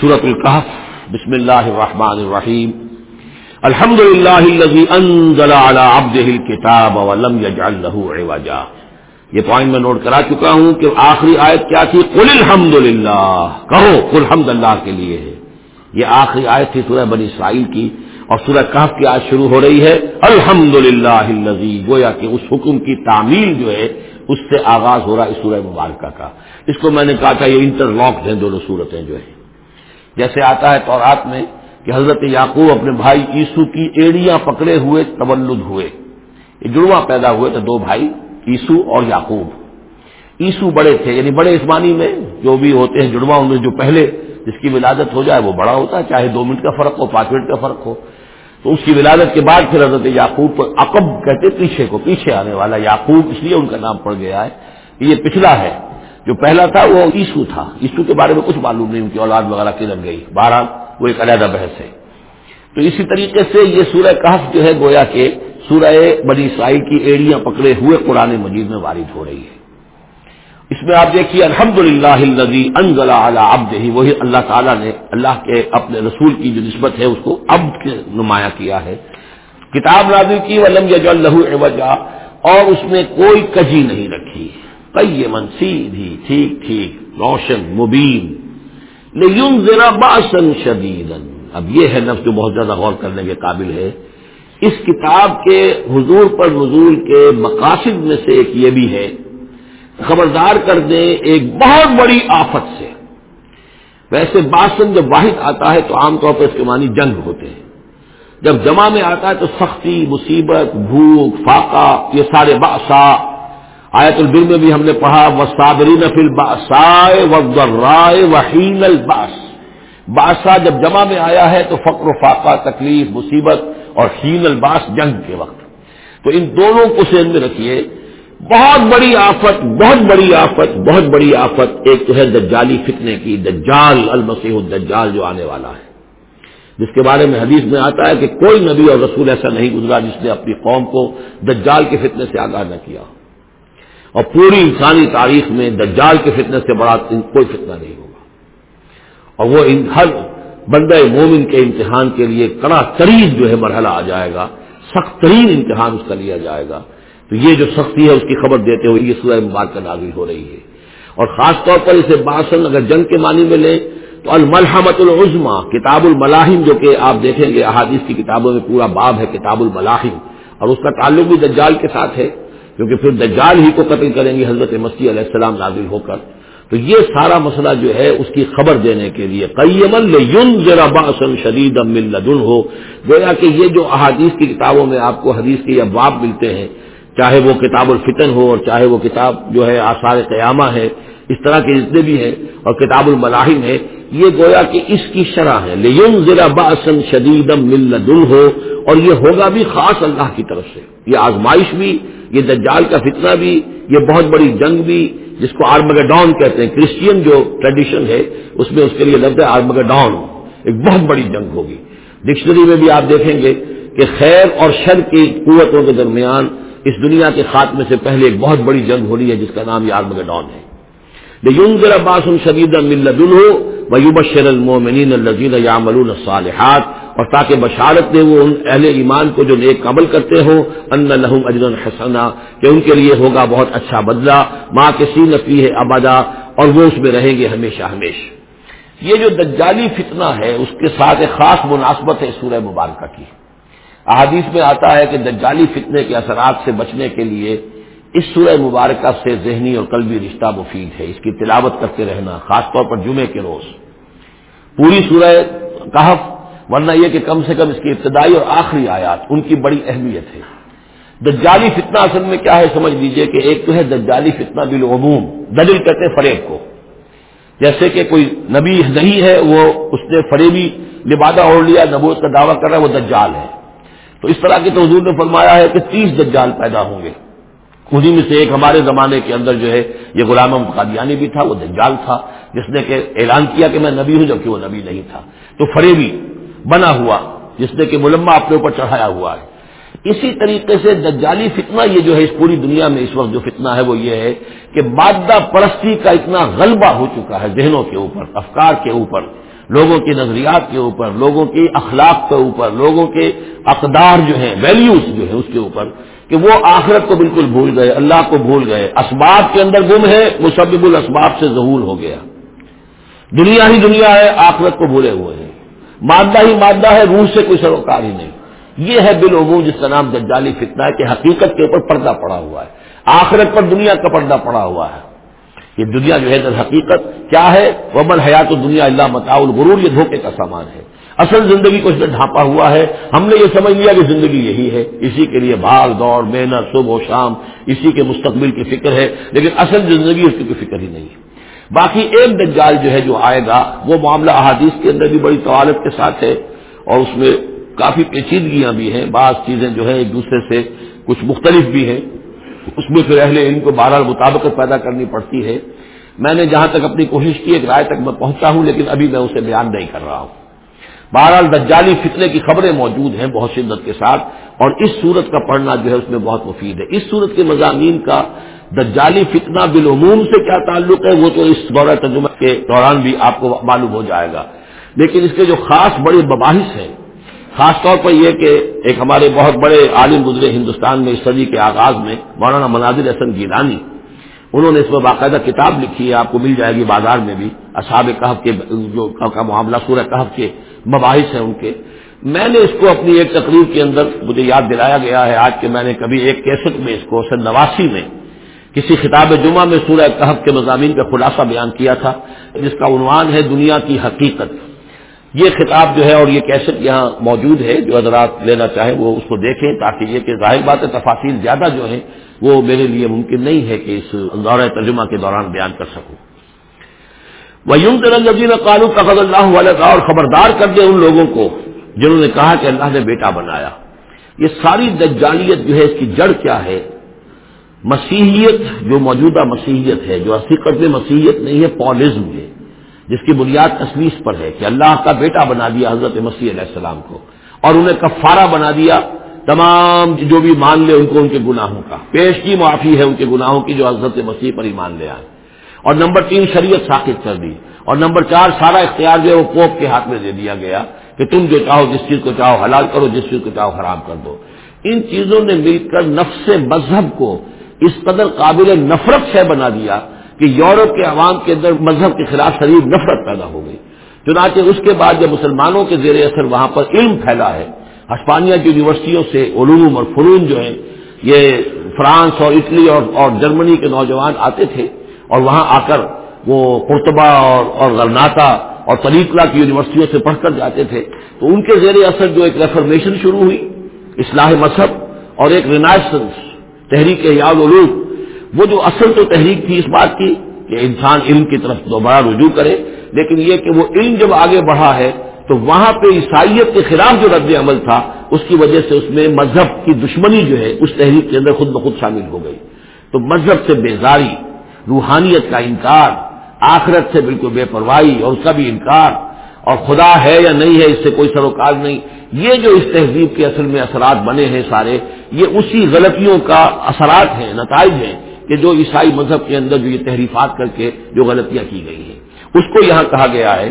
سورت القحف بسم اللہ الرحمن الرحیم الحمد للہ انزل على عبده الكتاب ولم يجعل له عوجا. یہ پوائنٹ میں نوٹ کرا چکا ہوں کہ آخری آیت کیا تھی؟ قل الحمد للہ. کہو قل حمد اللہ کے لیے ہے. یہ آخری آیت تھی سورہ بنی اسرائیل کی اور سورہ کہف کی آج شروع ہو رہی ہے. الحمد للہ گویا کہ اس حکم کی تعمیل جو ہے، اس سے آغاز ہو رہا ہے سورہ مبارکہ کا. اس کو میں نے کہا تھا یہ انٹر لاک ہیں دونوں صورتیں جو ہیں۔ جیسے آتا ہے تورات میں کہ حضرت یعقوب اپنے بھائی عیسو کی ایڑیاں پکڑے ہوئے، تولد ہوئے۔ یہ جڑواں پیدا ہوئے تھے دو بھائی، عیسو اور یعقوب۔ عیسو بڑے تھے یعنی بڑے اسمانی میں جو بھی ہوتے ہیں جڑواں، ان میں جو پہلے جس کی ولادت ہو جائے وہ بڑا ہوتا ہے، چاہے دو منٹ کا فرق ہو، پانچ منٹ کا فرق ہو۔ تو اس کی ولادت کے بعد پھر حضرت یعقوب پر عقب کہتے پیچھے کو پیچھے آنے والا یعقوب، اس لیے ان کا نام پڑ گیا ہے۔ کہ یہ پچھلا ہے۔ جو پہلا تھا وہ عیسو تھا۔ عیسو کے بارے میں کچھ معلوم نہیں، ان کی اولاد وغیرہ کدھر گئی۔ بارہ، وہ ایک علیحدہ بحث ہے۔ تو اسی طریقے سے یہ سورہ کہف جو ہے، گویا کہ سورہ بنی اسرائیل کی ایڑیاں پکڑے ہوئے قرآن مجید میں وارد ہو رہی ہے۔ اس میں آپ دیکھیے الحمد للہ انزلہ اب ہی وہی اللہ تعالیٰ نے اللہ کے اپنے رسول کی جو نسبت ہے، اس کو اب نمایاں کیا ہے۔ کتاب نازل کی، ولم وجہ اور اس میں کوئی کجی نہیں رکھی۔ کئی سیدھی، ٹھیک ٹھیک، روشن، مبین۔ لیکن ذرا باسن شدید اب یہ ہے نفس جو بہت زیادہ غور کرنے کے قابل ہے۔ اس کتاب کے حضور پر نزول کے مقاصد میں سے ایک یہ بھی ہے۔ خبردار کر دیں، ایک بہت بڑی آفت سے۔ ویسے باسن جب واحد آتا ہے تو عام طور پر اس کے معنی جنگ ہوتے ہیں۔ جب جمع میں آتا ہے تو سختی، مصیبت، بھوک، فاقہ، یہ سارے باسا آیت البر میں بھی ہم نے پڑھا و صابری نفل باسائے رائے وحین الباس باسا جب جمع میں آیا ہے تو فقر و فاقہ، تکلیف، مصیبت اور حین الباس جنگ کے وقت۔ تو ان دونوں کو سین میں رکھیے، بہت بڑی آفت، بہت بڑی آفت، بہت بڑی آفت ایک تو ہے دجالی فتنے کی، دجال، المسیح الدجال جو آنے والا ہے۔ جس کے بارے میں حدیث میں آتا ہے کہ کوئی نبی اور رسول ایسا نہیں گزرا جس نے اپنی قوم کو دجال کے فتنے سے آگاہ نہ کیا۔ اور پوری انسانی تاریخ میں دجال کے فتنے سے بڑا کوئی فتنہ نہیں ہوگا۔ اور وہ ہر بندہ مومن کے امتحان کے لیے کڑا ترین جو ہے مرحلہ آ جائے گا، سخت ترین امتحان اس کا لیا جائے گا۔ تو یہ جو سختی ہے اس کی خبر دیتے ہوئے یہ سورہ مبارکہ نازل ہو رہی ہے۔ اور خاص طور پر اسے باسن اگر جنگ کے معنی میں لیں تو الملحمت العظما کتاب الملاحم جو کہ آپ دیکھیں گے احادیث کی کتابوں میں پورا باب ہے کتاب الملاحم اور اس کا تعلق بھی دجال کے ساتھ ہے۔ کیونکہ پھر دجال ہی کو قتل کریں گے حضرت مسیح علیہ السلام نازل ہو کر۔ تو یہ سارا مسئلہ جو ہے اس کی خبر دینے کے لیے قیم ذرا باسن شدید لدن ہو گویا کہ یہ جو احادیث کی کتابوں میں آپ کو حدیث کے ابواب ملتے ہیں، چاہے وہ کتاب الفتن ہو اور چاہے وہ کتاب جو ہے آثار قیامہ ہے، اس طرح کے جتنے بھی ہیں اور کتاب الملاحم ہے، یہ گویا کہ اس کی شرح ہے۔ لیکن ذرا باسن شدیدم مل ہو اور یہ ہوگا بھی خاص اللہ کی طرف سے۔ یہ آزمائش بھی یہ دجال کا فتنہ بھی، یہ بہت بڑی جنگ بھی، جس کو آرمگڈون کہتے ہیں، کرسچین جو ٹریڈیشن ہے، اس میں اس کے لیے لفظ ہے آرمگڈون۔ ایک بہت بڑی جنگ ہوگی۔ ڈکشنری میں بھی آپ دیکھیں گے کہ خیر اور شر کی قوتوں کے درمیان اس دنیا کے خاتمے سے پہلے ایک بہت بڑی جنگ ہو رہی ہے، جس کا نام یار مگڈون ہے۔ ذرا باسم شدید ملدن ہو ویوب شر المومنین الزین یاملون الصالحات اور تاکہ بشارت دے وہ ان اہل ایمان کو جو نیک عمل کرتے ہوں، ان لہم اجر الحسنا کہ ان کے لیے ہوگا بہت اچھا بدلہ ماں کے سی نفی ہے ابدا، اور وہ اس میں رہیں گے ہمیشہ ہمیشہ یہ جو دجالی فتنہ ہے، اس کے ساتھ ایک خاص مناسبت ہے سورہ مبارکہ کی۔ احادیث میں آتا ہے کہ دجالی فتنے کے اثرات سے بچنے کے لیے اس سورہ مبارکہ سے ذہنی اور قلبی رشتہ مفید ہے۔ اس کی تلاوت کرتے رہنا، خاص طور پر جمعے کے روز۔ پوری سورہ کہف ورنہ یہ کہ کم سے کم اس کی ابتدائی اور آخری آیات، ان کی بڑی اہمیت ہے۔ دجالی فتنہ اصل میں کیا ہے سمجھ لیجیے کہ ایک تو ہے دجالی فتنہ بالعموم، دلیل کہتے ہیں فریب کو۔ جیسے کہ کوئی نبی نہیں ہے، وہ اس نے فریبی لبادہ اوڑھ لیا، نبوت کا دعویٰ کر رہا ہے، وہ دجال ہے۔ تو اس طرح کی تو حضور نے فرمایا ہے کہ تیس دجال پیدا ہوں گے۔ انہیں میں سے ایک ہمارے زمانے کے اندر جو ہے، یہ غلام قادیانی بھی تھا، وہ دجال تھا، جس نے کہ اعلان کیا کہ میں نبی ہوں جبکہ وہ نبی نہیں تھا۔ تو فریبی بنا ہوا، جس نے کہ ملما اپنے اوپر چڑھایا ہوا ہے۔ اسی طریقے سے دجالی فتنہ یہ جو ہے اس پوری دنیا میں اس وقت جو فتنہ ہے وہ یہ ہے کہ مادہ پرستی کا اتنا غلبہ ہو چکا ہے ذہنوں کے اوپر، افکار کے اوپر، لوگوں کے نظریات کے اوپر، لوگوں کے اخلاق کے اوپر، لوگوں کے اقدار جو ہیں ویلیوز جو ہیں اس کے اوپر کہ وہ آخرت کو بالکل بھول گئے، اللہ کو بھول گئے۔ اسباب کے اندر گم ہے، مسبب الاسباب سے ظہور ہو گیا۔ دنیا ہی دنیا ہے، آخرت کو بھولے ہوئے ہیں۔ مادہ ہی مادہ ہے، روح سے کوئی سروکار ہی نہیں۔ یہ ہے بالعموم جس کا نام دجالی فتنہ ہے کہ حقیقت کے اوپر پردہ پڑا ہوا ہے۔ آخرت پر دنیا کا پردہ پڑا ہوا ہے۔ یہ دنیا جو ہے در حقیقت کیا ہے؟ ومن حیات دنیا اللہ متا الغرور، یہ دھوکے کا سامان ہے۔ اصل زندگی کو اس نے ڈھانپا ہوا ہے۔ ہم نے یہ سمجھ لیا کہ زندگی یہی ہے۔ اسی کے لیے بھاگ دوڑ، محنت، صبح و شام، اسی کے مستقبل کی فکر ہے۔ لیکن اصل زندگی اس کی کوئی فکر ہی نہیں۔ ہے باقی ایک دجال جو ہے جو آئے گا، وہ معاملہ احادیث کے اندر بھی بڑی طوالت کے ساتھ ہے اور اس میں کافی پیچیدگیاں بھی ہیں، بعض چیزیں جو ہے ایک دوسرے سے کچھ مختلف بھی ہیں۔ اس میں پھر اہل علم کو بہرحال مطابقت پیدا کرنی پڑتی ہے۔ میں نے جہاں تک اپنی کوشش کی، ایک رائے تک میں پہنچا ہوں، لیکن ابھی میں اسے بیان نہیں کر رہا ہوں۔ بہرحال دجالی فتنے کی خبریں موجود ہیں بہت شدت کے ساتھ اور اس صورت کا پڑھنا جو ہے اس میں بہت مفید ہے۔ اس صورت کے مضامین کا دجالی فتنہ بالعموم سے کیا تعلق ہے؟ وہ تو اس دورہ ترجمہ کے دوران بھی آپ کو معلوم ہو جائے گا۔ لیکن اس کے جو خاص بڑے مباحث ہیں، خاص طور پر یہ کہ ایک ہمارے بہت بڑے عالم گزرے ہندوستان میں اس صدی کے آغاز میں، مولانا مناظر حسن گیلانی، انہوں نے اس میں باقاعدہ کتاب لکھی ہے، آپ کو مل جائے گی بازار میں بھی، اصحاب کہف کے جو کا معاملہ، سورہ کہف کے مباحث ہیں ان کے۔ میں نے اس کو اپنی ایک تقریب کے اندر، مجھے یاد دلایا گیا ہے، آج کہ میں نے کبھی ایک کیسٹ میں اس کو سن نواسی میں کسی خطاب جمعہ میں سورہ کہف کے مضامین کا خلاصہ بیان کیا تھا، جس کا عنوان ہے دنیا کی حقیقت۔ یہ خطاب جو ہے اور یہ کیسٹ یہاں موجود ہے، جو حضرات لینا چاہیں وہ اس کو دیکھیں تاکہ یہ کہ ظاہر بات تفاصیل زیادہ جو ہیں، وہ میرے لیے ممکن نہیں ہے کہ اس دورہ ترجمہ کے دوران بیان کر سکوں۔ وہ یوں ترنگین قانون تفض اللہ علیہ اور خبردار کر دے ان لوگوں کو، جنہوں نے کہا کہ اللہ نے بیٹا بنایا۔ یہ ساری دجالیت جو ہے، اس کی جڑ کیا ہے؟ مسیحیت جو موجودہ مسیحیت ہے، جو حقیقت میں مسیحیت نہیں ہے پالزم ہے، جس کی بنیاد تصویر پر ہے کہ اللہ کا بیٹا بنا دیا حضرت مسیح علیہ السلام کو اور انہیں کفارہ بنا دیا، تمام جو بھی مان لے ان کو ان کے گناہوں کا، پیش کی معافی ہے ان کے گناہوں کی جو حضرت مسیح پر ہی مان لے آئے۔ اور نمبر تین شریعت ثابت کر دی۔ اور نمبر چار سارا اختیار جو ہے وہ پوپ کے ہاتھ میں دے دیا گیا کہ تم جو چاہو جس چیز کو چاہو حلال کرو، جس چیز کو چاہو خراب کر دو۔ ان چیزوں نے مل کر نفس مذہب کو اس قدر قابل نفرت سے بنا دیا کہ یورپ کے عوام کے اندر مذہب کے خلاف شریف نفرت پیدا ہو گئی۔ چنانچہ اس کے بعد جب مسلمانوں کے زیر اثر وہاں پر علم پھیلا ہے، ہسپانیہ کی یونیورسٹیوں سے علوم اور فنون جو ہیں، یہ فرانس اور اٹلی اور اور جرمنی کے نوجوان آتے تھے اور وہاں آ کر وہ قرطبہ اور اور غرناتا اور طریقہ کی یونیورسٹیوں سے پڑھ کر جاتے تھے۔ تو ان کے زیر اثر جو ایک ریفرمیشن شروع ہوئی، اصلاح مذہب اور ایک رینائسنس تحریک یاد علوم وہ جو اصل تو تحریک تھی اس بات کی کہ انسان علم کی طرف دوبارہ رجوع کرے، لیکن یہ کہ وہ علم جب آگے بڑھا ہے، تو وہاں پہ عیسائیت کے خلاف جو رد عمل تھا، اس کی وجہ سے اس میں مذہب کی دشمنی جو ہے، اس تحریک کے اندر خود بخود شامل ہو گئی۔ تو مذہب سے بیزاری، روحانیت کا انکار، آخرت سے بالکل بے پرواہی اور اس کا بھی انکار۔ اور خدا ہے یا نہیں ہے، اس سے کوئی سروکار نہیں۔ یہ جو اس تہذیب کے اصل میں اثرات بنے ہیں سارے، یہ اسی غلطیوں کا اثرات ہیں، نتائج ہیں کہ جو عیسائی مذہب کے اندر جو یہ تحریفات کر کے جو غلطیاں کی گئی ہیں۔ اس کو یہاں کہا گیا ہے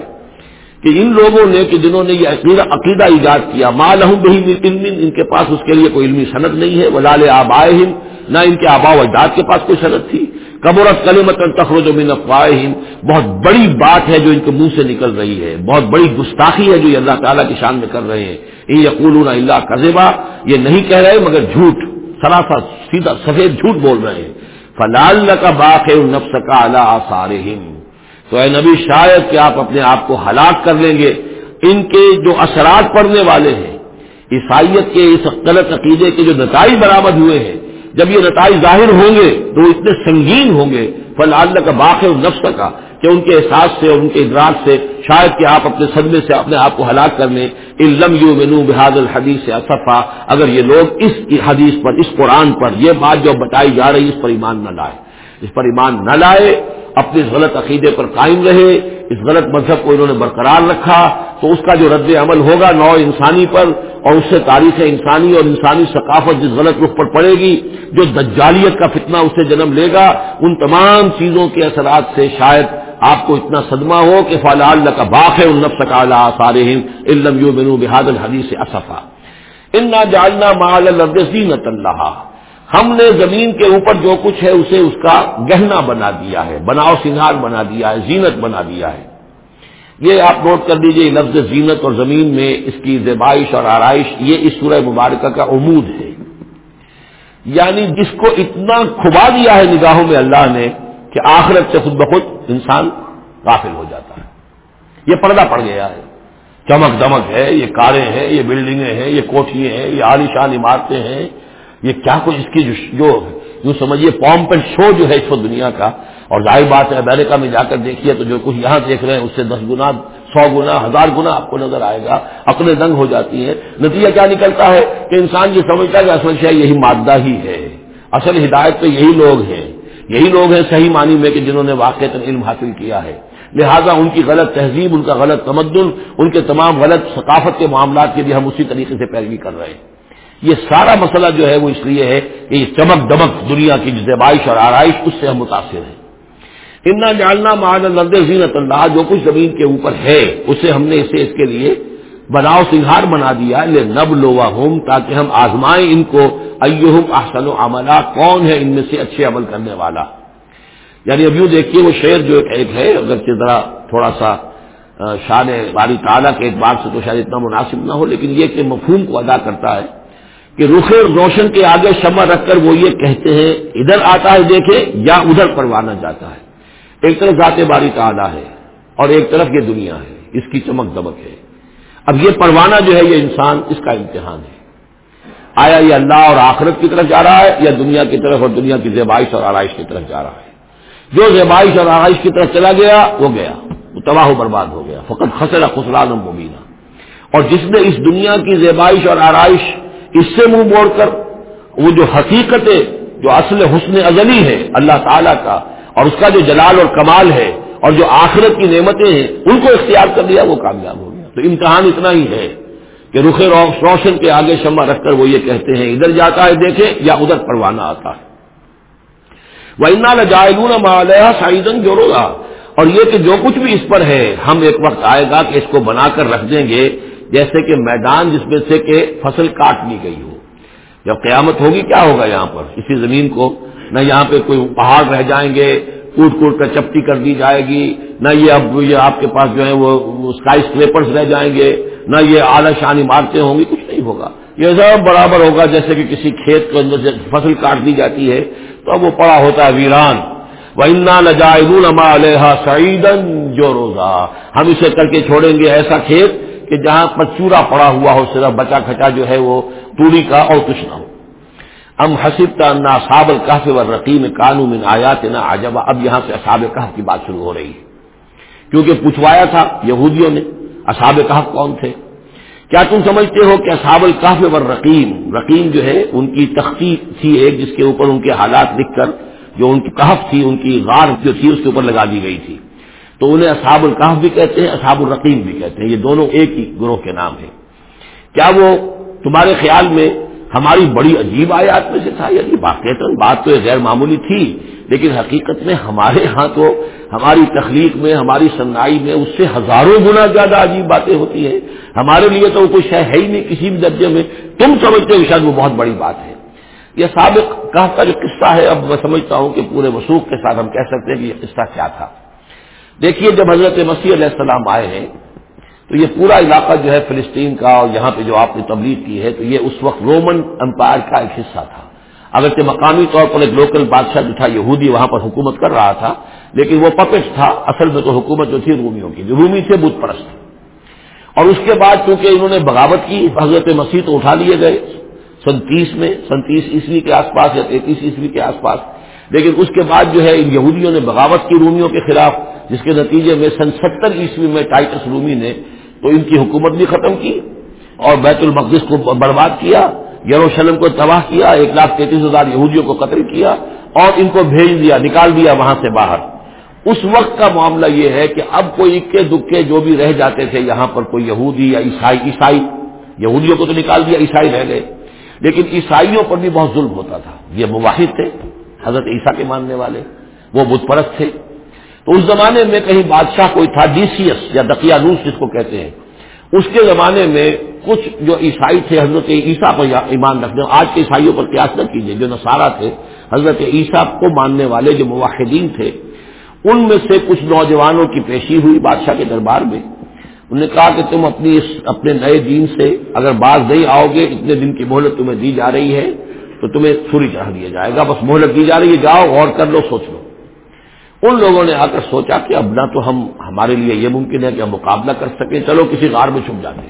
کہ ان لوگوں نے، کہ جنہوں نے یہ عقیدہ عقیدہ ایجاد کیا ماں لہوں بہی ان کے پاس اس کے لیے کوئی علمی صنعت نہیں ہے ولال آبائے نہ ان کے آبا و اجداد کے پاس کوئی صنعت تھی۔ قبرت کلیمت تخرج من افواہم بہت بڑی بات ہے جو ان کے منہ سے نکل رہی ہے۔ بہت بڑی گستاخی ہے جو یہ اللہ تعالیٰ کی شان میں کر رہے ہیں۔ یہ یقول اللہ قزبا یہ نہیں کہہ رہے مگر جھوٹ سراسا سیدھا سفید جھوٹ بول رہے ہیں۔ فلال کا باق ہے نفس کا اللہ آسار تو اے نبی، شاید کہ آپ اپنے آپ کو ہلاک کر لیں گے۔ ان کے جو اثرات پڑنے والے ہیں، عیسائیت کے اس غلط عقیدے کے جو نتائج برآمد ہوئے ہیں جب یہ نتائج ظاہر ہوں گے تو وہ اتنے سنگین ہوں گے فل اللہ کا باقی نفس کا کہ ان کے احساس سے اور ان کے ادراک سے شاید کہ آپ اپنے صدمے سے اپنے آپ کو ہلاک کر لیں۔ علم یو منو بحاد الحدیث سے اصفا اگر یہ لوگ اس حدیث پر، اس قرآن پر، یہ بات جو بتائی جا رہی اس پر ایمان نہ لائے۔ اس پر ایمان نہ لائے اپنے اس غلط عقیدے پر قائم رہے، اس غلط مذہب کو انہوں نے برقرار رکھا، تو اس کا جو رد عمل ہوگا نو انسانی پر، اور اس سے تاریخ انسانی اور انسانی ثقافت جس غلط رخ پر پڑے گی، جو دجالیت کا فتنہ اسے جنم لے گا، ان تمام چیزوں کے اثرات سے شاید آپ کو اتنا صدمہ ہو کہ فلا اللہ کا باق ہے النف سکالا سارے علم یو بنو بحاد الحدیث اصفا انا جالنا مال زینت اللہ ہم نے زمین کے اوپر جو کچھ ہے اسے اس کا گہنا بنا دیا ہے، بناؤ سنگار بنا دیا ہے، زینت بنا دیا ہے۔ یہ آپ نوٹ کر دیجیے لفظ زینت اور زمین میں اس کی زیبائش اور آرائش، یہ اس سورہ مبارکہ کا عمود ہے۔ یعنی جس کو اتنا کھبا دیا ہے نگاہوں میں اللہ نے کہ آخرت سے خود بخود انسان غافل ہو جاتا ہے۔ یہ پردہ پڑ گیا ہے۔ چمک دمک ہے، یہ کاریں ہیں، یہ بلڈنگیں ہیں، یہ کوٹھیے ہیں، یہ عالیشان عمارتیں ہیں۔ یہ کیا کچھ اس کی جو یوں سمجھیے پومپ اینڈ شو جو ہے اس وقت دنیا کا، اور ظاہر بات ہے امریکہ میں جا کر دیکھیے تو جو کچھ یہاں دیکھ رہے ہیں، اس سے دس گنا، سو گنا، ہزار گنا آپ کو نظر آئے گا اپنے دنگ ہو جاتی ہے نتیجہ کیا نکلتا ہے؟ کہ انسان یہ سمجھتا ہے کہ اصل شاہ یہی مادہ ہی ہے۔ اصل ہدایت تو یہی لوگ ہیں۔ یہی لوگ ہیں صحیح معنی میں کہ جنہوں نے واقع علم حاصل کیا ہے۔ لہذا ان کی غلط تہذیب، ان کا غلط تمدن، ان کے تمام غلط ثقافت کے معاملات کے لیے ہم اسی طریقے سے پیروی کر رہے ہیں۔ یہ سارا مسئلہ جو ہے وہ اس لیے ہے کہ یہ چمک دمک دنیا کی زیبائش اور آرائش اس سے ہم متاثر ہیں۔ انا جالنا مان لند زینت اللہ جو کچھ زمین کے اوپر ہے، اسے ہم نے اسے اس کے لیے بناؤ سنگھار بنا دیا۔ لے نب لوا ہوم تاکہ ہم آزمائیں ان کو۔ ایہم احسن و عملہ کون ہے ان میں سے اچھے عمل کرنے والا؟ یعنی ابھی دیکھیے، وہ شعر جو ایک ہے اگر ذرا تھوڑا سا شان باری تعالیٰ کے اعتبار سے تو شاید اتنا مناسب نہ ہو، لیکن یہ کہ مفہوم کو ادا کرتا ہے۔ کہ رخ روشن کے آگے شمع رکھ کر وہ یہ کہتے ہیں، ادھر آتا ہے دیکھے، یا ادھر پروانا جاتا ہے۔ ایک طرف ذات باری تعالیٰ ہے اور ایک طرف یہ دنیا ہے، اس کی چمک دمک ہے۔ اب یہ پروانہ جو ہے، یہ انسان اس کا امتحان ہے۔ آیا یہ اللہ اور آخرت کی طرف جا رہا ہے یا دنیا کی طرف اور دنیا کی زیبائش اور آرائش کی طرف جا رہا ہے؟ جو زیبائش اور آرائش کی طرف چلا گیا، وہ گیا۔ وہ تباہ و برباد ہو گیا۔ فقط خسرا خسران مبینہ اور جس نے اس دنیا کی زیبائش اور آرائش اس سے منہ موڑ کر وہ جو حقیقت جو اصل حسن ازلی ہے اللہ تعالیٰ کا اور اس کا جو جلال اور کمال ہے اور جو آخرت کی نعمتیں ہیں، ان کو اختیار کر لیا وہ کامیاب ہو گیا۔ تو امتحان اتنا ہی ہے کہ رخ روشن کے آگے شمع رکھ کر وہ یہ کہتے ہیں، ادھر جاتا ہے دیکھے یا ادھر پروانہ آتا ہے۔ وہ انا جائلون مالیہ سائیدن جوڑو گا اور یہ کہ جو کچھ بھی اس پر ہے، ہم ایک وقت آئے گا کہ اس کو بنا کر رکھ دیں گے۔ جیسے کہ میدان جس میں سے کہ فصل کاٹ لی گئی ہو۔ جب قیامت ہوگی، کیا ہوگا یہاں پر؟ اسی زمین کو نہ یہاں پہ کوئی پہاڑ رہ جائیں گے، کوٹ کوٹ کر چپٹی کر دی جائے گی، نہ یہ اب یہ آپ کے پاس جو ہے وہ اسکائی اسکریپرز رہ جائیں گے، نہ یہ اعلی شان عمارتیں ہوں گی، کچھ نہیں ہوگا۔ یہ سب برابر ہوگا جیسے کہ کسی کھیت کے اندر سے فصل کاٹ دی جاتی ہے، تو اب وہ پڑا ہوتا ہے ویران۔ ونا لجائے سعیدن جو روزہ۔ ہم اسے کر کے چھوڑیں گے ایسا کھیت کہ جہاں پر چورا پڑا ہوا ہو، صرف بچا کھچا جو ہے وہ توڑی کا اور کچھ نہ ہو۔ ام حسب کا نہ صاب القحف و رقیم قانون آیات نہ آجبا اب یہاں سے اصاب کہف کی بات شروع ہو رہی ہے۔ کیونکہ پوچھوایا تھا یہودیوں نے اصاب کہف کون تھے؟ کیا تم سمجھتے ہو کہ اصاب القحف و رقیم رقیم جو ہے ان کی تختی تھی ایک جس کے اوپر ان کے حالات لکھ کر جو ان کی کہف تھی، ان کی غار جو تھی، اس کے اوپر لگا دی گئی تھی۔ تو انہیں اصحاب القاف بھی کہتے ہیں، اصحاب الرقیم بھی کہتے ہیں۔ یہ دونوں ایک ہی گروہ کے نام ہیں۔ کیا وہ تمہارے خیال میں ہماری بڑی عجیب آیات میں سے تھا؟ یعنی باقیت بات تو یہ غیر معمولی تھی، لیکن حقیقت میں ہمارے ہاں تو ہماری تخلیق میں، ہماری صنائی میں اس سے ہزاروں گنا زیادہ عجیب باتیں ہوتی ہیں۔ ہمارے لیے تو وہ کچھ ہے ہی نہیں کسی بھی درجے میں۔ تم سمجھتے ہو شاید وہ بہت بڑی بات ہے۔ یہ سابق کا جو قصہ ہے، اب میں سمجھتا ہوں کہ پورے وسوخ کے ساتھ ہم کہہ سکتے ہیں کہ یہ قصہ کیا تھا۔ دیکھیے جب حضرت مسیح علیہ السلام آئے ہیں، تو یہ پورا علاقہ جو ہے فلسطین کا اور یہاں پہ جو آپ نے تبلیغ کی ہے، تو یہ اس وقت رومن امپائر کا ایک حصہ تھا۔ اگرچہ مقامی طور پر ایک لوکل بادشاہ جو تھا، یہودی وہاں پر حکومت کر رہا تھا، لیکن وہ پپٹ تھا۔ اصل میں تو حکومت جو تھی رومیوں کی رومی تھے بت پرست۔ اور اس کے بعد چونکہ انہوں نے بغاوت کی، حضرت مسیح تو اٹھا لیے گئے سنتیس میں سنتیس عیسوی کے آس پاس یا تینتیس عیسوی کے آس پاس۔ لیکن اس کے بعد جو ہے ان یہودیوں نے بغاوت کی رومیوں کے خلاف۔ جس کے نتیجے میں سن ستر عیسوی میں ٹائٹس رومی نے تو ان کی حکومت بھی ختم کی اور بیت المقدس کو برباد کیا، یروشلم کو تباہ کیا، ایک لاکھ تینتیس ہزار یہودیوں کو قتل کیا اور ان کو بھیج دیا، نکال دیا وہاں سے باہر۔ اس وقت کا معاملہ یہ ہے کہ اب کوئی اکے دکے جو بھی رہ جاتے تھے، یہاں پر کوئی یہودی یا عیسائی عیسائی، یہودیوں کو تو نکال دیا، عیسائی رہ گئے۔ لیکن عیسائیوں پر بھی بہت ظلم ہوتا تھا۔ یہ مواحد تھے، حضرت عیسیٰ کے ماننے والے، وہ بت پرست تھے۔ تو اس زمانے میں کہیں بادشاہ کوئی تھا ڈی سی ایس یا دقیانوس جس کو کہتے ہیں، اس کے زمانے میں کچھ جو عیسائی تھے، حضرت عیسیٰ پر ایمان رکھنے، آج کے عیسائیوں پر قیاس نہ کیجیے جو نصارہ تھے، حضرت عیسیٰ کو ماننے والے جو مواحدین تھے، ان میں سے کچھ نوجوانوں کی پیشی ہوئی بادشاہ کے دربار میں۔ انہوں نے کہا کہ تم اپنی اس، اپنے نئے دین سے اگر باز نہیں آؤ گے، اتنے دن کی مہلت تمہیں دی جا رہی ہے، تو تمہیں چھری چڑھا دیا جائے گا، بس مہلت دی جا رہی ہے، جاؤ، غور کر لو، سوچ لو۔ ان لوگوں نے آ کر سوچا کہ اب نہ تو ہم ہمارے لیے یہ ممکن ہے کہ ہم مقابلہ کر سکیں، چلو کسی غار میں چھپ جاتے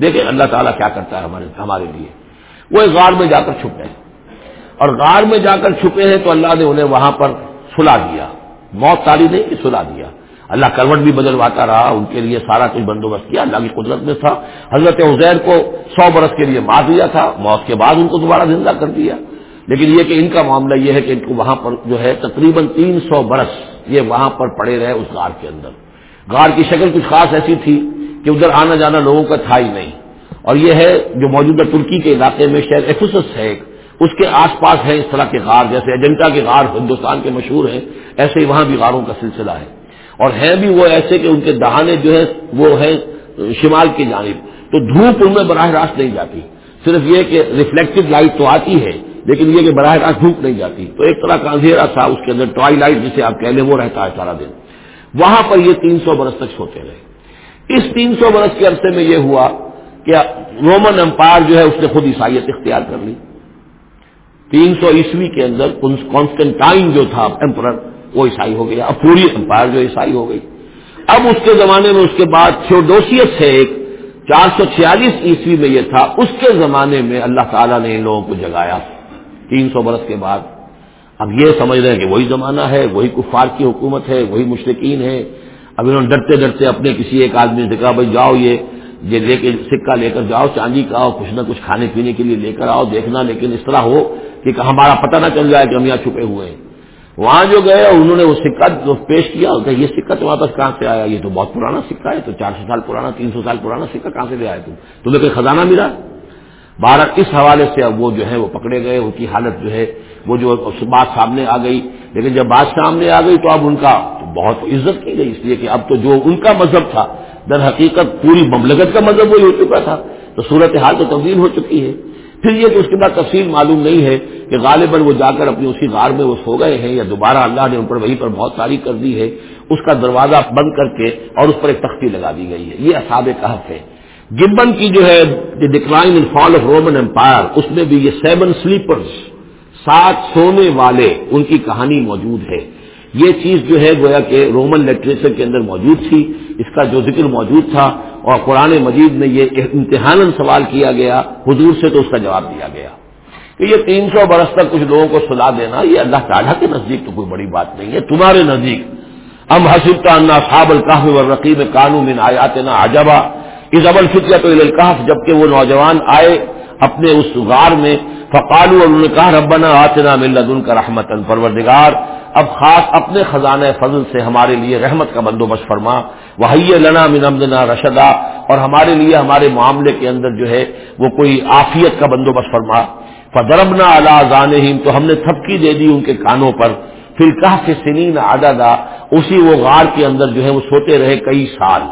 دیکھیں اللہ تعالیٰ کیا کرتا ہے ہمارے ہمارے لیے۔ وہ ایک غار میں جا کر چھپ گئے۔ اور غار میں جا کر چھپے ہیں تو اللہ نے انہیں وہاں پر سلا دیا۔ موت تاری نہیں کہ سلا دیا۔ اللہ کروٹ بھی بدلواتا رہا، ان کے لیے سارا کچھ بندوبست کیا۔ اللہ کی قدرت میں تھا۔ حضرت عزیر کو سو برس کے لیے مار دیا تھا۔ موت کے بعد ان کو دوبارہ زندہ کر دیا۔ لیکن یہ کہ ان کا معاملہ یہ ہے کہ ان کو وہاں پر جو ہے تقریباً تین سو برس یہ وہاں پر پڑے رہے اس غار کے اندر۔ غار کی شکل کچھ خاص ایسی تھی کہ ادھر آنا جانا لوگوں کا تھا ہی نہیں۔ اور یہ ہے جو موجودہ ترکی کے علاقے میں شہر ایفسس ہے اس کے آس پاس ہے اس طرح کے غار، جیسے ایجنٹا کے غار ہندوستان کے مشہور ہیں، ایسے ہی وہاں بھی غاروں کا سلسلہ ہے۔ اور ہیں بھی وہ ایسے کہ ان کے دہانے جو ہے وہ ہے شمال کی جانب۔ تو دھوپ ان میں براہ راست نہیں جاتی۔ صرف یہ کہ ریفلیکٹو لائٹ تو آتی ہے لیکن یہ کہ براہ راست دھوپ نہیں جاتی۔ تو ایک طرح کا اندھیرا تھا اس کے اندر ٹوائی لائٹ جسے آپ کہہ لیں، وہ رہتا ہے سارا دن۔ وہاں پر یہ تین سو برس تک سوتے رہے۔ اس تین سو برس کے عرصے میں یہ ہوا کہ رومن امپائر جو ہے اس نے خود عیسائیت اختیار کر لی۔ تین سو عیسوی کے اندر کانسٹنٹائن جو تھا، امپرر، وہ عیسائی ہو گیا۔ اب پوری امپائر جو عیسائی ہو گئی۔ اب اس کے زمانے میں اس کے بعد تھوڈوسیس ہے ایک چار سو چھیالیس عیسوی میں یہ تھا۔ اس کے زمانے میں اللہ تعالیٰ نے ان لوگوں کو جگایا۔ تین سو برس کے بعد۔ اب یہ سمجھ رہے ہیں کہ وہی زمانہ ہے، وہی کفار کی حکومت ہے، وہی مشرقین ہے اب انہوں نے ڈرتے ڈرتے اپنے کسی ایک آدمی سے کہا، بھائی جاؤ یہ یہ لے کے سکہ لے کر جاؤ، چاندی کا آؤ کچھ نہ کچھ کھانے پینے کے لیے لے کر آؤ، دیکھنا۔ لیکن اس طرح ہو کہ ہمارا پتہ نہ چل جائے کہ ہم یہاں چھپے ہوئے ہیں۔ وہاں جو گئے، انہوں نے وہ سکہ پیش کیا کہ یہ سکہ تمہارے پاس کہاں سے آیا؟ یہ تو بہت پرانا سکہ ہے تو چار سو سال پرانا، تین سو سال پرانا سکہ، کہاں سے لے آئے تم؟ تمہیں کوئی خزانہ ملا؟ بارہ اس حوالے سے اب وہ جو ہے وہ پکڑے گئے، ان کی حالت جو ہے وہ جو بات سامنے آ گئی۔ لیکن جب بات سامنے آ گئی تو اب ان کا بہت عزت کی گئی، اس لیے کہ اب تو جو ان کا مذہب تھا، در حقیقت پوری مملکت کا مذہب وہی ہو چکا تھا۔ تو صورت حال تو تبدیل ہو چکی ہے۔ پھر یہ کہ اس کے بعد تفصیل معلوم نہیں ہے کہ غالباً وہ جا کر اپنی اسی غار میں وہ سو گئے ہیں یا دوبارہ اللہ نے ان پر وہیں پر بہت تاریخ کر دی ہے۔ اس کا دروازہ بند کر کے اور اس پر ایک تختی لگا دی گئی ہے۔ یہ اصاب کہف ہے۔ گبن کی جو ہے decline in fall of Roman empire اس میں بھی یہ سیون سلیپرز سات سونے والے ان کی کہانی موجود ہے۔ یہ چیز جو ہے، گویا کہ رومن لٹریچر کے اندر موجود تھی۔ اس کا جو ذکر موجود تھا اور قرآن مجید میں یہ امتحان سوال کیا گیا، حضور سے تو اس کا جواب دیا گیا۔ کہ یہ تین سو برس تک کچھ لوگوں کو سلا دینا، یہ اللہ تعالیٰ کے نزدیک تو کوئی بڑی بات نہیں ہے، تمہارے نزدیک۔ ام حسب کا انا صاب القاف و رقیب قانون آیات نا عجبا۔ اس ابل فکر تو الکاف جبکہ وہ نوجوان آئے اپنے اس غار میں فقالو اور انہوں نے کہا، ربنا آتنا ملت ان کا رحمت پروردگار، اب خاص اپنے خزانہ فضل سے ہمارے لیے رحمت کا بندوبست فرما وہی لنا من امدنا رشدا، اور ہمارے لیے، ہمارے معاملے کے اندر جو ہے، وہ کوئی آفیت کا بندوبست فرما۔ فدربنا اللہ زان تو ہم نے تھپکی دے دی ان کے کانوں پر۔ پھر کہ سنین آدادا اسی وہ غار کے اندر جو ہے، وہ سوتے رہے کئی سال۔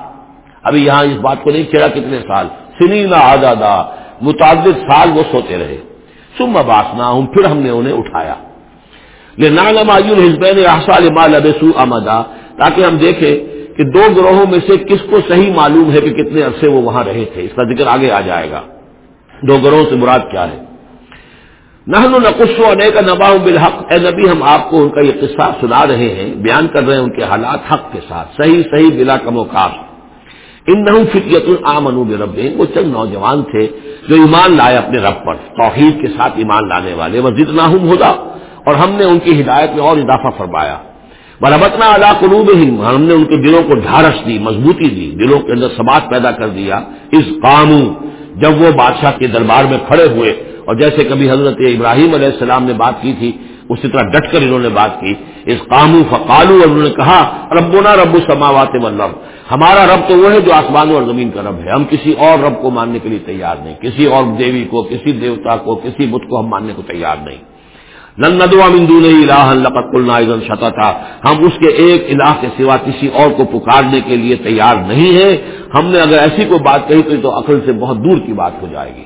ابھی یہاں اس بات کو نہیں چھیڑا کتنے سال۔ سنی نہ آزادا متعدد سال وہ سوتے رہے۔ سم باسنا ہوں پھر ہم نے انہیں اٹھایا۔ لبسو امدا تاکہ ہم دیکھیں کہ دو گروہوں میں سے کس کو صحیح معلوم ہے کہ کتنے عرصے وہ وہاں رہے تھے۔ اس کا ذکر آگے آ جائے گا۔ دو گروہوں سے مراد کیا ہے؟ نہن نقص و کا نبا بالحق۔ اے نبی، ہم آپ کو ان کا یہ قصہ سنا رہے ہیں، بیان کر رہے ہیں ان کے حالات حق کے ساتھ۔ صحیح صحیح، بلا کم و کاف ان نہ فکیت العامن رب وہ چند نوجوان تھے جو ایمان لائے اپنے رب پر، توحید کے ساتھ ایمان لانے والے وہ جتنا ہوں ہودا اور ہم نے ان کی ہدایت میں اور اضافہ فرمایا۔ بربتنا اللہ قلوب ہم نے ان کے دلوں کو ڈھارس دی، مضبوطی دی، دلوں کے اندر سبات پیدا کر دیا۔ اس قانون جب وہ بادشاہ کے دربار میں کھڑے ہوئے، اور جیسے کبھی حضرت ابراہیم علیہ السلام نے بات کی تھی، اسی طرح ڈٹ کر انہوں نے بات کی۔ اس قامو فقالو اور انہوں نے کہا، ربنا رب السماوات والارض ہمارا رب تو وہ ہے جو آسمانوں اور زمین کا رب ہے۔ ہم کسی اور رب کو ماننے کے لیے تیار نہیں، کسی اور دیوی کو، کسی دیوتا کو، کسی بت کو ہم ماننے کو تیار نہیں۔ نن ندوا مندون لقت النا شتا تھا ہم اس کے ایک الہ کے سوا کسی اور کو پکارنے کے لیے تیار نہیں ہیں۔ ہم نے اگر ایسی کوئی بات کہی تو تو عقل سے بہت دور کی بات ہو جائے گی۔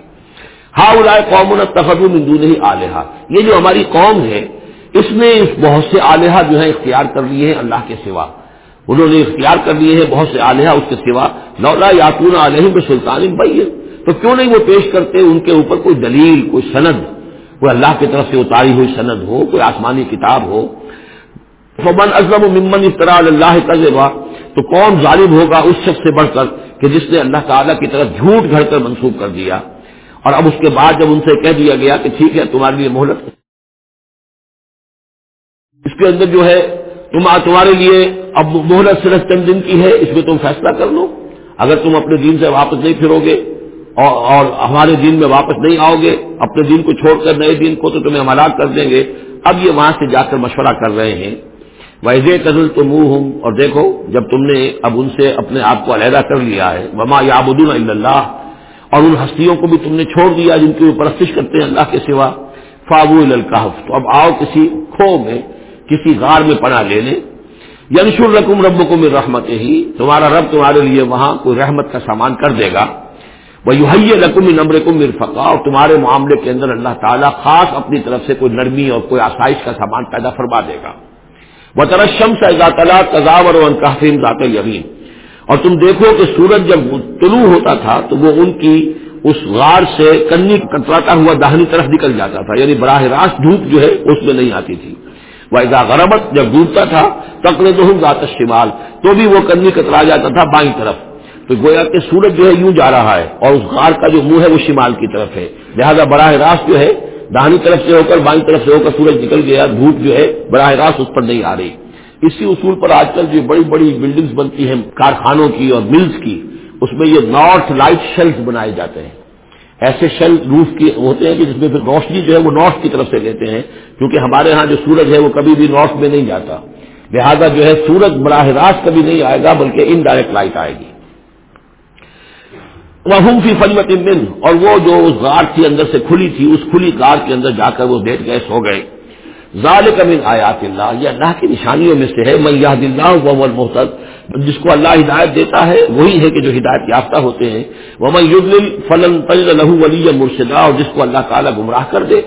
ہا اڑائے قوم تخد مندون ہی آلیہ یہ جو ہماری قوم ہے، اس نے بہت سے آلیہ جو ہے اختیار کر لیے ہیں اللہ کے سوا۔ انہوں نے اختیار کر لیے ہیں، بہت سے آلیہ اس کے سوا۔ لولا یاتون علیہ میں سلطان بھائی تو کیوں نہیں وہ پیش کرتے؟ ان کے اوپر کوئی دلیل، کوئی سند، کوئی اللہ کی طرف سے اتاری ہوئی سند ہو، کوئی آسمانی کتاب ہو۔ فمن ازم و ممن افطرا اللہ کا تو کون ظالم ہوگا اس شخص سے بڑھ کر کہ جس نے اللہ تعالیٰ کی طرف جھوٹ گھڑ کر منسوخ کر دیا۔ اور اب اس کے بعد جب ان سے کہہ دیا گیا کہ ٹھیک ہے، تمہارے لیے مہلت۔ اس کے اندر جو ہے تم تمہارے لیے اب مہلت صرف چند دن کی ہے، اس میں تم فیصلہ کر لو۔ اگر تم اپنے دین سے واپس نہیں پھرو گے اور اور ہمارے دین میں واپس نہیں آؤ گے، اپنے دین کو چھوڑ کر نئے دین کو تو تمہیں ہم ہلاک کر دیں گے۔ اب یہ وہاں سے جا کر مشورہ کر رہے ہیں۔ ویزے قدل تو منہ ہوں اور دیکھو جب تم نے اب ان سے اپنے آپ کو علیحدہ کر لیا ہے۔ وما یابود اللہ اور ان ہستیوں کو بھی تم نے چھوڑ دیا جن کی وہ پرستش کرتے ہیں اللہ کے سوا۔ فابو الکاف تو اب آؤ کسی کھو میں کسی غار میں پناہ لے لیں ینشر رقم رب کو میر رحمت ہی تمہارا رب تمہارے لیے وہاں کوئی رحمت کا سامان کر دے گا۔ وہ یوہی رقم نمبر کو مرفقا، اور تمہارے معاملے کے اندر اللہ تعالیٰ خاص اپنی طرف سے کوئی نرمی اور کوئی آسائش کا سامان پیدا فرما دے گا۔ وہ ترشم سے ذاتلا تضاور و انقافیم ذات یمین اور تم دیکھو کہ سورج جب طلوع ہوتا تھا، تو وہ ان کی اس غار سے کنی کتراتا ہوا داہنی طرف نکل جاتا تھا یعنی براہ راست دھوپ جو ہے اس میں نہیں آتی تھی۔ وہ ایزا غربت، جب ڈوبتا تھا تکڑے تو ہوں ذات شمال تو بھی وہ کنی کترا جاتا تھا بائیں طرف۔ تو گویا کہ سورج جو ہے یوں جا رہا ہے، اور اس غار کا جو منہ ہے، وہ شمال کی طرف ہے۔ لہذا براہ راست جو ہے، دہانی طرف سے ہو کر بائیں طرف سے ہو کر سورج نکل گیا، دھوپ جو ہے، براہ راست اس پر نہیں آ رہی۔ اسی اصول پر آج کل جو بڑی بڑی بلڈنگز بنتی ہیں، کارخانوں کی اور ملز کی، اس میں یہ نارتھ لائٹ شیلز بنائے جاتے ہیں۔ ایسے شل روف کے ہوتے ہیں کہ جس میں پھر روشنی جو ہے وہ نارتھ کی طرف سے لیتے ہیں، کیونکہ ہمارے ہاں جو سورج ہے وہ کبھی بھی نارتھ میں نہیں جاتا۔ لہذا جو ہے سورج براہ راست کبھی نہیں آئے گا، بلکہ ان ڈائریکٹ لائٹ آئے گی۔ وہم فی فلمت من اور وہ جو اس غار تھی اندر سے کھلی تھی، اس کھلی غار کے اندر جا کر وہ بیٹھ گئے، سو گئے۔ ظال من آیات اللہ، یہ اللہ کی نشانیوں میں سے ہے میں یہ دلّہ وہ محتد جس کو اللہ ہدایت دیتا ہے، وہی ہے کہ جو ہدایت یافتہ ہوتے ہیں۔ وہ میں فلن فل لہو ولی مرشدہ اور جس کو اللہ تعالیٰ گمراہ کر دے،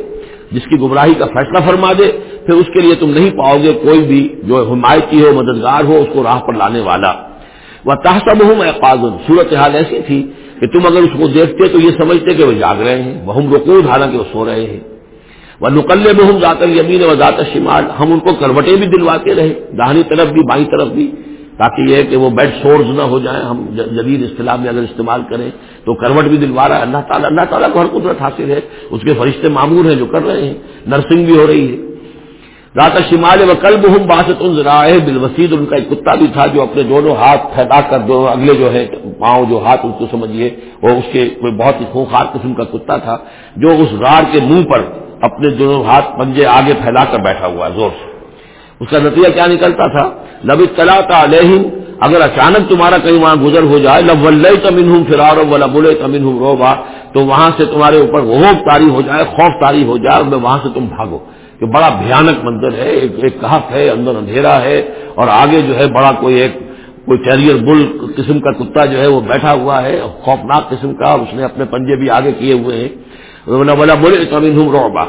جس کی گمراہی کا فیصلہ فرما دے، پھر اس کے لیے تم نہیں پاؤ گے کوئی بھی جو حمایتی ہو، مددگار ہو، اس کو راہ پر لانے والا۔ وہ تحسب ہوں میں صورت حال ایسی تھی کہ تم اگر اس کو دیکھتے تو یہ سمجھتے کہ وہ جاگ رہے ہیں وہ ہم رقود، حالانکہ وہ سو رہے ہیں۔ وہ نقل بہم ذات یمین و ذات شمال ہم ان کو کروٹیں بھی دلواتے رہے، داہنی طرف بھی، بائیں طرف بھی، تاکہ یہ کہ وہ بیڈ سورز نہ ہو جائیں، ہم جدید اصطلاح میں اگر استعمال کریں تو کروٹ بھی دلوا رہا ہے۔ اللہ تعالیٰ اللہ تعالیٰ کو ہر قدرت حاصل ہے، اس کے فرشتے معمور ہیں جو کر رہے ہیں، نرسنگ بھی ہو رہی ہے۔ رات شمال و کل بہم باسط ذرائع بال وسید ان کا ایک کتا بھی تھا جو اپنے دونوں ہاتھ پھیلا کر دو، اگلے جو ہے پاؤں جو ہاتھ اس کو سمجھیے، وہ اس کے کوئی بہت ہی خوخار قسم کا کتا تھا، جو اس غار کے منہ پر اپنے دونوں ہاتھ پنجے آگے پھیلا کر بیٹھا ہوا ہے، زور سے۔ اس کا نتیجہ کیا نکلتا تھا؟ لب اطلاع کا اگر اچانک تمہارا کہیں وہاں گزر ہو جائے لب ول تمن ہوں فرار و تمن ہوں روبا تو وہاں سے تمہارے اوپر غوب تاری ہو جائے، خوف تاری ہو جائے، اور میں وہاں سے تم بھاگو۔ کہ بڑا بھیانک منظر ہے، ایک ایک کہف ہے، اندر اندھیرا ہے، اور آگے جو ہے بڑا کوئی ایک کوئی ٹیریئر بل قسم کا کتا جو ہے وہ بیٹھا ہوا ہے، خوفناک قسم کا اس نے اپنے پنجے بھی آگے کیے ہوئے ہیں۔ بولا بولے روبا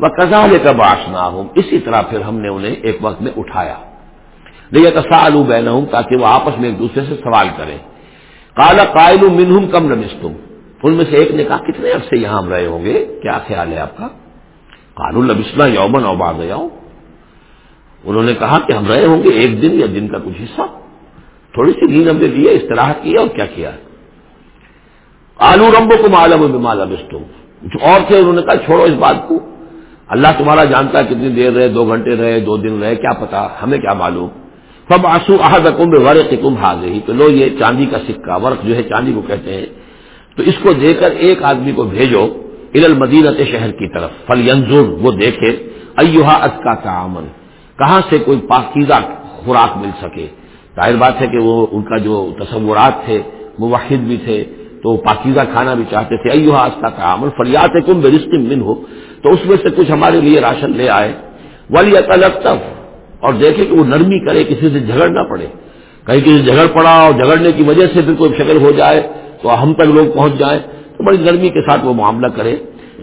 وہ کزال کا ہوں اسی طرح پھر ہم نے انہیں ایک وقت میں اٹھایا۔ لیکن سال بہن ہوں تاکہ وہ آپس میں ایک دوسرے سے سوال کریں۔ کالا قائل منہم کم رمس تم ان میں سے ایک نے کہا، کتنے عرصے یہاں ہم رہے ہوں گے؟ کیا خیال ہے آپ کا؟ قانون لبسنا یومن اوباد جاؤ انہوں نے کہا کہ ہم رہے ہوں گے ایک دن یا دن کا کچھ حصہ۔ تھوڑی سی نیند ہم نے لیے استراحت کیا اور کیا کیا آلو رمبو کو معلوم میں مالا بستوں اور تھے، انہوں نے کہا چھوڑو اس بات کو۔ اللہ تمہارا جانتا ہے کتنی دیر رہے، دو گھنٹے رہے، دو دن رہے، کیا پتا، ہمیں کیا معلوم۔ سب آسو احد کمب ورق کم ہا گئی تو لو یہ چاندی کا سکہ، ورق جو ہے چاندی کو کہتے ہیں۔ تو اس کو دے کر ایک آدمی کو بھیجو ال المدینت شہر کی طرف فل ینظر وہ دیکھے۔ ایوہا از کا تعامل کہاں سے کوئی پاکیزہ خوراک مل سکے؟ ظاہر بات ہے کہ وہ ان کا جو تصورات تھے وہ واحد بھی تھے تو پاکیزہ کھانا بھی چاہتے تھے. ایو آستا کا عمل فریات کم بے من ہو تو اس میں سے کچھ ہمارے لیے راشن لے آئے. ولی الگ اور دیکھے کہ وہ نرمی کرے، کسی سے جھگڑ نہ پڑے. کہیں کسی جھگڑ پڑا اور جھگڑنے کی وجہ سے پھر کوئی شکل ہو جائے تو ہم تک لوگ پہنچ جائیں. تو بڑی نرمی کے ساتھ وہ معاملہ کرے.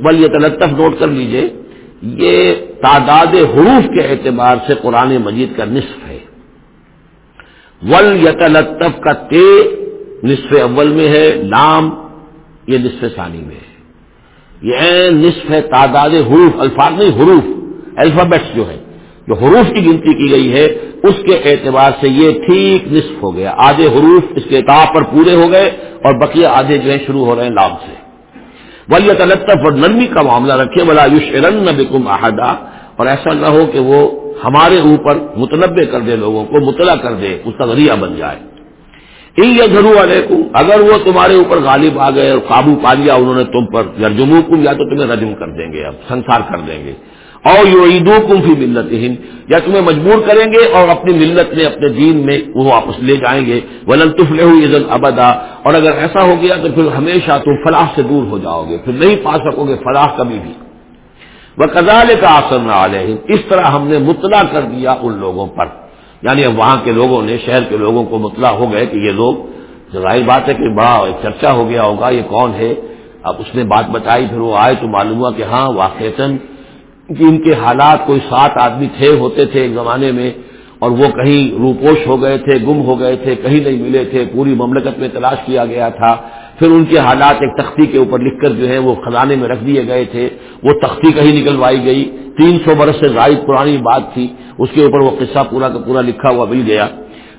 ولی تلطف نوٹ کر لیجیے، یہ تعداد حروف کے اعتبار سے قرآن مجید کا نصف ہے. ول یتلطف کا تے نصف اول میں ہے نام یہ نصف ثانی میں ہے۔ یہ نصف ہے تعداد حروف، الفاظ نہیں، حروف الفابیٹس جو ہے جو حروف کی گنتی کی گئی ہے، اس کے اعتبار سے یہ ٹھیک نصف ہو گیا۔ آدھے حروف اس کے کتاب پر پورے ہو گئے اور بقیہ آدھے جو ہے شروع ہو رہے ہیں لام سے۔ ولیت الطف اور نرمی کا معاملہ رکھے بلا یوشرن بکم احدہ اور ایسا نہ ہو کہ وہ ہمارے اوپر متنوع کر دے، لوگوں کو مطلع کر دے، اس کا ذریعہ بن جائے۔ ان یا اگر وہ تمہارے اوپر غالب آ گئے اور قابو پا لیا انہوں نے تم پر یا جموں یا تو تمہیں رجم کر دیں گے، اب سنسار کر دیں گے۔ اور یو عیدو کم فی ملت ہند یا تمہیں مجبور کریں گے اور اپنی ملت میں، اپنے دین میں وہ واپس لے جائیں گے۔ ولن تفل عزن ابدا اور اگر ایسا ہو گیا تو پھر ہمیشہ تم فلاح سے دور ہو جاؤ گے، پھر نہیں پا سکو گے فلاح کبھی بھی۔ وہ کزال کا آسر نہ علیہ اس طرح ہم نے مطلع کر دیا ان لوگوں پر۔ یعنی اب وہاں کے لوگوں نے، شہر کے لوگوں کو مطلع ہو گئے کہ یہ لوگ، ظاہر بات ہے کہ بڑا چرچا ہو گیا ہوگا، یہ کون ہے؟ اب اس نے بات بتائی، پھر وہ آئے تو معلوم ہوا کہ ہاں واقع کہ ان کے حالات کوئی سات آدمی تھے، ہوتے تھے ایک زمانے میں، اور وہ کہیں روپوش ہو گئے تھے، گم ہو گئے تھے، کہیں نہیں ملے تھے، پوری مملکت میں تلاش کیا گیا تھا۔ پھر ان کے حالات ایک تختی کے اوپر لکھ کر جو ہے وہ خزانے میں رکھ دیے گئے تھے، وہ تختی کہیں نکلوائی گئی۔ تین سو برس سے زائد پرانی بات تھی، اس کے اوپر وہ قصہ پورا کا پورا لکھا ہوا مل گیا۔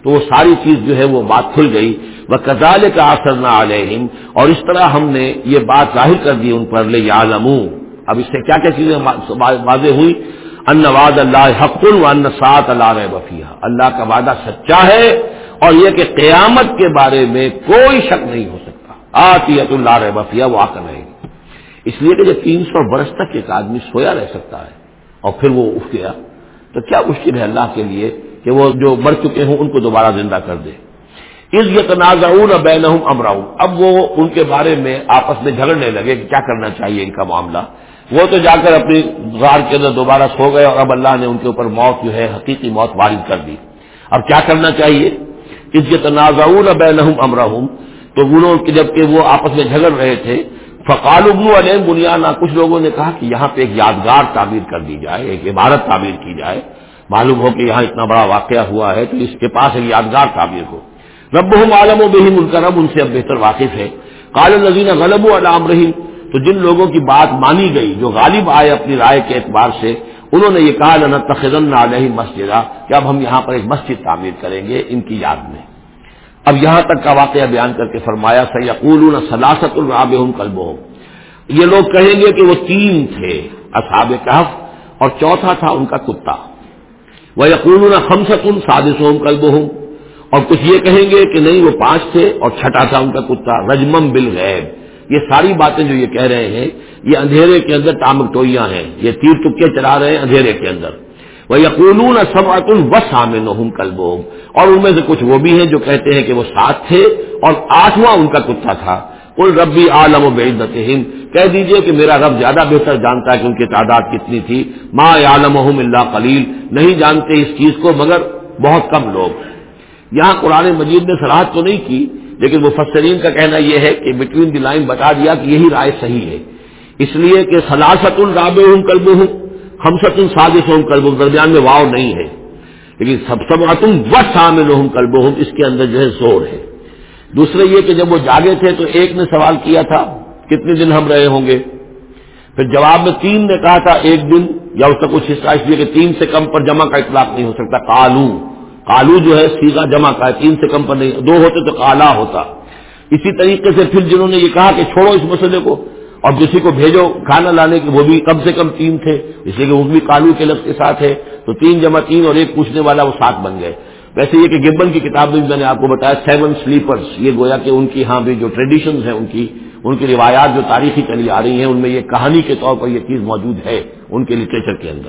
تو وہ ساری چیز جو ہے وہ بات کھل گئی۔ وہ کزال کا اثر نہ علیہم اور اس طرح ہم نے یہ بات ظاہر کر دی ان پر لے یا اب اس سے کیا کیا چیزیں واضح ہوئی؟ ان واد اللہ حق و ان سات اللہ وفیہ اللہ کا وعدہ سچا ہے اور یہ کہ قیامت کے بارے میں کوئی شک نہیں ہو آتیت اللہ وفیہ وہ آ کر رہے گی اس لیے کہ جب تین سو برس تک ایک آدمی سویا رہ سکتا ہے اور پھر وہ اٹھ گیا، تو کیا مشکل ہے اللہ کے لیے کہ وہ جو مر چکے ہوں ان کو دوبارہ زندہ کر دے۔ اس یہ تنازع بین امراؤں اب وہ ان کے بارے میں آپس میں جھگڑنے لگے کہ کیا کرنا چاہیے ان کا معاملہ۔ وہ تو جا کر اپنی غار کے اندر دوبارہ سو گئے اور اب اللہ نے ان کے اوپر موت جو ہے، حقیقی موت وارد کر دی۔ اب کیا کرنا چاہیے؟ اس یہ تنازع بین امراؤں تو انہوں جبکہ وہ آپس میں جھگڑ رہے تھے فقال ابن علیہ بنیادہ کچھ لوگوں نے کہا کہ یہاں پہ ایک یادگار تعمیر کر دی جائے، ایک عمارت تعمیر کی جائے۔ معلوم ہو کہ یہاں اتنا بڑا واقعہ ہوا ہے تو اس کے پاس ایک یادگار تعمیر ہو۔ رب عالم و بہم ان کا رب ان سے اب بہتر واقف ہے۔ کال الزین غلب و علام رحیم تو جن لوگوں کی بات مانی گئی، جو غالب آئے اپنی رائے کے اعتبار سے، انہوں نے یہ کہا لنا تخن علیہ مسجد کہ اب ہم یہاں پر ایک مسجد تعمیر کریں گے ان کی یاد میں۔ اب یہاں تک کا واقعہ بیان کر کے فرمایا سیقول سلاست الراب کلب یہ لوگ کہیں گے کہ وہ تین تھے، اصحاب کہف اور چوتھا تھا ان کا کتا۔ وہ یقول خمسط ان سادس کلب اور کچھ یہ کہیں گے کہ نہیں، وہ پانچ تھے اور چھٹا تھا ان کا کتا، رجمم بل غیب یہ ساری باتیں جو یہ کہہ رہے ہیں، یہ اندھیرے کے اندر ٹامک ٹوئیاں ہیں۔ یہ تیر تکے چلا رہے ہیں اندھیرے کے اندر۔ وہ یقول سبعت الوس حامن کلب اور ان میں سے کچھ وہ بھی ہیں جو کہتے ہیں کہ وہ سات تھے اور آٹھواں ان کا کتا تھا۔ کل ربی عالم و بعزت ہند کہہ دیجیے کہ میرا رب زیادہ بہتر جانتا ہے کہ ان کی تعداد کتنی تھی۔ ما عالم اللہ قلیل نہیں جانتے اس چیز کو مگر بہت کم لوگ۔ یہاں قرآن مجید نے سراہد تو نہیں کی، لیکن مفسرین کا کہنا یہ ہے کہ بٹوین دی لائن بتا دیا کہ یہی رائے صحیح ہے۔ اس لیے کہ سلاست الراب ہوں کلب ہوں ہم ست السادش ہوں کلب درمیان میں واؤ نہیں ہے۔ لیکن سب سب تم و شامل ہوں کلب ہوں اس کے اندر جو ہے زور ہے۔ دوسرے یہ کہ جب وہ جاگے تھے تو ایک نے سوال کیا تھا، کتنے دن ہم رہے ہوں گے؟ پھر جواب میں تین نے کہا تھا، ایک دن، یا اس کا کچھ حصہ اس لیے کہ تین سے کم پر جمع کا اطلاق نہیں ہو سکتا کالو کالو جو ہے سیدھا جمع کا ہے، تین سے کم پر نہیں۔ دو ہوتے تو کالا ہوتا۔ اسی طریقے سے پھر جنہوں نے یہ کہا کہ چھوڑو اس مسئلے کو اور کسی کو بھیجو کھانا لانے کے وہ بھی کم سے کم تین تھے اس لیے کہ وہ بھی کالو کے لفظ کے ساتھ ہے، تو تین جمع تین اور ایک پوچھنے والا وہ سات بن گئے۔ ویسے یہ کہ گبن کی کتاب میں میں نے آپ کو بتایا سیون سلیپرز یہ گویا کہ ان کی ہاں بھی جو ٹریڈیشنز ہیں ان کی ان کی روایات جو تاریخی چلی آ رہی ہیں، ان میں یہ کہانی کے طور پر یہ چیز موجود ہے ان کے لٹریچر کے اندر۔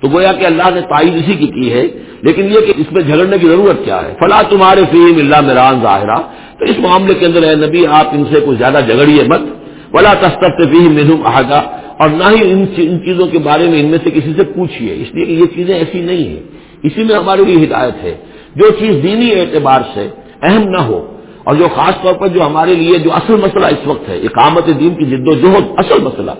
تو گویا کہ اللہ نے تائید اسی کی کی ہے، لیکن یہ کہ اس میں جھگڑنے کی ضرورت کیا ہے۔ فلاں تمہارے فیم اللہ مران ظاہرہ۔ تو اس معاملے کے اندر ہے نبی، آپ ان سے کچھ زیادہ جھگڑیے مت۔ ولا تستف فیم منہم احدہ اور نہ ہی ان ان چیزوں کے بارے میں ان میں سے کسی سے پوچھیے اس لیے کہ یہ چیزیں ایسی نہیں ہیں۔ اسی میں ہمارے لیے ہدایت ہے۔ جو چیز دینی اعتبار سے اہم نہ ہو اور جو خاص طور پر جو ہمارے لیے جو اصل مسئلہ اس وقت ہے، اقامت دین کی جد و جہد اصل مسئلہ،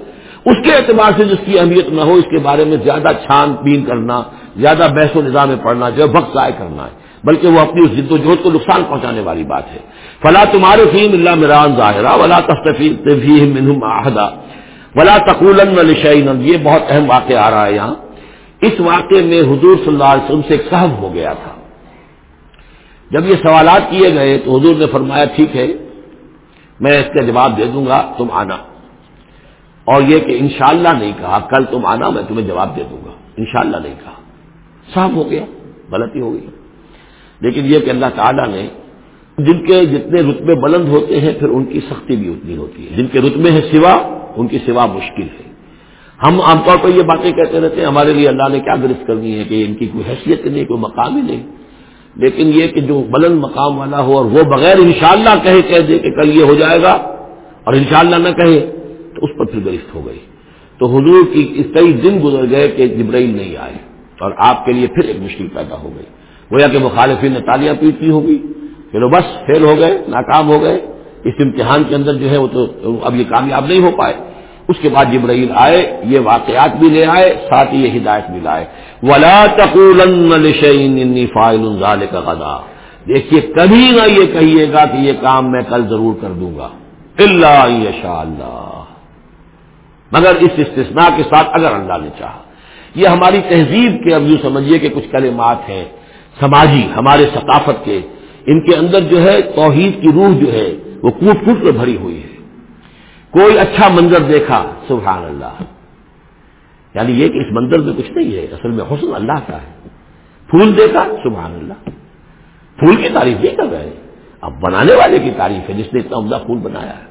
اس کے اعتبار سے جس کی اہمیت نہ ہو، اس کے بارے میں زیادہ چھان بین کرنا، زیادہ بحث و نظام میں پڑھنا، جو وقت ضائع کرنا ہے۔ بلکہ وہ اپنی اس جد و جہد کو نقصان پہنچانے والی بات ہے۔ فلاں تمہارے فیم اللہ مران ظاہرہ ولا تفتفیحدہ ولا تقول لشعین یہ بہت اہم واقع آ رہا ہے یہاں۔ اس واقعے میں حضور صلی اللہ علیہ وسلم سے ایک ہو گیا تھا۔ جب یہ سوالات کیے گئے تو حضور نے فرمایا، ٹھیک ہے، میں اس کا جواب دے دوں گا، تم آنا۔ اور یہ کہ انشاءاللہ نہیں کہا، کل تم آنا، میں تمہیں جواب دے دوں گا۔ انشاءاللہ نہیں کہا۔ صاف ہو گیا، غلطی ہو گئی۔ لیکن یہ کہ اللہ تعالیٰ نے جن کے جتنے رتبے بلند ہوتے ہیں، پھر ان کی سختی بھی اتنی ہوتی ہے۔ جن کے رتبے ہیں سوا، ان کی سوا مشکل ہے۔ ہم عام طور پر یہ باتیں کہتے رہتے ہیں، ہمارے لیے اللہ نے کیا گرفت کرنی ہے کہ ان کی کوئی حیثیت نہیں، کوئی مقام ہی نہیں۔ لیکن یہ کہ جو بلند مقام والا ہو اور وہ بغیر انشاءاللہ کہے، کہہ دے کہ کل یہ ہو جائے گا اور انشاءاللہ نہ کہے، تو اس پر پھر گرفت ہو گئی۔ تو حضور کی کئی دن گزر گئے کہ جبرائیل نہیں آئے اور آپ کے لیے پھر ایک مشکل پیدا ہو گئی۔ گویا کہ مخالفین نے تالیاں پیٹی ہوگی۔ پھر بس فیل ہو گئے، ناکام ہو گئے۔ اس امتحان کے اندر جو ہے وہ تو اب یہ کامیاب نہیں ہو پائے۔ اس کے بعد جبرائیل آئے، یہ واقعات بھی لے آئے، ساتھ ہی یہ ہدایت بھی لائے۔ ولا فائل کا غذا دیکھیے، کبھی نہ یہ کہیے گا کہ یہ کام میں کل ضرور کر دوں گا۔ اللہ اللہ مگر اس استثناء کے ساتھ اگر اللہ نے چاہا۔ یہ ہماری تہذیب کے، اب یوں سمجھیے کہ کچھ کلمات ہیں۔ سماجی، ہمارے ثقافت کے، ان کے اندر جو ہے توحید کی روح جو ہے، وہ کوٹ کوٹ میں بھری ہوئی ہے۔ کوئی اچھا منظر دیکھا، سبحان اللہ۔ یعنی یہ کہ اس منظر میں کچھ نہیں ہے، اصل میں حسن اللہ کا ہے۔ پھول دیکھا، سبحان اللہ۔ پھول کی تعریف یہ کر رہے۔ ہیں اب بنانے والے کی تعریف ہے، جس نے اتنا عمدہ پھول بنایا۔ ہے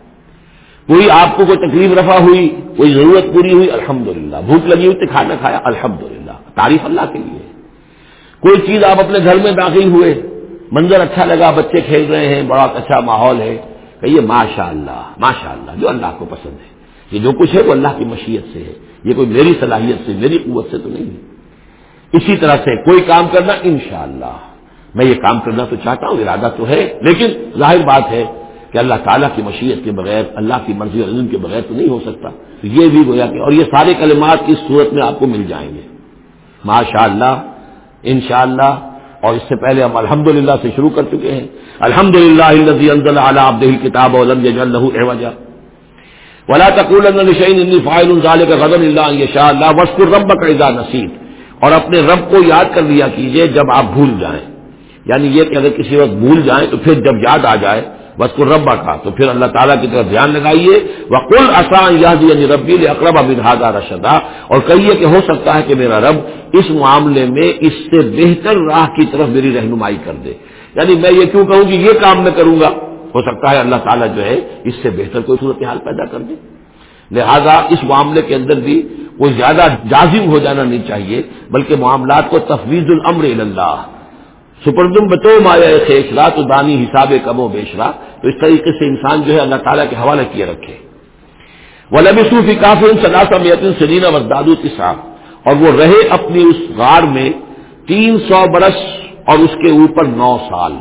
کوئی آپ کو کوئی تکلیف رفع ہوئی، کوئی ضرورت پوری ہوئی، الحمدللہ۔ بھوک لگی ہوئی تو کھانا کھایا، الحمدللہ۔ تعریف اللہ کے لیے۔ کوئی چیز آپ اپنے گھر میں داخل ہوئے، منظر اچھا لگا، بچے کھیل رہے ہیں، بڑا اچھا ماحول ہے کہیے ماشاء اللہ ماشاء اللہ جو اللہ کو پسند ہے، یہ جو کچھ ہے وہ اللہ کی مشیت سے ہے، یہ کوئی میری صلاحیت سے، میری قوت سے تو نہیں ہے۔ اسی طرح سے کوئی کام کرنا، انشاءاللہ، میں یہ کام کرنا تو چاہتا ہوں، ارادہ تو ہے، لیکن ظاہر بات ہے کہ اللہ تعالیٰ کی مشیت کے بغیر، اللہ کی مرضی اور علم کے بغیر تو نہیں ہو سکتا۔ تو یہ بھی گویا کہ، اور یہ سارے کلمات اس صورت میں آپ کو مل جائیں گے۔ ماشاء اللہ ان شاء اللہ اور اس سے پہلے ہم الحمد سے شروع کر چکے ہیں۔ الحمد للہ کتاب ولا تقول کا غزل اللہ شاء اللہ وسط رب کا نصیب اور اپنے رب کو یاد کر لیا کیجیے جب آپ بھول جائیں۔ یعنی یہ کہ اگر کسی وقت بھول جائیں تو پھر جب یاد آ جائے بس کو ربا کا تو پھر اللہ تعالیٰ کی طرف دھیان لگائیے۔ وہ کل آسان یعنی ربی اقرب ابنہادہ رشدہ اور کہیے کہ ہو سکتا ہے کہ میرا رب اس معاملے میں اس سے بہتر راہ کی طرف میری رہنمائی کر دے۔ یعنی میں یہ کیوں کہوں کہ یہ کام میں کروں گا؟ ہو سکتا ہے اللہ تعالیٰ جو ہے اس سے بہتر کوئی صورتحال پیدا کر دے۔ لہذا اس معاملے کے اندر بھی کوئی زیادہ جازم ہو جانا نہیں چاہیے، بلکہ معاملات کو تفویض الامر اللہ۔ سپردم بتو مایا خیشرا تو دانی حساب کم و بیشرا۔ تو اس طریقے سے انسان جو ہے اللہ تعالیٰ کے حوالے کیے رکھے۔ وہ لبی صوفی کافی صداسا میتن سلینا وزداد الصاف اور وہ رہے اپنی اس غار میں تین سو برس اور اس کے اوپر نو سال۔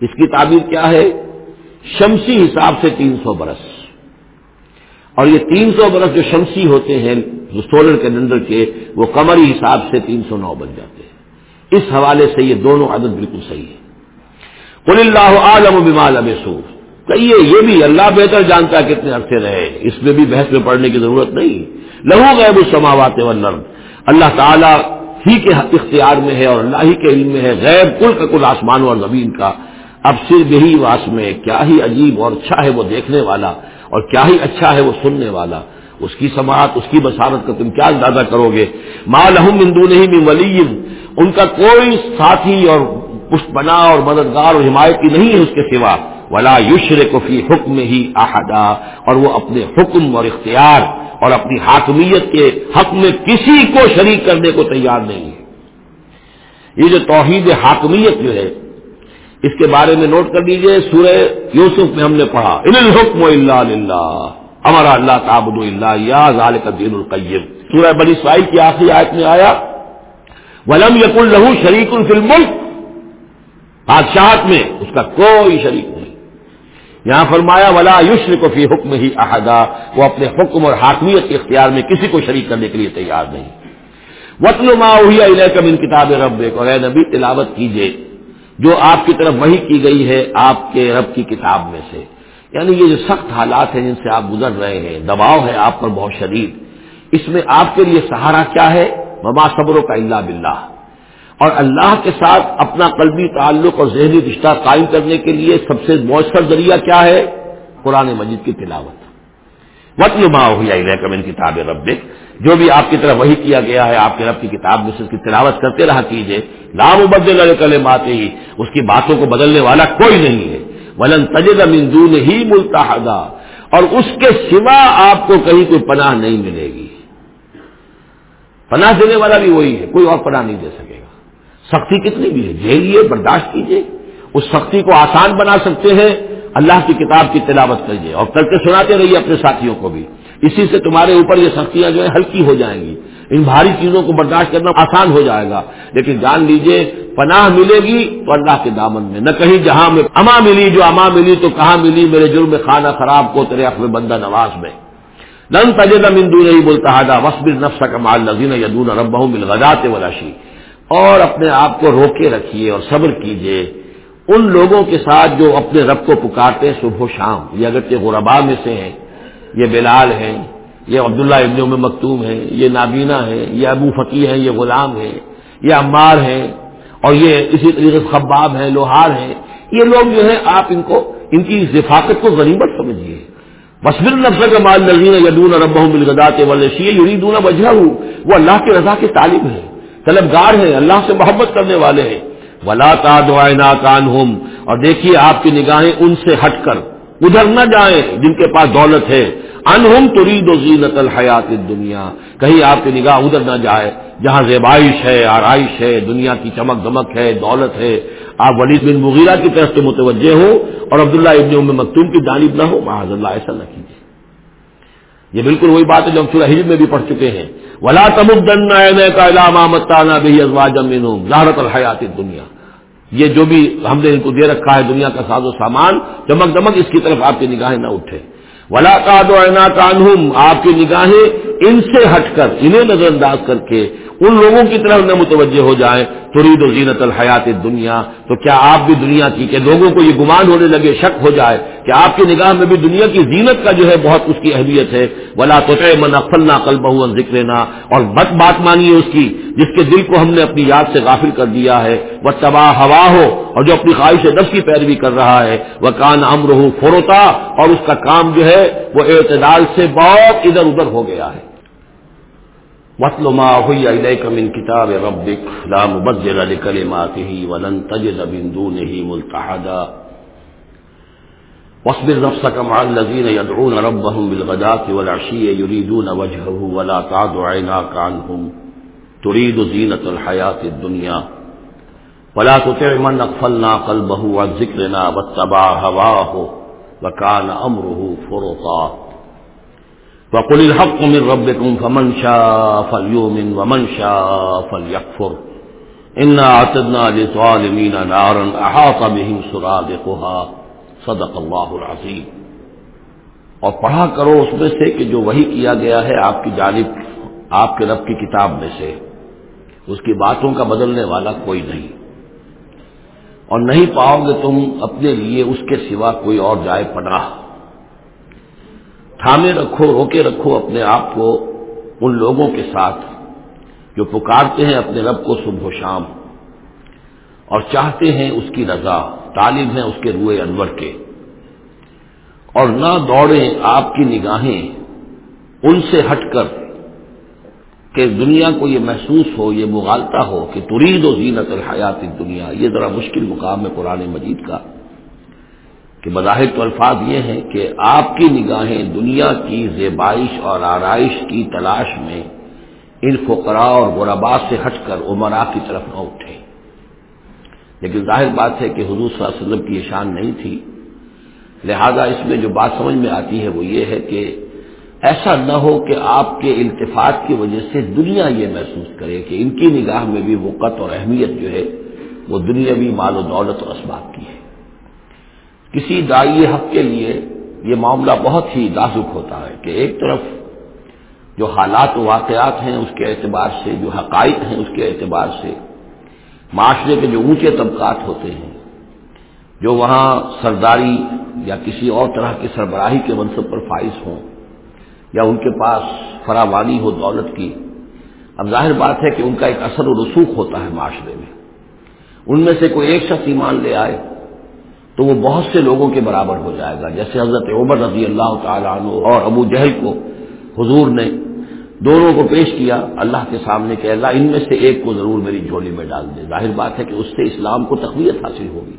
اس کی تعبیر کیا ہے؟ شمسی حساب سے تین سو برس۔ اور یہ تین سو برس جو شمسی ہوتے ہیں، جو سولر کیلنڈر کے، وہ کمری حساب سے تین سو نو بن جاتے ہیں۔ اس حوالے سے یہ دونوں عدد بالکل صحیح ہے۔ قل اللہ عالم و بمال اب کہیے، یہ بھی اللہ بہتر جانتا ہے کتنے عرصے رہے۔ اس میں بھی بحث میں پڑھنے کی ضرورت نہیں۔ لہو غیب السماوات والارض۔ اللہ تعالیٰ ہی کے اختیار میں ہے اور اللہ ہی کے علم میں ہے، غیب کل کا کل آسمان اور زمین کا۔ اب صرف یہی واس میں کیا ہی عجیب اور اچھا ہے وہ دیکھنے والا اور کیا ہی اچھا ہے وہ سننے والا۔ اس کی سماعت، اس کی بسارت کا تم کیا اندازہ کرو گے؟ ماں لہم ہندو نہیں ولی ان کا کوئی ساتھی اور پشت بنا اور مددگار اور حمایتی نہیں ہے اس کے سوا۔ ولا یشر کفی حکم ہی احدا، اور وہ اپنے حکم اور اختیار اور اپنی حاکمیت کے حق میں کسی کو شریک کرنے کو تیار نہیں ہے۔ یہ جو توحید حاکمیت جو ہے، اس کے بارے میں نوٹ کر لیجیے، سورہ یوسف میں ہم نے پڑھا، ان الحکم اللہ ہمارا اللہ تعبد اللہ یا ذالک الدین القیم۔ سورہ بنی اسرائیل کی آخری آیت میں آیا، ولم یق الہو شریک الفلم بادشاہت میں اس کا کوئی شریک نہیں۔ یہاں فرمایا، ولا یشر کو فی حکم ہی احدا وہ اپنے حکم اور حاکمیت کے اختیار میں کسی کو شریک کرنے کے لیے تیار نہیں۔ وطن ما ہوئی کم ان کتاب رب اور اے نبی، تلاوت کیجیے جو آپ کی طرف وہی کی گئی ہے آپ کے رب کی کتاب میں سے۔ یعنی یہ جو سخت حالات ہیں جن سے آپ گزر رہے ہیں، دباؤ ہے آپ پر بہت شدید۔ اس میں آپ کے لیے سہارا کیا ہے؟ مما صبروں کا اللہ بلّہ اور اللہ کے ساتھ اپنا قلبی تعلق اور ذہنی رشتہ قائم کرنے کے لیے سب سے مؤثر ذریعہ کیا ہے؟ قرآن مجید کی تلاوت۔ وط نما ہوئی کتاب رب جو بھی آپ کی طرف وہی کیا گیا ہے، آپ کے رب کی کتاب میں سے اس کی تلاوت کرتے رہا کیجیے لام بدل کلے ماتے ہی اس کی باتوں کو بدلنے والا کوئی نہیں ہے۔ ولن تجد مندون ہی ملتا اور اس کے سوا آپ کو کہیں کوئی پناہ نہیں ملے گی۔ پناہ دینے والا بھی وہی ہے، کوئی اور پناہ نہیں دے سکے۔ سختی کتنی بھی ہے؟ جھیلیے، برداشت کیجیے اس سختی کو آسان بنا سکتے ہیں۔ اللہ کی کتاب کی تلاوت کریے اور کر کے سناتے رہیے اپنے ساتھیوں کو بھی۔ اسی سے تمہارے اوپر یہ سختیاں جو ہیں ہلکی ہو جائیں گی۔ ان بھاری چیزوں کو برداشت کرنا آسان ہو جائے گا۔ لیکن جان لیجیے، پناہ ملے گی تو اللہ کے دامن میں۔ نہ کہیں جہاں میں اما ملی، جو اما ملی تو کہاں ملی؟ میرے جرم خانہ خراب کو تیرے اخب بندہ نواز میں۔ نن تجد مندو نہیں بولتا ہادا وسبر نفس کمال نظین یدون رب مل ولاشی اور اپنے آپ کو روکے رکھیے اور صبر کیجیے ان لوگوں کے ساتھ جو اپنے رب کو پکارتے ہیں صبح و شام، یہ اگر کہ غربا میں سے ہیں، یہ بلال ہیں، یہ عبداللہ ابن میں مکتوم ہیں، یہ نابینا ہیں، یہ ابو فقی ہیں، یہ غلام ہیں، یہ عمار ہیں، اور یہ اسی طریقے سے خباب ہیں، لوہار ہیں۔ یہ لوگ جو ہے آپ ان کو، ان کی ذفاقت کو غنیمت سمجھیے۔ بسبر نفس کا مال نظین یدون رب الغدات ولشی یریدون وجہ وہ اللہ کی رضا کے طالب ہیں۔ طلبگار ہیں، اللہ سے محبت کرنے والے ہیں۔ ولا تا دعائنا کان اور دیکھیے، آپ کی نگاہیں ان سے ہٹ کر۔ ادھر نہ جائیں جن کے پاس دولت ہے۔ انہم ترید و زینت الحیات دنیا کہیں آپ کی نگاہ ادھر نہ جائے، جہاں زیبائش ہے، آرائش ہے، دنیا کی چمک دمک ہے، دولت ہے۔ آپ ولید بن مغیرہ کی طرف سے متوجہ ہو اور عبداللہ ابن ام مکتوم کی جانب نہ ہو محاذ اللہ، ایسا نہ کیجیے یہ بالکل وہی بات ہے جو ہم سورہ ہجر میں بھی پڑھ چکے ہیں۔ ولا تمدن کا علامہ بھی ازواج زہرت الحیات دنیا یہ جو بھی ہم نے ان کو دے رکھا ہے دنیا کا ساز و سامان چمک دمک اس کی طرف آپ کی نگاہیں نہ اٹھے۔ ولا کا دو آپ کی نگاہیں ان سے ہٹ کر، انہیں نظر انداز کر کے ان لوگوں کی طرف نہ متوجہ ہو جائیں ترید و زینت الحیات دنیا تو کیا آپ بھی دنیا کی، کہ لوگوں کو یہ گمان ہونے لگے، شک ہو جائے کہ آپ کی نگاہ میں بھی دنیا کی زینت کا جو ہے بہت اس کی اہمیت ہے۔ ولا تو من اقفلنا کل بہو ذکر نہ اور بد بات مانیے اس کی، جس کے دل کو ہم نے اپنی یاد سے غافل کر دیا ہے۔ وہ تباہ ہوا ہو اور جو اپنی خواہش نفس کی پیروی کر رہا ہے۔ وہ کان امر ہو فروتا اور اس کا کام جو ہے، وہ اعتدال سے بہت ادھر ادھر ہو گیا ہے۔ وطل ما ہوئی الیک من کتاب ربک لا مبدل لکلماته ولن تجد من دونه ملتحدا. واصبر نفسك مع الذين يدعون ربهم بالغداة والعشي يريدون وجهه ولا تعد عيناك عنهم تريد زينة الحياة الدنيا ولا تطع من اغفلنا قلبه عن ذكرنا واتبع هواه وكان امره فرطا. وقل الحق من ربكم فمن شاء فليؤمن ومن شاء فليكفر. إنا اعتدنا للظالمين نارا أحاط بهم سرادقها. صدق اللہ العظیم اور پڑھا کرو اس میں سے کہ جو وہی کیا گیا ہے آپ کی جانب، آپ کے رب کی کتاب میں سے، اس کی باتوں کا بدلنے والا کوئی نہیں۔ اور نہیں پاؤ گے تم اپنے لیے اس کے سوا کوئی اور جائے پناہ۔ تھامے رکھو، روکے رکھو اپنے آپ کو ان لوگوں کے ساتھ جو پکارتے ہیں اپنے رب کو صبح و شام اور چاہتے ہیں اس کی رضا، طالب ہیں اس کے روئے انور کے۔ اور نہ دوڑیں آپ کی نگاہیں ان سے ہٹ کر کہ دنیا کو یہ محسوس ہو، یہ مغالتا ہو کہ ترید و زینت الحیات دنیا یہ ذرا مشکل مقام ہے قرآن مجید کا۔ کہ بظاہر تو الفاظ یہ ہیں کہ آپ کی نگاہیں دنیا کی زیبائش اور آرائش کی تلاش میں ان فقراء اور غربا سے ہٹ کر عمرا کی طرف نہ اٹھے لیکن ظاہر بات ہے کہ حضور صلی اللہ علیہ وسلم کی یہ شان نہیں تھی۔ لہذا اس میں جو بات سمجھ میں آتی ہے وہ یہ ہے کہ ایسا نہ ہو کہ آپ کے التفاط کی وجہ سے دنیا یہ محسوس کرے کہ ان کی نگاہ میں بھی وقت اور اہمیت جو ہے وہ دنیاوی مال و دولت اور اسباب کی ہے۔ کسی دائی حق کے لیے یہ معاملہ بہت ہی نازک ہوتا ہے کہ ایک طرف جو حالات و واقعات ہیں، اس کے اعتبار سے جو حقائق ہیں، اس کے اعتبار سے معاشرے کے جو اونچے طبقات ہوتے ہیں، جو وہاں سرداری یا کسی اور طرح کی سربراہی کے منصب پر فائز ہوں یا ان کے پاس فراوانی ہو دولت کی، اب ظاہر بات ہے کہ ان کا ایک اثر و رسوخ ہوتا ہے معاشرے میں۔ ان میں سے کوئی ایک شخص ایمان لے آئے تو وہ بہت سے لوگوں کے برابر ہو جائے گا۔ جیسے حضرت عمر رضی اللہ تعالیٰ عنہ اور ابو جہل کو حضور نے دونوں کو پیش کیا، اللہ کے سامنے کہ اللہ ان میں سے ایک کو ضرور میری جھولی میں ڈال دے۔ ظاہر بات ہے کہ اس سے اسلام کو تقویت حاصل ہوگی۔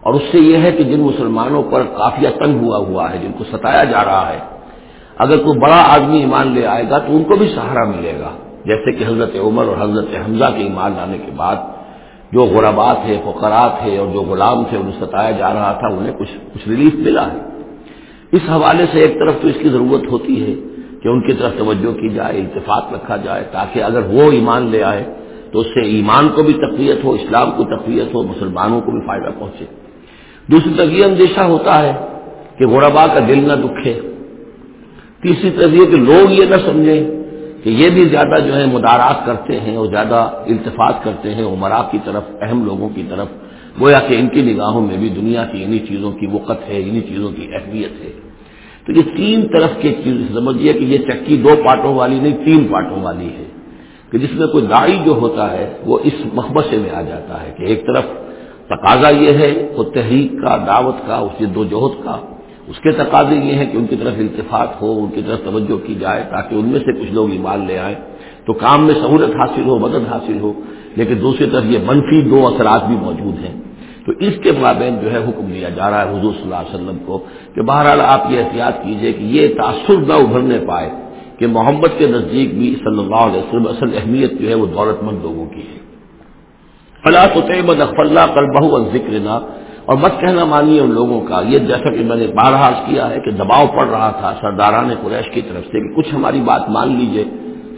اور اس سے یہ ہے کہ جن مسلمانوں پر کافی تنگ ہوا ہوا ہے، جن کو ستایا جا رہا ہے، اگر کوئی بڑا آدمی ایمان لے آئے گا تو ان کو بھی سہارا ملے گا۔ جیسے کہ حضرت عمر اور حضرت حمزہ کے ایمان لانے کے بعد جو غربات ہے فقرات ہے اور جو غلام تھے، انہیں ستایا جا رہا تھا، انہیں کچھ کچھ ریلیف ملا ہے۔ اس حوالے سے ایک طرف تو اس کی ضرورت ہوتی ہے کہ ان کی طرف توجہ کی جائے اتفاق رکھا جائے، تاکہ اگر وہ ایمان لے آئے تو اس سے ایمان کو بھی تقویت ہو، اسلام کو تقویت ہو، مسلمانوں کو بھی فائدہ پہنچے۔ دوسری طرف یہ اندیشہ ہوتا ہے کہ غربا کا دل نہ دکھے۔ تیسری طرف یہ کہ لوگ یہ نہ سمجھیں کہ یہ بھی زیادہ جو ہے مدارات کرتے ہیں اور زیادہ التفاط کرتے ہیں عمرا کی طرف، اہم لوگوں کی طرف، گویا کہ ان کی نگاہوں میں بھی دنیا کی انہی چیزوں کی وقت ہے، انہی چیزوں کی اہمیت ہے۔ تو یہ تین طرف کی چیز سمجھیے کہ یہ چکی دو پارٹوں والی نہیں، تین پارٹوں والی ہے۔ کہ جس میں کوئی داڑھی جو ہوتا ہے، وہ اس مقبصے میں آ جاتا ہے کہ ایک طرف تقاضا یہ ہے وہ تحریک کا، دعوت کا، اس دو جہد کا اس کے تقاضے یہ ہیں کہ ان کی طرف التفاق ہو، ان کی طرف توجہ کی جائے تاکہ ان میں سے کچھ لوگ ایمان لے آئیں۔ تو کام میں سہولت حاصل ہو، مدد حاصل ہو، لیکن دوسری طرف یہ منفی دو اثرات بھی موجود ہیں۔ تو اس کے مابین جو ہے حکم دیا جا رہا ہے حضور صلی اللہ علیہ وسلم کو کہ بہرحال آپ یہ احتیاط کیجیے کہ یہ تاثر نہ ابھرنے پائے کہ محمد کے نزدیک بھی صلی اللہ علیہ وسلم اصل اہمیت جو ہے وہ دولت مند لوگوں کی ہے۔ فلاں تو اللہ کل بہو ذکر نہ اور مت کہنا مانیے ان لوگوں کا، یہ جیسا کہ میں نے بارہ کیا ہے کہ دباؤ پڑ رہا تھا سرداران قریش کی طرف سے کہ کچھ ہماری بات مان لیجیے،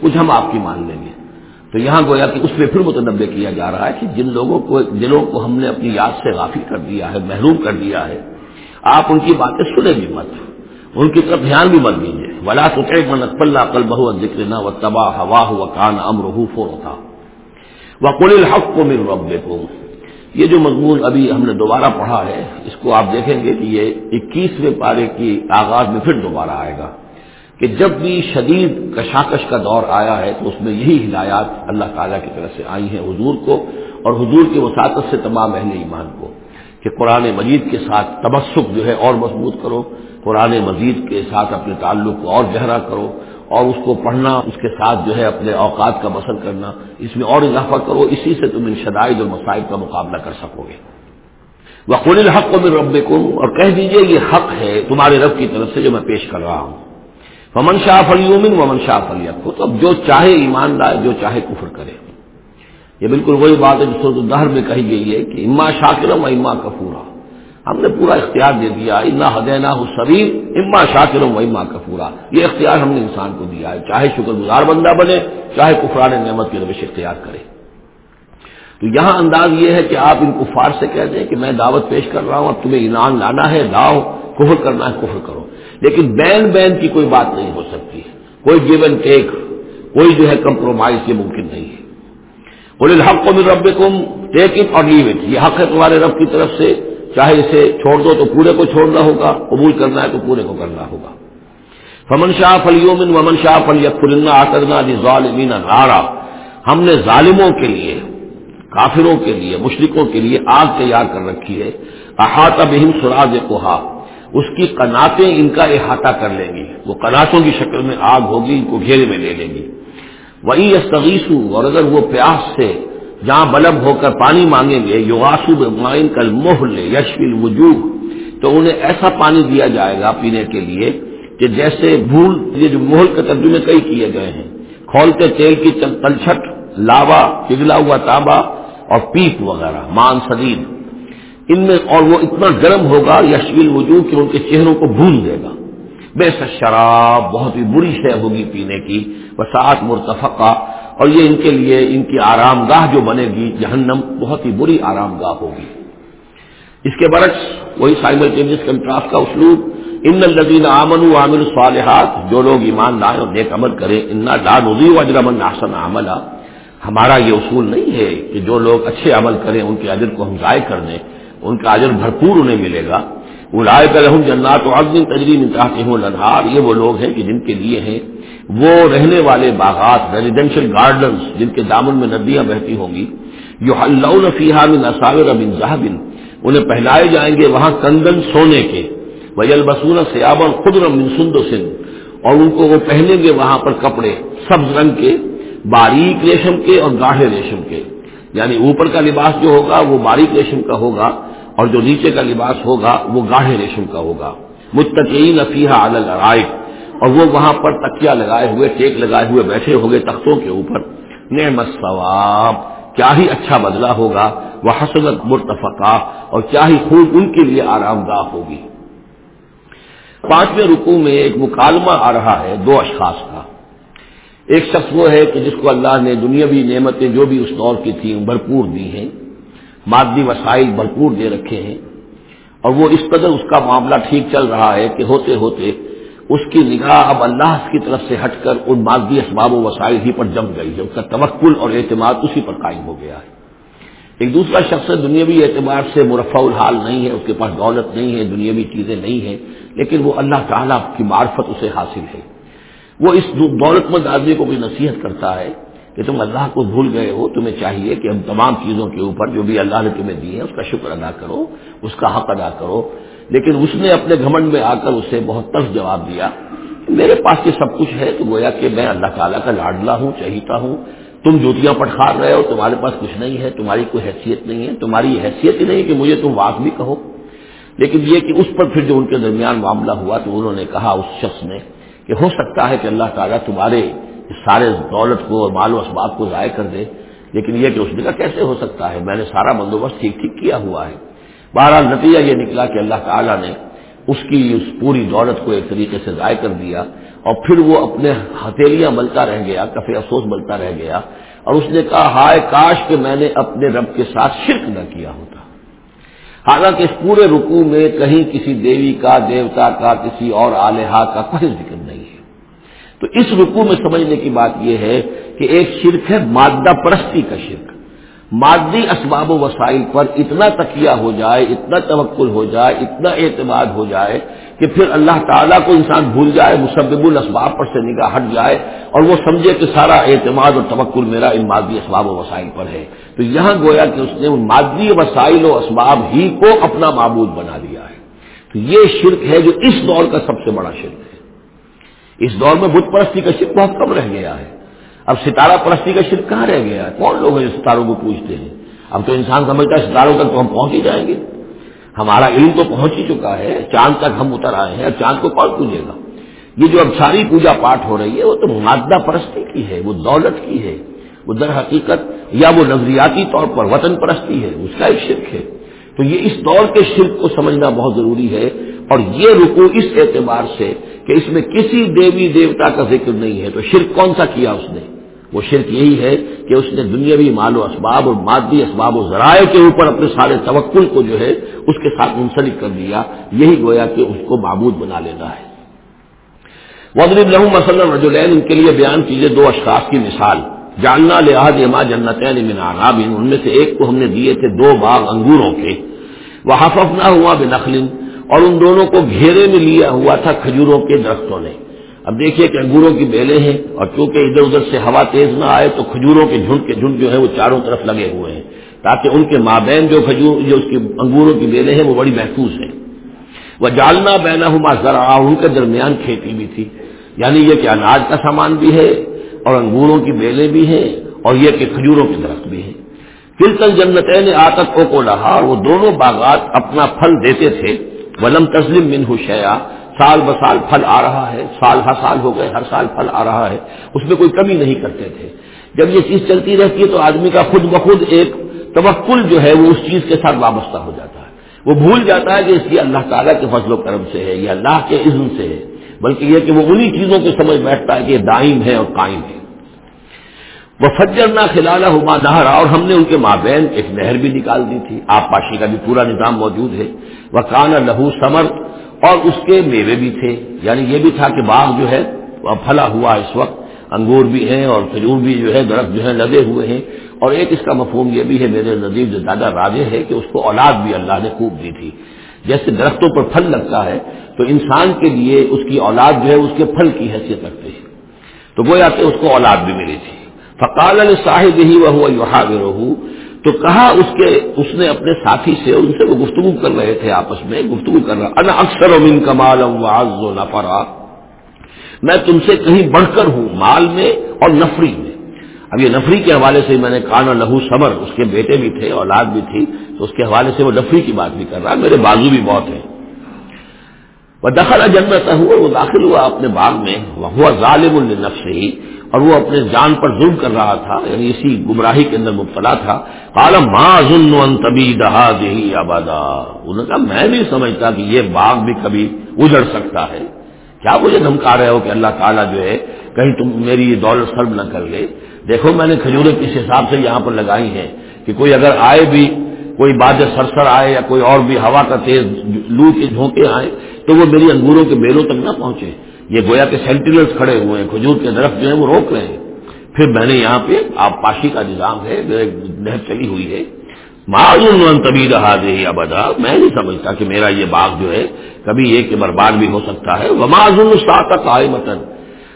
کچھ ہم آپ کی مان لیں گے۔ تو یہاں گویا کہ اس میں پھر متنوع کیا جا رہا ہے کہ جن لوگوں کو، جنوں کو ہم نے اپنی یاد سے غافل کر دیا ہے، محروم کر دیا ہے، آپ ان کی باتیں سنیں بھی مت۔ ان کی طرف دھیان بھی مت دیجیے ولا تو من اقبال کل بہو ذکر نہ و تباہ ہوا ہوا کان امر فور تھا وہ کل الحق کو مل رب کو یہ جو مضمون ابھی ہم نے دوبارہ پڑھا ہے، اس کو آپ دیکھیں گے کہ یہ اکیسویں پارے کی آغاز میں پھر دوبارہ آئے گا کہ جب بھی شدید کشاکش کا دور آیا ہے تو اس میں یہی ہدایات اللہ تعالیٰ کی طرف سے آئی ہیں حضور کو اور حضور کی وساطت سے تمام اہل ایمان کو کہ قرآن مجید کے ساتھ تبسک جو ہے اور مضبوط کرو، قرآن مجید کے ساتھ اپنے تعلق کو اور گہرا کرو اور اس کو پڑھنا، اس کے ساتھ جو ہے اپنے اوقات کا بسر کرنا، اس میں اور اضافہ کرو، اسی سے تم ان شدائد اور مسائل کا مقابلہ کر سکو گے۔ وقول الحق کو میں رب اور کہہ دیجیے، یہ حق ہے تمہارے رب کی طرف سے جو میں پیش کر رہا ہوں۔ ومن شاہ فلیومن ومن شاہ فلی تو اب جو چاہے ایمان لائے، جو چاہے کفر کرے۔ یہ بالکل وہی بات ہے جو الدہر میں کہی گئی ہے کہ اما شاکرم اما کفورا۔ ہم نے پورا اختیار دے دیا، انا حدینا شریر اما شاکر و اما کفورا۔ یہ اختیار ہم نے انسان کو دیا ہے، چاہے شکر گزار بندہ بنے، چاہے کفران نعمت کی روش اختیار کرے۔ تو یہاں انداز یہ ہے کہ آپ ان کفار سے کہہ دیں کہ میں دعوت پیش کر رہا ہوں، اب تمہیں انعام لانا ہے، لاؤ، کفر کرنا ہے، کفر کرو۔ لیکن بین بین کی کوئی بات نہیں ہو سکتی۔ کوئی گیو اینڈ ٹیک کوئی جو ہے کمپرومائز یہ ممکن نہیں ہے۔ بولے الحق کو بھی رب کم ٹیک اٹ اور لیو اٹ یہ حق ہے تمہارے رب کی طرف سے۔ چاہے اسے چھوڑ دو تو پورے کو چھوڑنا ہوگا، قبول کرنا ہے تو پورے کو کرنا ہوگا۔ فمن شاہ فلیومن ومن شاہ فلی فلنا آکرنا ظالمین نارا۔ ہم نے ظالموں کے لیے، کافروں کے لیے مشرقوں کے لیے آگ تیار کر رکھی ہے۔ احاطہ بہم سراج کوہا اس کی کناتیں ان کا احاطہ کر لیں گی۔ وہ کناتوں کی شکل میں آگ ہوگی، ان کو گھیرے میں لے لیں گی۔ وہی استغیثو اور اگر وہ پیاس سے جہاں بلب ہو کر پانی مانگیں گے یواسو مائن کل موہ لے یشفل وجوہ تو انہیں ایسا پانی دیا جائے گا پینے کے لیے کہ جیسے بھول، یہ جو محل کے ترجمے کئی کیے گئے ہیں۔ کھولتے تیل کی تلچھٹ، لاوا، پگھلا ہوا تانبا اور پیپ وغیرہ، مان سدید۔ ان میں اور وہ اتنا گرم ہوگا یشویل وجود کہ ان کے چہروں کو بھون دے گا۔ بے شراب بہت ہی بری شے ہوگی پینے کی۔ وسعت مرتفقہ۔ اور یہ ان کے لیے ان کی آرام گاہ جو بنے گی، جہنم، بہت ہی بری آرام گاہ ہوگی۔ اس کے برعکس وہی سائملٹینیس کنٹراسٹ کا اسلوب، ان الدین امن و عامر صالحات جو لوگ ایمان اور نیک عمل کریں ان ڈانوی و اجرمن آسن عملہ ہمارا یہ اصول نہیں ہے کہ جو لوگ اچھے عمل کریں، ان کے اجر کو ہم ضائع کر دیں، ان کا اجر بھرپور انہیں ملے گا۔ وہ رائے کر جنات و عزم تجریم انتہا ہوں لنہار یہ وہ لوگ ہیں کہ جن کے لیے ہیں وہ رہنے والے باغات ریزیڈینشل گارڈنس جن کے دامن میں ندیاں بہتی ہوں گی جو اللہ فیحا من نصاور ابن ذہبن انہیں پہنائے جائیں گے وہاں کندن سونے کے وجل بسون سیاب اور خود رمن سند سن اور ان کو وہ پہنیں گے وہاں پر کپڑے، سبز رنگ کے، باریک ریشم کے اور گاڑھے ریشم کے یعنی اوپر کا لباس جو ہوگا وہ باریک ریشم کا ہوگا، اور جو نیچے کا لباس ہوگا وہ گاڑھے ریشم کا ہوگا. متقین افیحا الرائق اور وہ وہاں پر تکیا لگائے ہوئے، ٹیک لگائے ہوئے بیٹھے ہوں گے تختوں کے اوپر۔ نعمت ثواب، کیا ہی اچھا بدلہ ہوگا وہ حسنت مرتفقہ، اور کیا ہی خوب ان کے لیے آرام دہ ہوگی۔ پانچویں رکو میں ایک مکالمہ آ رہا ہے دو اشخاص کا۔ ایک شخص وہ ہے کہ جس کو اللہ نے دنیاوی نعمتیں جو بھی اس دور کی تھیں بھرپور دی ہیں، مادی وسائل بھرپور دے رکھے ہیں، اور وہ اس قدر اس کا معاملہ ٹھیک چل رہا ہے کہ ہوتے ہوتے اس کی نگاہ اب اللہ کی طرف سے ہٹ کر ان مادی اسباب و وسائل ہی پر جم گئی ہے۔ اس کا توکل اور اعتماد اسی پر قائم ہو گیا ہے۔ ایک دوسرا شخص دنیاوی اعتبار سے مرفع الحال نہیں ہے، اس کے پاس دولت نہیں ہے، دنیاوی چیزیں نہیں ہیں، لیکن وہ اللہ تعالیٰ کی معرفت اسے حاصل ہے۔ وہ اس دولت مند آدمی کو بھی نصیحت کرتا ہے کہ تم اللہ کو بھول گئے ہو، تمہیں چاہیے کہ ہم تمام چیزوں کے اوپر جو بھی اللہ نے تمہیں دی ہے اس کا شکر ادا کرو، اس کا حق ادا کرو۔ لیکن اس نے اپنے گھمنڈ میں آ کر اسے بہت ترس جواب دیا۔ میرے پاس یہ سب کچھ ہے تو گویا کہ میں اللہ تعالیٰ کا لاڈلا ہوں، چہیتا ہوں۔ تم جوتیاں پٹخار رہے ہو، تمہارے پاس کچھ نہیں ہے، تمہاری کوئی حیثیت نہیں ہے، تمہاری یہ حیثیت ہی نہیں کہ مجھے تم واق بھی کہو۔ لیکن یہ کہ اس پر پھر جو ان کے درمیان معاملہ ہوا تو انہوں نے کہا اس شخص نے کہ ہو سکتا ہے کہ اللہ تعالیٰ تمہارے سارے دولت کو اور مال و اسباب کو ضائع کر دے۔ لیکن یہ کہ اس نے کہا کیسے ہو سکتا ہے؟ میں نے سارا بندوبست ٹھیک ٹھیک کیا ہوا ہے۔ بہرحال نتیجہ یہ نکلا کہ اللہ تعالیٰ نے اس کی اس پوری دولت کو ایک طریقے سے ضائع کر دیا اور پھر وہ اپنے ہتھیلیاں ملتا رہ گیا کفی افسوس ملتا رہ گیا اور اس نے کہا، ہائے کاش کہ میں نے اپنے رب کے ساتھ شرک نہ کیا ہوتا۔ حالانکہ اس پورے رکوع میں کہیں کسی دیوی کا، دیوتا کا، کسی اور آلیہ کا کوئی ذکر نہیں ہے۔ تو اس رکوع میں سمجھنے کی بات یہ ہے کہ ایک شرک ہے، مادہ پرستی کا شرک۔ مادی اسباب و وسائل پر اتنا تکیہ ہو جائے، اتنا توکل ہو جائے، اتنا اعتماد ہو جائے کہ پھر اللہ تعالیٰ کو انسان بھول جائے، مسبب الاسباب پر سے نگاہ ہٹ جائے اور وہ سمجھے کہ سارا اعتماد اور توکل میرا ان مادی اسباب و وسائل پر ہے۔ تو یہاں گویا کہ اس نے ان مادی وسائل و اسباب ہی کو اپنا معبود بنا لیا ہے۔ تو یہ شرک ہے جو اس دور کا سب سے بڑا شرک ہے۔ اس دور میں بت پرستی کا شرک بہت کم رہ گیا ہے۔ اب ستارہ پرستی کا شرک کہاں رہ گیا؟ کون لوگ ہیں جو ستاروں کو پوچھتے ہیں؟ اب تو انسان سمجھتا ہے ستاروں تک تو ہم پہنچ ہی جائیں گے۔ ہمارا علم تو پہنچ ہی چکا ہے، چاند تک ہم اتر آئے ہیں اور چاند کو کون پوجے گا؟ یہ جو اب ساری پوجا پاٹ ہو رہی ہے، وہ تو مادہ پرستی کی ہے، وہ دولت کی ہے، وہ در حقیقت یا وہ نظریاتی طور پر وطن پرستی ہے، اس کا ایک شرک ہے۔ تو یہ اس دور کے شرک کو سمجھنا بہت ضروری ہے اور یہ رکو اس اعتبار سے کہ اس میں کسی دیوی دیوتا کا ذکر نہیں ہے۔ تو شرک کون سا کیا اس نے؟ وہ شرک یہی ہے کہ اس نے دنیاوی مال و اسباب اور مادی اسباب و ذرائع کے اوپر اپنے سارے توکل کو جو ہے اس کے ساتھ منسلک کر دیا، یہی گویا کہ اس کو معبود بنا لینا ہے۔ وزرب لہو مسلم رجولین ان کے لیے بیان کیجیے دو اشخاص کی مثال۔ جاننا لحاظ اما جنتین من عرابن ان میں سے ایک کو ہم نے دیے تھے دو باغ انگوروں کے۔ وہ حفظ نہ ہوا بے اور ان دونوں کو گھیرے میں لیا ہوا تھا کھجوروں کے درختوں نے۔ اب دیکھیے کہ انگوروں کی بیلیں ہیں اور چونکہ ادھر ادھر سے ہوا تیز نہ آئے تو کھجوروں کے جھنڈ کے جھنڈ جو ہے وہ چاروں طرف لگے ہوئے ہیں۔ تاکہ ان کے مابین جو کھجور، جو اس کی انگوروں کی بیلیں ہیں وہ بڑی محفوظ ہیں۔ وہ جالنا بینا ہما ذرا ان کے درمیان کھیتی بھی تھی۔ یعنی یہ کہ اناج کا سامان بھی ہے اور انگوروں کی بیلیں بھی ہیں اور یہ کہ کھجوروں کے درخت بھی ہیں۔ پھر کل جنت نے آتک کو رہا اور وہ دونوں باغات اپنا پھل دیتے تھے۔ ولم تسلم من حشیا سال ب سال پھل آ رہا ہے، سال ہر سال ہو گئے، ہر سال پھل آ رہا ہے۔ اس میں کوئی کمی نہیں کرتے تھے۔ جب یہ چیز چلتی رہتی ہے تو آدمی کا خود بخود ایک توکل جو ہے وہ اس چیز کے ساتھ وابستہ ہو جاتا ہے۔ وہ بھول جاتا ہے کہ اس کی اللہ تعالیٰ کے فضل و کرم سے ہے، یہ اللہ کے عزم سے ہے۔ بلکہ یہ کہ وہ انہی چیزوں کو سمجھ بیٹھتا ہے کہ یہ دائم ہے اور قائم ہے۔ وہ فجر نہ کھلانا ہما نہرا اور ہم نے ان کے مابین ایک نہر بھی نکال دی تھی۔ آپ پاشی کا بھی پورا نظام موجود ہے۔ وہ کانا لہو سمر اور اس کے میوے بھی تھے یعنی یہ بھی تھا کہ باغ جو ہے پھلا ہوا اس وقت، انگور بھی ہیں اور کھجور بھی جو ہے، درخت جو ہے لدے ہوئے ہیں۔ اور ایک اس کا مفہوم یہ بھی ہے، میرے نظیر جو زیادہ راجے ہے کہ اس کو اولاد بھی اللہ نے خوب دی تھی۔ جیسے درختوں پر پھل لگتا ہے، تو انسان کے لیے اس کی اولاد جو ہے، اس کے پھل کی حیثیت رکھتے ہیں۔ تو گویا کہ اس کو اولاد بھی ملی تھی۔ فقال صاحب ہی وہ ہوا تو کہا اس کے اس نے اپنے ساتھی سے ان سے وہ گفتگو کر رہے تھے آپس میں، گفتگو کر رہا انا اکثر امین کمال و نفرا۔ میں تم سے کہیں بڑھ کر ہوں، مال میں اور نفری میں۔ اب یہ نفری کے حوالے سے میں نے کانا لہو صبر اس کے بیٹے بھی تھے، اولاد بھی تھی، تو اس کے حوالے سے وہ نفری کی بات بھی کر رہا میرے بازو بھی بہت ہیں۔ وہ دخل جنت ہوا، وہ داخل ہوا اپنے باغ میں۔ وہ ہوا ظالم النفس ہی اور وہ اپنے جان پر ظلم کر رہا تھا یعنی اسی گمراہی کے اندر مبتلا تھا۔ کالا ماں ظلم تبھی دہا دہی آبادا انہوں نے کہا، میں نہیں سمجھتا کہ یہ باغ بھی کبھی اجڑ سکتا ہے۔ کیا مجھے دھمکا رہے ہو کہ اللہ تعالیٰ جو ہے، کہیں تم میری یہ دولت سرب نہ کر لے۔ دیکھو، میں نے کھجورے کس حساب سے یہاں پر لگائی ہیں کہ کوئی اگر آئے بھی، کوئی باد سرسر آئے یا کوئی اور بھی ہوا کا تیز لو کے جھونکے آئے، تو وہ میری انگوروں کے بیلوں تک نہ پہنچے۔ یہ گویا کے سینٹینلس کھڑے ہوئے ہیں، کھجور کے درخت جو ہیں وہ روک رہے ہیں۔ پھر میں نے یہاں پہ آپ پاشی کا نظام ہے نہر چلی ہوئی ہے۔ معلوم تبھی رہا دے یا بدا میں نہیں سمجھتا کہ میرا یہ باغ جو ہے کبھی یہ کہ برباد بھی ہو سکتا ہے۔ وہ معذوم تک آئے متن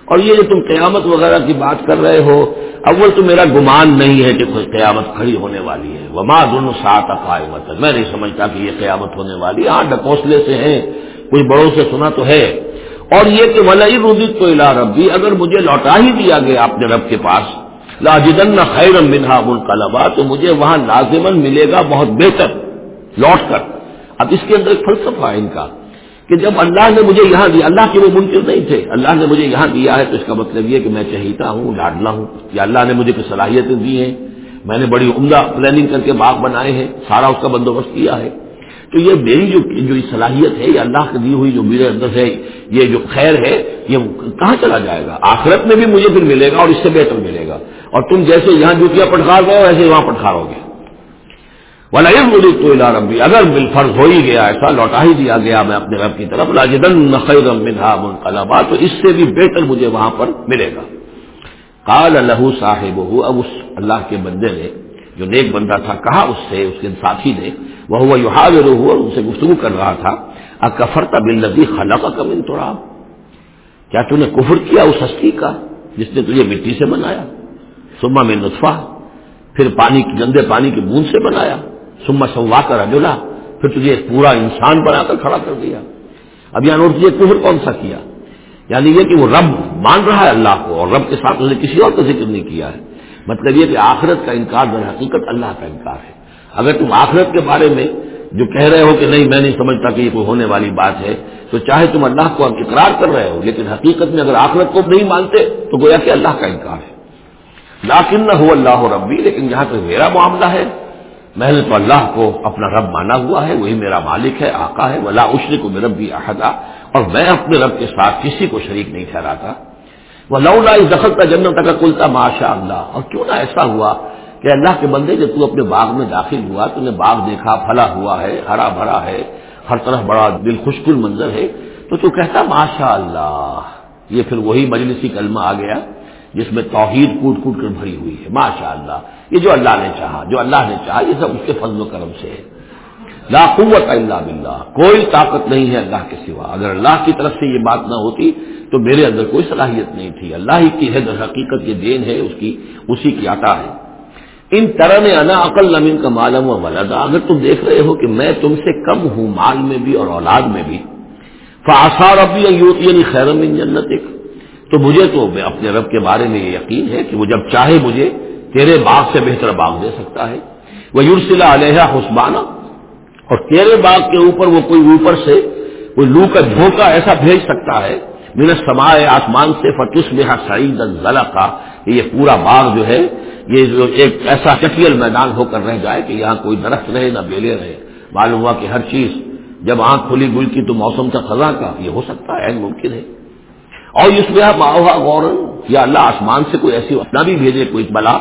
اور یہ جو تم قیامت وغیرہ کی بات کر رہے ہو، اول تو میرا گمان نہیں ہے کہ کوئی قیامت کھڑی ہونے والی ہے۔ وہ معذون سات آئے متن میں نہیں سمجھتا کہ یہ قیامت ہونے والی ہاں ڈکوسلے سے ہیں۔ کچھ بڑوں سے سنا تو ہے۔ اور یہ کہ ولی ردیت کو الا ربی اگر مجھے لوٹا ہی دیا گیا اپنے رب کے پاس، لاجدن خیر منہا منقلبا، تو مجھے وہاں لازمن ملے گا بہت بہتر، لوٹ کر۔ اب اس کے اندر ایک فلسفہ ہے ان کا، کہ جب اللہ نے مجھے یہاں دیا، اللہ کے وہ منکر نہیں تھے، اللہ نے مجھے یہاں دیا ہے، تو اس کا مطلب یہ کہ میں چہیتا ہوں لاڈلا ہوں۔ یا اللہ نے مجھے کچھ صلاحیتیں دی ہیں، میں نے بڑی عمدہ پلاننگ کر کے باغ بنائے ہیں، سارا اس کا بندوبست کیا ہے۔ تو یہ میری جو جو صلاحیت ہے، یہ اللہ کی دی ہوئی جو میرے اندر ہے، یہ جو خیر ہے، یہ کہاں چلا جائے گا؟ آخرت میں بھی مجھے پھر ملے گا اور اس سے بہتر ملے گا۔ اور تم جیسے یہاں جوتیاں پٹکار گئے ویسے وہاں پٹکارو گے والا مجھے تو ربی اگر بال فرض ہو ہی گیا، ایسا لوٹا ہی دیا گیا میں اپنے رب کی طرف لاجدن خیر منہا منقلبا، تو اس سے بھی بہتر مجھے وہاں پر ملے گا۔ کال اللہ صاحب اب اس اللہ کے بندے نے، جو نیک بندہ تھا، کہا اس سے، اس کے ساتھی نے وہ ہوا یو اور ان سے گفتگو کر رہا تھا اکفرتا بل ندی خلا کا کمن کیا تم نے کفر کیا اس ہستی کا جس نے تجھے مٹی سے بنایا؟ سما میں نطفہ، پھر پانی گندے پانی کی بوند سے بنایا۔ سما سوا کر اجلا پھر تجھے ایک پورا انسان بنا کر کھڑا کر دیا۔ اب یہاں نوٹ تجھے کفر کون سا کیا۔ یعنی یہ کہ وہ رب مان رہا ہے اللہ کو اور رب کے ساتھ اس نے کسی اور کا ذکر نہیں کیا ہے۔ مطلب یہ کہ آخرت کا انکار در حقیقت اللہ کا انکار ہے۔ اگر تم آخرت کے بارے میں جو کہہ رہے ہو کہ نہیں، میں نہیں سمجھتا کہ یہ کوئی ہونے والی بات ہے، تو چاہے تم اللہ کو اقرار کر رہے ہو، لیکن حقیقت میں اگر آخرت کو نہیں مانتے، تو گویا کہ اللہ کا انکار ہے۔ لاکن نہ ہو اللہ ربی لیکن جہاں تک میرا معاملہ ہے۔ میں نے تو اللہ کو اپنا رب مانا ہوا ہے، وہی میرا مالک ہے، آقا ہے، ولا اشر کو میرب بھی احدا اور میں اپنے رب کے ساتھ کسی کو شریک نہیں ٹھہراتا۔ وہ لولا اس دخل کا جنم تک کلتا ماشاء اللہ اور کیوں نہ ایسا ہوا کہ اللہ کے بندے جب تو اپنے باغ میں داخل ہوا تو نے باغ دیکھا، پھلا ہوا ہے، ہرا بھرا ہے، ہر طرف بڑا دل خوشکل منظر ہے، تو تو کہتا ماشاء اللہ یہ پھر وہی مجلسی کلمہ آ گیا جس میں توحید کوٹ کوٹ کر بھری ہوئی ہے۔ ماشاء اللہ یہ جو اللہ نے چاہا، جو اللہ نے چاہا، یہ سب اس کے فضل و کرم سے ہے۔ لا قوت اللہ باللہ، کوئی طاقت نہیں ہے اللہ کے سوا۔ اگر اللہ کی طرف سے یہ بات نہ ہوتی تو میرے اندر کوئی صلاحیت نہیں تھی۔ اللہ ہی کی ہے، در حقیقت یہ دین ہے، اس کی، اسی کی عطا ہے۔ ان طرح نے انا عقل نمین کا معلوم و ولدا اگر تم دیکھ رہے ہو کہ میں تم سے کم ہوں مال میں بھی اور اولاد میں بھی فاسار ابھی یعنی خیرم ان جنت ایک تو مجھے تو اپنے رب کے بارے میں یہ یقین ہے کہ وہ جب چاہے مجھے تیرے باغ سے بہتر باغ دے سکتا ہے۔ وہ یورسلا علیہ حسبانہ اور تیرے باغ کے اوپر وہ کوئی اوپر سے کوئی لو کا جھونکا ایسا بھیج سکتا ہے۔ میرا سمائے آسمان سے فتوس میں سعید ضلع کا کہ یہ پورا باغ جو ہے یہ ایک ایسا چٹیل میدان ہو کر رہ جائے کہ یہاں کوئی درخت رہے نہ بیلے رہے۔ معلوم ہوا کہ ہر چیز جب آنکھ کھلی گل کی تو موسم کا خزاں کا یہ ہو سکتا ہے، ممکن ہے۔ اور اس میں ماہا غورن یا اللہ آسمان سے کوئی ایسی اپنا بھی بھیجے کوئی بلا۔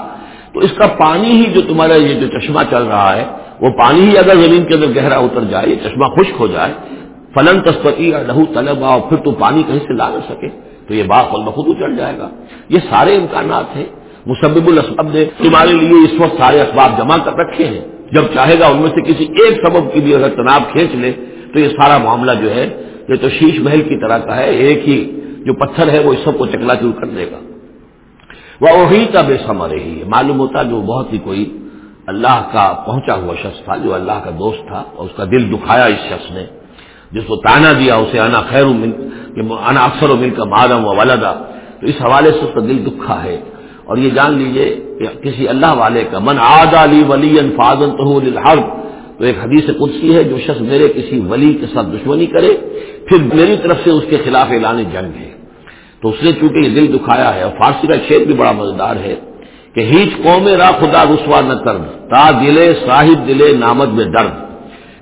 تو اس کا پانی ہی جو تمہارا یہ جو چشمہ چل رہا ہے، وہ پانی ہی اگر زمین کے اندر گہرا اتر جائے، یہ چشمہ خشک ہو جائے، فلن تسپتی یا لہو طلب اور پھر تو پانی کہیں سے لا نہ سکے، تو یہ باغ فل بخود اچڑ جائے گا۔ یہ سارے امکانات ہیں۔ مسبب الاسباب نے تمہارے لیے اس وقت سارے اسباب جمع کر رکھے ہیں۔ جب چاہے گا ان میں سے کسی ایک سبب کی بھی اگر تناب کھینچ لے، تو یہ سارا معاملہ جو ہے، یہ تو شیش محل کی طرح کا ہے، ایک ہی جو پتھر ہے، وہ اس سب کو چکلا چور کر دے گا۔ وہ وہی کا بے سمر ہی۔ معلوم ہوتا جو بہت ہی کوئی اللہ کا پہنچا ہوا شخص تھا، جو اللہ کا دوست تھا، اور اس کا دل دکھایا اس شخص نے، جس کو تانا دیا، اسے انا خیر مل انا اکثر و مل کا مادم و ولدا۔ تو اس حوالے سے اس کا دل دکھا ہے۔ اور یہ جان لیجیے کہ کسی اللہ والے کا من آد علی ولی فاضن تو تو ایک حدیث قدسی ہے، جو شخص میرے کسی ولی کے ساتھ دشمنی کرے، پھر میری طرف سے اس کے خلاف اعلان جنگ ہے۔ تو اس نے چونکہ یہ دل دکھایا ہے اور فارسی کا شعر بھی بڑا مزیدار ہے کہ ہیچ قوم را خدا رسوا نہ کر تا دلے صاحب دلے نامد میں درد۔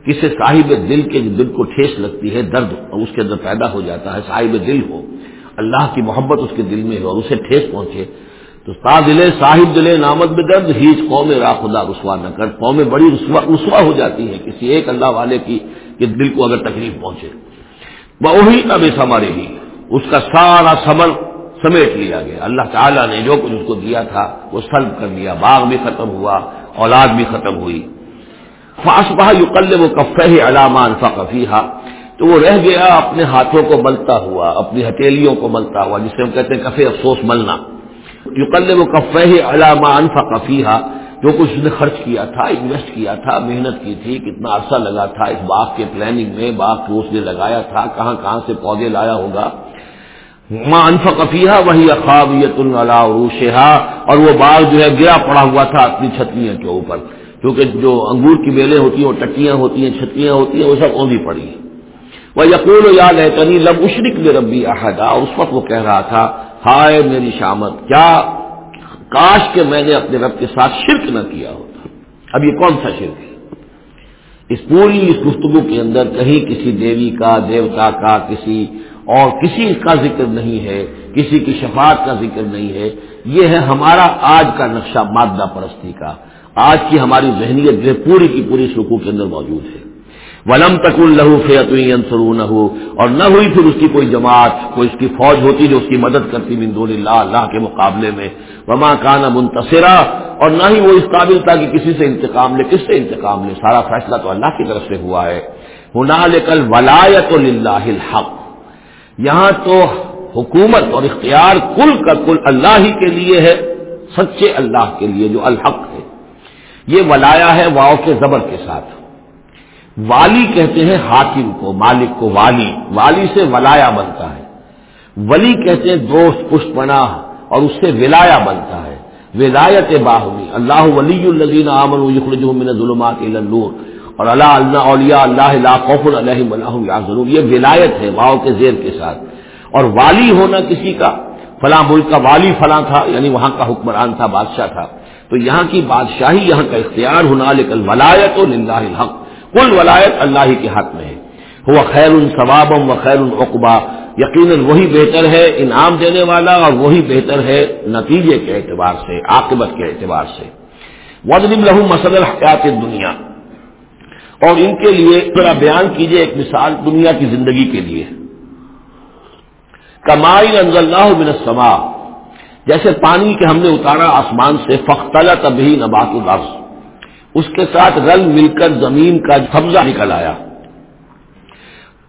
کسی صاحب دل کے دل کو ٹھیس لگتی ہے، درد اور اس کے اندر پیدا ہو جاتا ہے، صاحب دل ہو۔ اللہ کی محبت اس کے دل میں ہو اور اسے ٹھیس پہنچے۔ تو تا دلے، صاحب دلے نامد میں درد، ہیچ قوم را خدا رسوا نہ کر۔ قومیں بڑی رسوا ہو جاتی ہیں کسی ایک اللہ والے کی کہ دل کو اگر تکلیف پہنچے۔ وہی اب اس ہمارے ہی۔ اس کا سارا سمر سمیٹ لیا گیا۔ اللہ تعالیٰ نے جو کچھ اس کو دیا تھا، وہ سلب کر لیا باغ بھی ختم ہوا، اولاد بھی ختم ہوئی۔ فاس بہا یو کل وہ کفہ علامان فقفیہ تو وہ رہ گیا، اپنے ہاتھوں کو ملتا ہوا، اپنی ہتھیلیوں کو ملتا ہوا، جسے ہم کہتے ہیں کفے افسوس ملنا۔ یو کل وہ کفہ علامان فقفیہ جو کچھ اس نے خرچ کیا تھا انویسٹ کیا تھا، محنت کی تھی، کتنا عرصہ لگا تھا اس باغ کے پلاننگ میں، باغ کو اس نے لگایا تھا، کہاں کہاں سے پودے لایا ہوگا۔ ماں انفقفیہ وہی اخابیت روشہا اور وہ باغ جو ہے گرا پڑا ہوا تھا اپنی چھتریاں کے اوپر۔ کیونکہ جو انگور کی بیلیں ہوتی ہیں، وہ ٹٹیاں ہوتی ہیں چھتریاں ہوتی ہیں، وہ سب اوندی پڑی۔ ہیں وہ یقول و یاد ہے لب اشرک میں ربی احدا اس وقت وہ کہہ رہا تھا ہائے میری شامت، کیا کاش کہ میں نے اپنے رب کے ساتھ شرک نہ کیا ہوتا۔ اب یہ کون سا شرک ہے؟ اس پوری اس گفتگو کے اندر کہیں کسی دیوی کا، دیوتا کا، کسی اور کسی کا ذکر نہیں ہے، کسی کی شفاعت کا ذکر نہیں ہے۔ یہ ہے ہمارا آج کا نقشہ مادہ پرستی کا۔ آج کی ہماری ذہنیت جو پوری کی پوری سکو کے اندر موجود ہے۔ ولم تک الہو فیت نہ اور نہ ہوئی پھر اس کی کوئی جماعت، کوئی اس کی فوج ہوتی جو اس کی مدد کرتی من دون اللہ اللہ کے مقابلے میں۔ وما کانا منتصرا، اور نہ ہی وہ اس قابل تھا کہ کسی سے انتقام لے، کس سے انتقام لے؟ سارا فیصلہ تو اللہ کی طرف سے ہوا ہے۔ ہنا لے کل الحق۔ یہاں تو حکومت اور اختیار کل کا کل اللہ ہی کے لیے ہے، سچے اللہ کے لیے جو الحق ہے۔ یہ ولایا ہے واؤ کے زبر کے ساتھ۔ والی کہتے ہیں حاکم کو، مالک کو والی والی سے ولایا بنتا ہے۔ ولی کہتے ہیں دوست پشت پناہ اور اس سے ولایا بنتا ہے۔ ولایت باہمی، اللہ ولی الدین عامن من ظلمات النور۔ اور اللہ اللہ، اولیاء اللہ لا خوف علیہ یا ضرور یہ ولایت ہے واؤ کے زیر کے ساتھ۔ اور والی ہونا کسی کا، فلاں ملک کا والی فلاں تھا یعنی وہاں کا حکمران تھا، بادشاہ تھا۔ تو یہاں کی بادشاہی، یہاں کا اختیار ہونا لیکن ولایت و للہ الحق۔ کل ولایت اللہ ہی کے حق میں ہے۔ وہ خیر ثوابم و خیر العقبا یقیناً وہی بہتر ہے انعام دینے والا اور وہی بہتر ہے نتیجے کے اعتبار سے، عاقبت کے اعتبار سے۔ وزن لہو مسل حیات دنیا اور ان کے لیے ذرا بیان کیجیے ایک مثال دنیا کی زندگی کے لیے۔ کمائی انض اللہ من السما جیسے پانی کے ہم نے اتارا آسمان سے فختلا تبھی نبات الارض اس کے ساتھ رل مل کر زمین کا قبضہ نکل آیا۔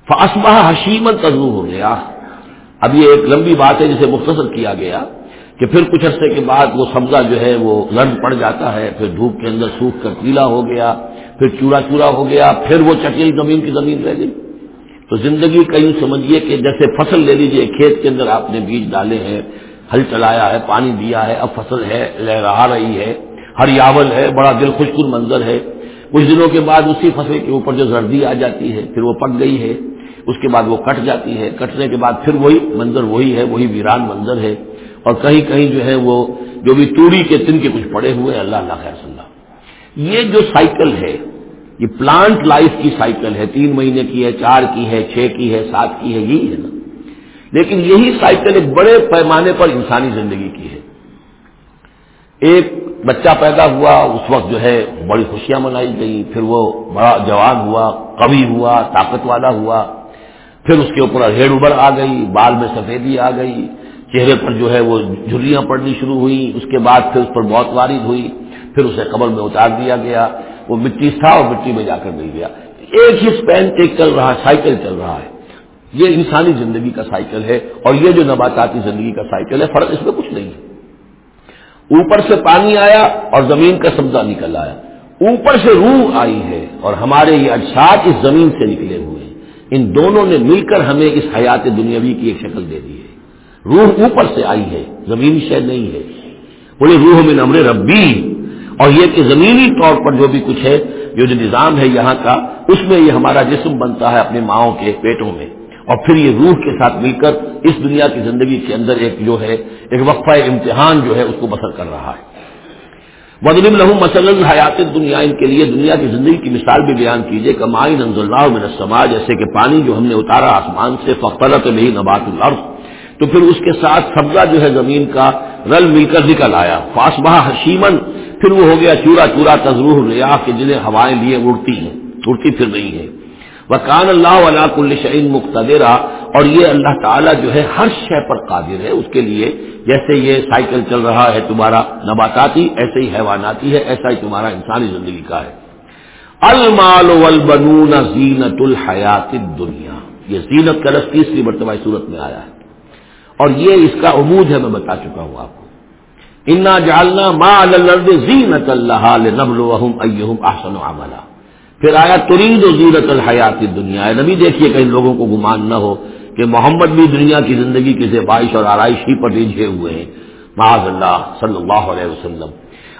فاسمہ حشیمت تجرب ہو گیا اب یہ ایک لمبی بات ہے جسے مختصر کیا گیا کہ پھر کچھ عرصے کے بعد وہ سبزہ جو ہے وہ رنگ پڑ جاتا ہے، پھر دھوپ کے اندر سوکھ کر پیلا ہو گیا، پھر چورا چورا ہو گیا، پھر وہ چٹیل زمین کی زمین رہ گئی۔ تو زندگی کا یوں سمجھیے کہ جیسے فصل لے لیجیے کھیت کے اندر آپ نے بیج ڈالے ہیں، ہل چلایا ہے، پانی دیا ہے، اب فصل ہے لہرا رہی ہے۔ ہریاول ہے، بڑا دل خوشکن منظر ہے۔ کچھ دنوں کے بعد اسی فصل کے اوپر جو زردی آ جاتی ہے، پھر وہ پک گئی ہے۔ اس کے بعد وہ کٹ جاتی ہے۔ کٹنے کے بعد پھر وہی منظر وہی ہے، وہی ویران منظر ہے۔ اور کہیں کہیں جو ہے وہ، جو بھی توڑی کے تن کے کچھ پڑے ہوئے اللہ اللہ خیر صلی اللہ۔ یہ جو سائیکل ہے، یہ پلانٹ لائف کی سائیکل ہے۔ تین مہینے کی ہے، چار کی ہے، چھ کی ہے، سات کی ہے، یہی ہے نا۔ لیکن یہی سائیکل ایک بڑے پیمانے پر انسانی زندگی کی ہے۔ ایک بچہ پیدا ہوا، اس وقت جو ہے بڑی خوشیاں منائی گئی، پھر وہ بڑا جوان ہوا، قوی ہوا طاقت والا ہوا، پھر اس کے اوپر ہیڑ ابر آ گئی، بال میں سفیدی آ گئی، چہرے پر جو ہے وہ جھریاں پڑنی شروع ہوئی اس کے بعد پھر اس پر موت وارد ہوئی، پھر اسے قبر میں اتار دیا گیا، وہ مٹی تھا اور مٹی میں جا کر مل گیا۔ ایک ہی اسپین ایک چل رہا، سائیکل چل رہا ہے۔ یہ انسانی زندگی کا سائیکل ہے اور یہ جو نباتاتی زندگی کا سائیکل ہے، فرق اس میں کچھ نہیں ہے۔ اوپر سے پانی آیا اور زمین کا سبزہ نکل آیا۔ اوپر سے روح آئی ہے اور ہمارے یہ اجساد اس زمین سے نکلے ہوئے ہیں۔ ان دونوں نے مل کر ہمیں اس حیات دنیاوی کی ایک شکل دے دی ہے۔ روح اوپر سے آئی ہے، زمینی شہر نہیں ہے۔ بولے، روح میں نمر ربی۔ اور یہ کہ زمینی طور پر جو بھی کچھ ہے، جو جو نظام ہے یہاں کا، اس میں یہ ہمارا جسم بنتا ہے اپنے ماؤں کے پیٹوں میں۔ اور پھر یہ روح کے ساتھ مل کر اس دنیا کی زندگی کے اندر ایک جو ہے، ایک وقفہ امتحان جو ہے، اس کو بسر کر رہا ہے۔ مدلم لہو مسلم حیات دنیا ان کے لیے دنیا کی زندگی کی مثال بھی بیان کیجیے کمائی ننز اللہ من سماج جیسے کہ پانی جو ہم نے اتارا آسمان سے فخرت نہیں نبات الارض تو پھر اس کے ساتھ سبزہ جو ہے، زمین کا رل مل کر نکل آیا۔ فاسبہ حشیمن پھر وہ ہو گیا چورا چورا تجروح ریا کے جنہیں ہوائیں لیے اڑتی ہیں۔ اڑتی پھر رہی ہے۔ وہ کان اللہ علیہ کل شعین مقتدرا اور یہ اللہ تعالیٰ جو ہے ہر شے پر قادر ہے اس کے لیے۔ جیسے یہ سائیکل چل رہا ہے تمہارا نباتاتی، ایسے ہی حیواناتی ہے، ایسا ہی تمہارا انسانی زندگی کا ہے۔ المال والبنون زینت الحیات دنیا یہ زینت کا رس تیسری مرتبہ صورت میں آیا ہے۔ اور یہ اس کا عمود ہے، میں بتا چکا ہوں آپ کو۔ انا جالنا ما الرد زینت اللہ نبل احسن عملہ پھر آیا ترید و زینت الحیات دنیا نبی دیکھیے کہ ان لوگوں کو گمان نہ ہو کہ محمد بھی دنیا کی زندگی کی زیبائش اور آرائش ہی پر ریجھے ہوئے ہیں۔ معاذ اللہ، صلی اللہ علیہ وسلم۔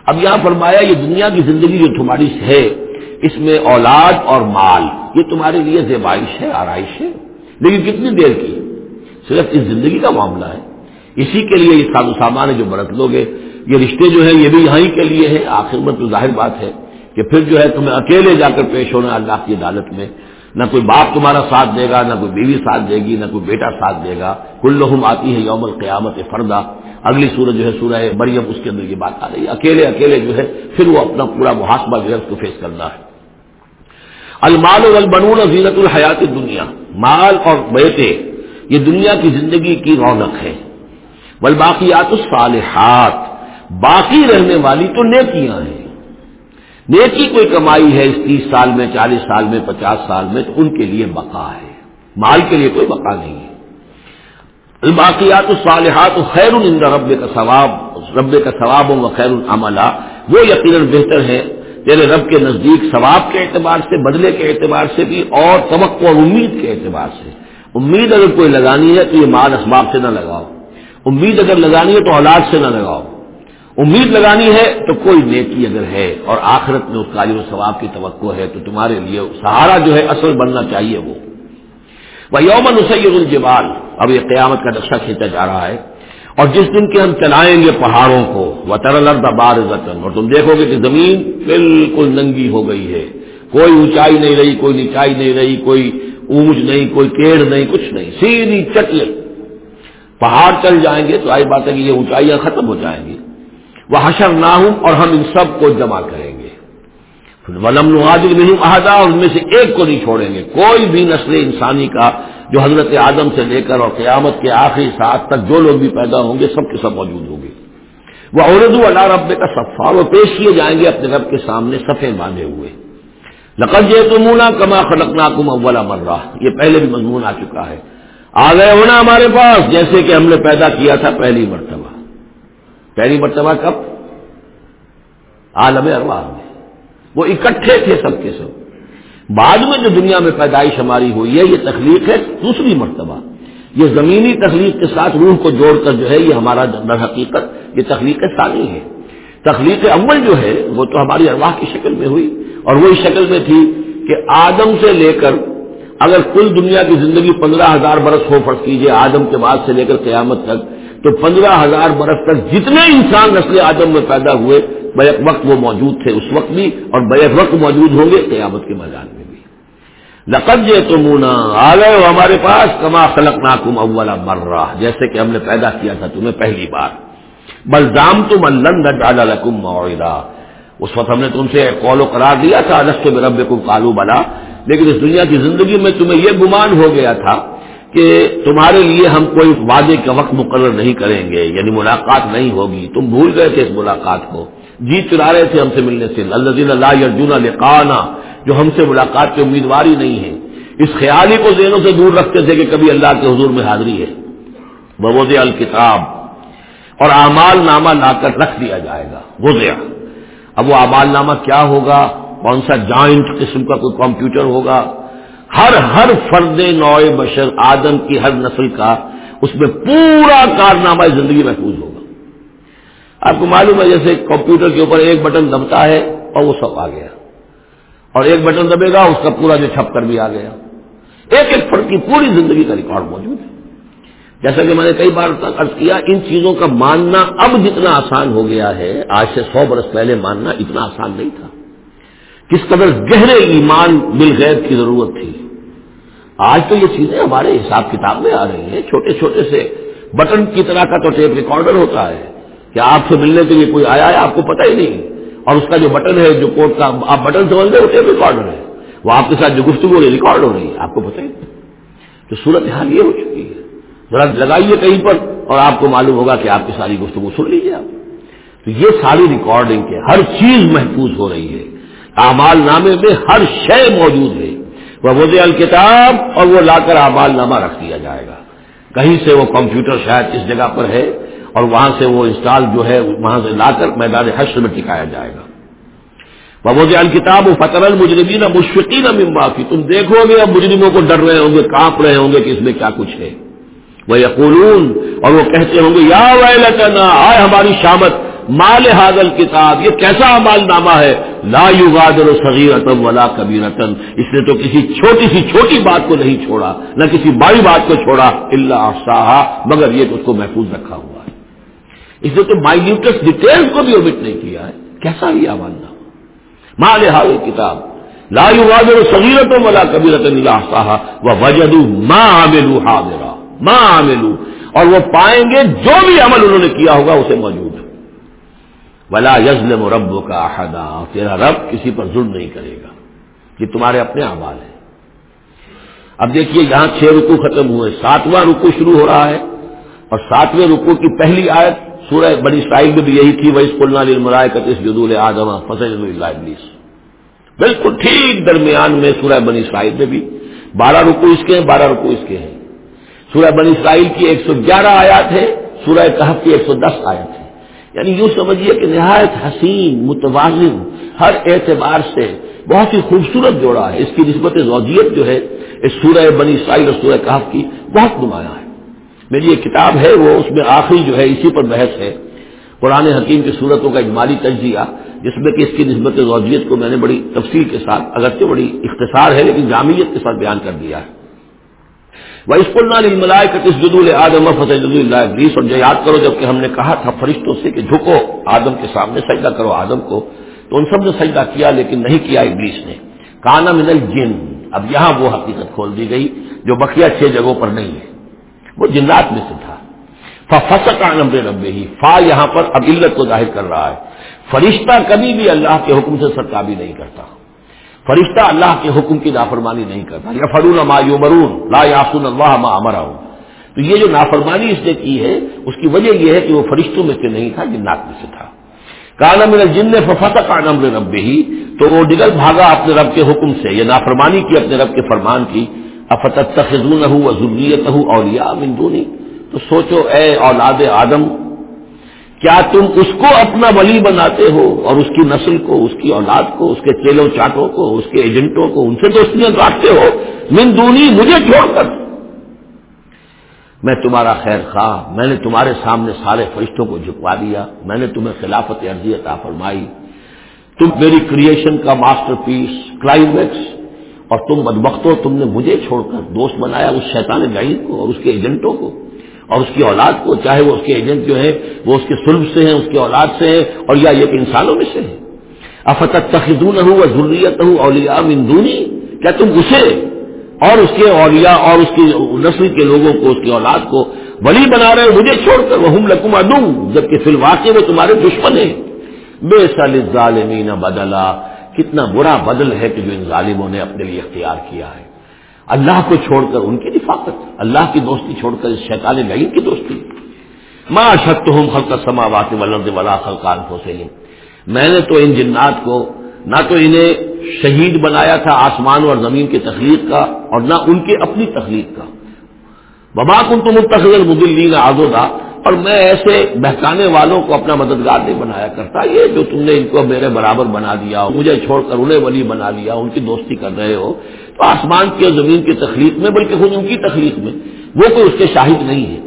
اب یہاں فرمایا، یہ دنیا کی زندگی جو تمہاری ہے، اس میں اولاد اور مال، یہ تمہارے لیے زیبائش ہے، آرائش ہے۔ لیکن کتنی دیر کی صرف اس زندگی کا معاملہ ہے۔ اسی کے لیے یہ ساز و سامان ہے جو برت لو گے یہ رشتے جو ہیں، یہ بھی یہاں کے لیے ہے آخر میں تو ظاہر بات ہے۔ کہ پھر جو ہے تمہیں اکیلے جا کر پیش ہونا اللہ کی عدالت میں۔ نہ کوئی باپ تمہارا ساتھ دے گا، نہ کوئی بیوی ساتھ دے گی، نہ کوئی بیٹا ساتھ دے گا۔ کل لحم آتی ہے یوم القیامت فردا۔ اگلی سورج جو ہے سورہ مریم، اس کے اندر یہ بات آ رہی ہے۔ اکیلے اکیلے جو ہے، پھر وہ اپنا پورا محاسبہ جو ہے، اس کو فیس کرنا ہے۔ المال والبنون زینت الحیات دنیا مال اور بیٹے، یہ دنیا کی زندگی کی رونق ہے۔ بل باقیات الصالحات۔ باقی رہنے والی تو نیکیاں ہیں۔ نیکی کوئی کمائی ہے اس تیس سال میں، چالیس سال میں، پچاس سال میں، تو ان کے لیے بقا ہے۔ مال کے لیے کوئی بقا نہیں ہے۔ الباقیات الصالحات خیر الند رب کا ثواب، رب کا ثواب و خیر العملہ وہ یقیناً بہتر ہے۔ تیرے رب کے نزدیک ثواب کے اعتبار سے، بدلے کے اعتبار سے بھی، اور توقع اور امید کے اعتبار سے۔ امید اگر کوئی لگانی ہے تو یہ مال اسباب سے نہ لگاؤ۔ امید اگر لگانی ہے تو اولاد سے نہ لگاؤ۔ امید لگانی ہے تو کوئی نیکی اگر ہے اور آخرت میں اس کا و ثواب کی توقع ہے تو تمہارے لیے سہارا جو ہے اصل بننا چاہیے وہ۔ وہ یومن اسید الجبال۔ اب یہ قیامت کا نقشہ کھینچا جا رہا ہے۔ اور جس دن کے ہم چلائیں گے پہاڑوں کو وہ ترل بار اور تم دیکھو گے کہ زمین بالکل ننگی ہو گئی ہے۔ کوئی اونچائی نہیں رہی، کوئی نچائی نہیں رہی، کوئی اونج نہیں، کوئی کیڑ نہیں، کچھ نہیں، سیدھی چٹل پہاڑ چل جائیں گے تو آئی بات ہے کہ یہ اونچائیاں ختم ہو جائیں گی۔ وہ حشر نہ ہوں اور ہم ان سب کو جمع کریں گے۔ ولم نوازل نہیں عہدہ اور ان میں سے ایک کو نہیں چھوڑیں گے۔ کوئی بھی نسل انسانی کا جو حضرت آدم سے لے کر اور قیامت کے آخری ساتھ تک جو لوگ بھی پیدا ہوں گے، سب کے سب موجود ہوں گے۔ وہ اردو اللہ رب کا صفا وہ پیش کیے جائیں گے اپنے رب کے سامنے سفے باندھے ہوئے۔ لقد یہ تمونا کما خلقنا کم اولا مرہ یہ پہلے بھی مضمون آ چکا ہے۔ آ گئے ہونا ہمارے پاس، جیسے کہ ہم نے پیدا کیا تھا پہلی مرتبہ۔ پہلی مرتبہ کب؟ عالم ارواح میں۔ وہ اکٹھے تھے سب کے سب۔ بعد میں جو دنیا میں پیدائش ہماری ہوئی ہے، یہ تخلیق ہے دوسری مرتبہ۔ یہ زمینی تخلیق کے ساتھ روح کو جوڑ کر جو ہے، یہ ہمارا در حقیقت یہ تخلیق ثانی ہے۔ تخلیق اول جو ہے، وہ تو ہماری ارواح کی شکل میں ہوئی۔ اور وہی شکل میں تھی کہ آدم سے لے کر، اگر کل دنیا کی زندگی پندرہ ہزار برس ہو، فرض کیجیے آدم کے بعد سے لے کر قیامت تک تو پندرہ ہزار برس تک جتنے انسان نسل آدم میں پیدا ہوئے، بیک وقت وہ موجود تھے اس وقت بھی، اور بیک وقت موجود ہوں گے قیامت کے میدان میں بھی۔ لقد یہ تم آ گئے ہو ہمارے پاس، کما خلق ناکم اولا مر رہا جیسے کہ ہم نے پیدا کیا تھا تمہیں پہلی بار۔ بلزام تم اللہ لکم معاہدہ اس وقت ہم نے تم سے قول و قرار دیا تھا الگ رب کو کالو بلا۔ لیکن اس دنیا کی زندگی میں تمہیں یہ گمان ہو گیا تھا کہ تمہارے لیے ہم کوئی وعدے کا وقت مقرر نہیں کریں گے یعنی ملاقات نہیں ہوگی۔ تم بھول گئے تھے اس ملاقات کو۔ جی چلا رہے تھے ہم سے ملنے سے۔ اللہ اللہ ارجن لقانا، جو ہم سے ملاقات کی امیدوار ہی نہیں ہے اس خیال ہی کو ذہنوں سے دور رکھتے تھے کہ کبھی اللہ کے حضور میں حاضری ہے۔ ببود الکتاب۔ اور اعمال نامہ لا کر رکھ دیا جائے گا۔ وزیا اب وہ اعمال نامہ کیا ہوگا؟ کون سا جوائنٹ قسم کا کوئی کمپیوٹر ہوگا؟ ہر ہر فرد نو بشر آدم کی ہر نسل کا اس میں پورا کارنامہ زندگی محفوظ ہوگا۔ آپ کو معلوم ہے جیسے کمپیوٹر کے اوپر ایک بٹن دبتا ہے اور وہ سب آ گیا۔ اور ایک بٹن دبے گا، اس کا پورا جو چھپ کر بھی آ گیا۔ ایک ایک فرد کی پوری زندگی کا ریکارڈ موجود ہے۔ جیسا کہ میں نے کئی بار عرض کیا، ان چیزوں کا ماننا اب جتنا آسان ہو گیا ہے، آج سے سو برس پہلے ماننا اتنا آسان نہیں تھا۔ کس قدر گہرے ایمان بالغیب کی ضرورت تھی۔ آج تو یہ چیزیں ہمارے حساب کتاب میں آ رہی ہیں۔ چھوٹے چھوٹے سے بٹن کی طرح کا تو ٹیپ ریکارڈر ہوتا ہے کہ آپ سے ملنے کے لیے کوئی آیا ہے آپ کو پتہ ہی نہیں۔ اور اس کا جو بٹن ہے، جو کوٹ کا آپ بٹن سمجھ وہ ٹیپ ریکارڈر ہے۔ وہ آپ کے ساتھ جو گفتگو ریکارڈ ہو رہی ہے، آپ کو پتہ ہی نہیں۔ تو صورت حال یہ ہو چکی ہے۔ ذرا لگائیے کہیں پر اور آپ کو معلوم ہوگا کہ آپ کی ساری گفتگو سن لیجیے آپ۔ تو یہ ساری ریکارڈنگ کے ہر چیز محفوظ ہو رہی ہے۔ اعمال نامے میں ہر شے موجود ہے۔ وہ وز الکتاب اور وہ لا کر اعمال نامہ رکھ دیا جائے گا۔ کہیں سے وہ کمپیوٹر شاید اس جگہ پر ہے اور وہاں سے وہ انسٹال جو ہے وہاں سے لا کر میدان حشر میں ٹکایا جائے گا۔ ببود الکتاب و فطر المجرمین مشفقین ممبافی تم دیکھو گے اب مجرموں کو ڈر رہے ہوں گے، کانپ رہے ہوں گے کہ اس میں کیا کچھ ہے۔ وہ یقولون اور وہ کہتے ہوں گے، یا ویلتنا، آئے ہماری شامت، مال حاضل کتاب یہ کیسا مال نامہ ہے؟ لا یغادر صغیرتم ولا کبیرتن۔ اس نے تو کسی چھوٹی سی چھوٹی بات کو نہیں چھوڑا، نہ کسی بڑی بات کو چھوڑا اللہ افساہا مگر یہ تو اس کو محفوظ رکھا ہوا ہے۔ اس نے تو مائنیوٹس ڈیٹیلس کو بھی اومٹ نہیں کیا ہے۔ کیسا یہ مال نامہ مال حاضل کتاب۔ لا یغادر صغیرتم ولا کبیرتن اللہ افساہا وجدوا ما عملوا حاضرا۔ ماں عاملو اور وہ پائیں گے جو بھی عمل انہوں نے کیا ہوگا، اسے موجود ولا یزلم رب کا احدا تیرا رب کسی پر ظلم نہیں کرے گا۔ یہ تمہارے اپنے اعمال ہیں۔ اب دیکھیے یہاں چھ رکو ختم ہوئے۔ ساتواں رکو شروع ہو رہا ہے اور ساتویں رکو کی پہلی آیت سورہ بڑی سائل میں بھی یہی تھی۔ وہ اسکول مرائے جدول آدما فصل ابلیس بالکل ٹھیک درمیان میں سورہ بنی اسرائیل میں بھی بارہ رکو اس کے ہیں، بارہ رکو اس کے ہیں۔ سورہ بنی اسرائیل کی ایک سو گیارہ آیات ہے سورہ کہف کی ایک سو دس آیات ہے یعنی یوں سمجھیے کہ نہایت حسین، متوازن، ہر اعتبار سے بہت ہی خوبصورت جوڑا ہے۔ اس کی نسبت زوجیت جو ہے، اس سورہ بنی اسرائیل اور سورہ کہف کی بہت نمایاں ہے۔ میری یہ کتاب ہے، وہ اس میں آخری جو ہے، اسی پر بحث ہے۔ قرآن حکیم کی صورتوں کا اجمالی تجزیہ، جس میں کہ اس کی نسبت زوجیت کو میں نے بڑی تفصیل کے ساتھ، اگرچہ بڑی اختصار ہے، لیکن جامعیت کے ساتھ بیان کر دیا ہے۔ وہ اسکول کس جدول آدم فتح جد اللہ ابلیس اور جو یاد کرو، جبکہ ہم نے کہا تھا فرشتوں سے کہ جھکو، آدم کے سامنے سجدہ کرو، آدم کو، تو ان سب نے سجدہ کیا لیکن نہیں کیا ابلیس نے۔ کانا من الجن، اب یہاں وہ حقیقت کھول دی گئی جو بقیہ چھ جگہوں پر نہیں ہے۔ وہ جنات میں سے تھا۔ فسکا نمبر ربے ہی فا یہاں پر اب علت کو ظاہر کر رہا ہے۔ فرشتہ کبھی بھی اللہ کے حکم سے سرکابی نہیں کرتا۔ فرشتہ اللہ کے حکم کی نافرمانی نہیں کرتا۔ یا فرون ما یو لا یاسن اللہ ما امرا تو یہ جو نافرمانی اس نے کی ہے، اس کی وجہ یہ ہے کہ وہ فرشتوں میں سے نہیں تھا، جنات میں سے تھا۔ کالا میرا جن نے ففتہ کا نمر رب ہی تو وہ ڈگل بھاگا اپنے رب کے حکم سے یہ نافرمانی کی اپنے رب کے فرمان کی۔ افتت تخذون ہوں ضروریت ہوں اور یا مندونی تو سوچو اے اولاد آدم کیا تم اس کو اپنا ولی بناتے ہو اور اس کی نسل کو، اس کی اولاد کو، اس کے چیلوں چاٹوں کو، اس کے ایجنٹوں کو، ان سے دوستیاں رکھتے ہو؟ من دونی مجھے چھوڑ کر۔ میں تمہارا خیر خواہ، میں نے تمہارے سامنے سارے فرشتوں کو جھکوا دیا، میں نے تمہیں خلافت عرضی عطا فرمائی۔ تم میری کریشن کا ماسٹر پیس کلائمیکس اور تم بدبختو تم نے مجھے چھوڑ کر دوست بنایا اس شیطان جائید کو اور اس کے ایجنٹوں کو۔ اور اس کی اولاد کو چاہے وہ اس کے ایجنٹ جو ہیں، وہ اس کے سلب سے ہیں، اس کی اولاد سے ہیں، اور یا یہ کہ انسانوں میں سے ہیں۔ افت تخدون ہوں ضروریت ہوں اولیا مندونی کیا تم اسے اور اس کے اولیاء اور اس کی نسل کے لوگوں کو، اس کی اولاد کو ولی بنا رہے مجھے چھوڑ کر وہ لکم ادم جبکہ فی الواقع میں تمہارے دشمن ہیں۔ بے سال ظالمین بدلا، کتنا برا بدل ہے کہ جو ان ظالموں نے اپنے لیے اختیار کیا ہے۔ اللہ کو چھوڑ کر ان کی رفاقت، اللہ کی دوستی چھوڑ کر اس شیطان لعین کی دوستی۔ ماں شت ہوں خلق سماوات ولد ولا خلقان حسین میں نے تو ان جنات کو نہ تو انہیں شہید بنایا تھا آسمان اور زمین کی تخلیق کا اور نہ ان کے اپنی تخلیق کا۔ وبا کن تم تخلیق مدلین آزودا اور میں ایسے بہکانے والوں کو اپنا مددگار نہیں بنایا کرتا، یہ جو تم نے ان کو میرے برابر بنا دیا، مجھے چھوڑ کر انہیں ولی بنا لیا ان کی دوستی کر رہے ہو آسمان کی اور زمین کی تخلیق میں، بلکہ خود ان کی تخلیق میں۔ وہ کوئی اس کے شاہد نہیں ہے۔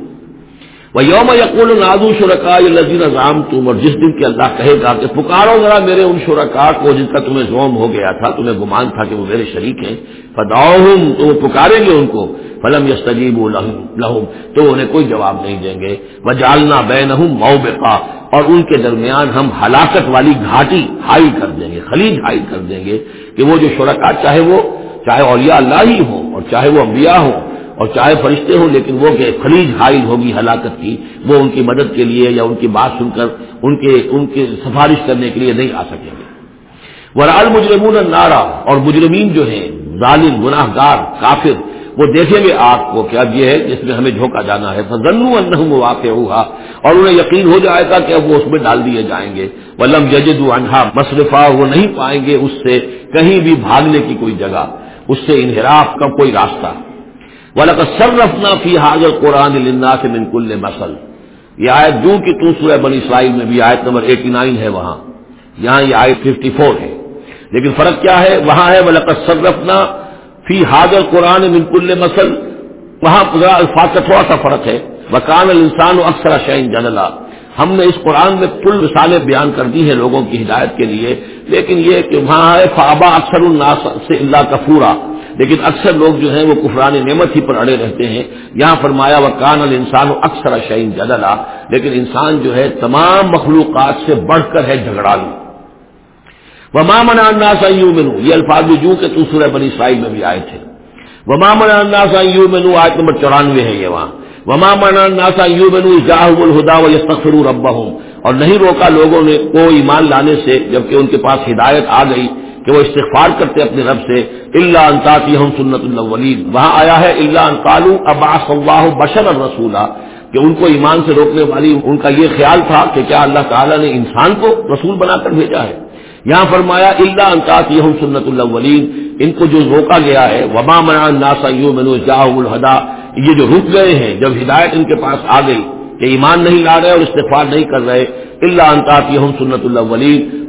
وہ یوم یقول نادو شرکا لذیذ نظام تم اور جس دن کے اللہ کہے گا کہ پکارو ذرا میرے ان شرکا کو جن کا تمہیں زوم ہو گیا تھا، تمہیں گمان تھا کہ وہ میرے شریک ہیں فداؤ تو وہ پکاریں گے ان کو۔ فلم یستجیب لہم تو انہیں کوئی جواب نہیں دیں گے۔ وہ جالنا بے نہ اور ان کے درمیان ہم ہلاکت والی گھاٹی ہائی کر دیں گے، خلیج ہائی کر دیں گے کہ وہ جو شرکا چاہے وہ چاہے اولیاء اللہ ہی ہوں اور چاہے وہ انبیاء ہوں اور چاہے فرشتے ہوں، لیکن وہ کہ خلیج حائل ہوگی ہلاکت کی، وہ ان کی مدد کے لیے یا ان کی بات سن کر ان کے، ان کی سفارش کرنے کے لیے نہیں آ سکیں گے۔ ورال مجرمون نارا اور مجرمین جو ہیں، ظالم گناہ گار کافر، وہ دیکھیں گے آگ کو کیا یہ ہے جس میں ہمیں جھونکا جانا ہے۔ فضنو انہم واقع ہوا اور انہیں یقین ہو جائے گا کہ اب وہ اس میں ڈال دیے جائیں گے۔ ولم یجد انہا مصرفہ وہ نہیں پائیں گے اس سے کہیں بھی بھاگنے کی کوئی جگہ۔ اس سے انحراف کا کوئی راستہ۔ سر فی حاضر قرآن لنا سے منکل مسل یہ آیت جو کہ تو سورہ بنی اسرائیل میں بھی آیت نمبر ایٹی نائن ہے وہاں۔ یہاں یہ آیت ففٹی فور ہے۔ لیکن فرق کیا ہے؟ وہاں ہے ولقت رفنا فی حاضر قرآن منکل مسل وہاں الفاظ کا تھوڑا سا فرق ہے۔ وکان الانسان و اکثر شعین جنلا ہم نے اس قرآن میں کل مثالیں بیان کر دی ہیں لوگوں کی ہدایت کے لیے، لیکن یہ کہ وہاں ہے فابا اکثر الناس سے اللہ کفورا لیکن اکثر لوگ جو ہیں وہ کفران نعمت ہی پر اڑے رہتے ہیں۔ یہاں فرمایا وہ کان الانسان اکثر شعین جدلا۔ لیکن انسان جو ہے، تمام مخلوقات سے بڑھ کر ہے جھگڑالو وہ مامن انداز یوں مینو یہ الفاظ بھی جو کہ سورہ بنی اسرائیل میں بھی آئے تھے۔ وہ مامن انداز یوں مینو آج نمبر چورانوے ہے یہ وہاں۔ وما منا ناسا یو بنو جاہ الہدا و اور نہیں روکا لوگوں نے کو ایمان لانے سے جبکہ ان کے پاس ہدایت آ گئی کہ وہ استغفار کرتے اپنے رب سے۔ اللہ انتاطی ہم سنت اللہ وہاں آیا ہے اللہ انقالو اباس اللہ بشر الرسولہ کہ ان کو ایمان سے روکنے والی، ان کا یہ خیال تھا کہ کیا اللہ تعالیٰ نے انسان کو رسول بنا کر بھیجا ہے۔ یہاں فرمایا اللہ انتاط یہ سنت اللہ ان کو جو روکا گیا ہے وبا منا ناسا یو منو جاہ الہدا یہ جو رک گئے ہیں، جب ہدایت ان کے پاس آ گئی کہ ایمان نہیں لا رہے اور استفاد نہیں کر رہے اللہ انتاط یہ سنت اللہ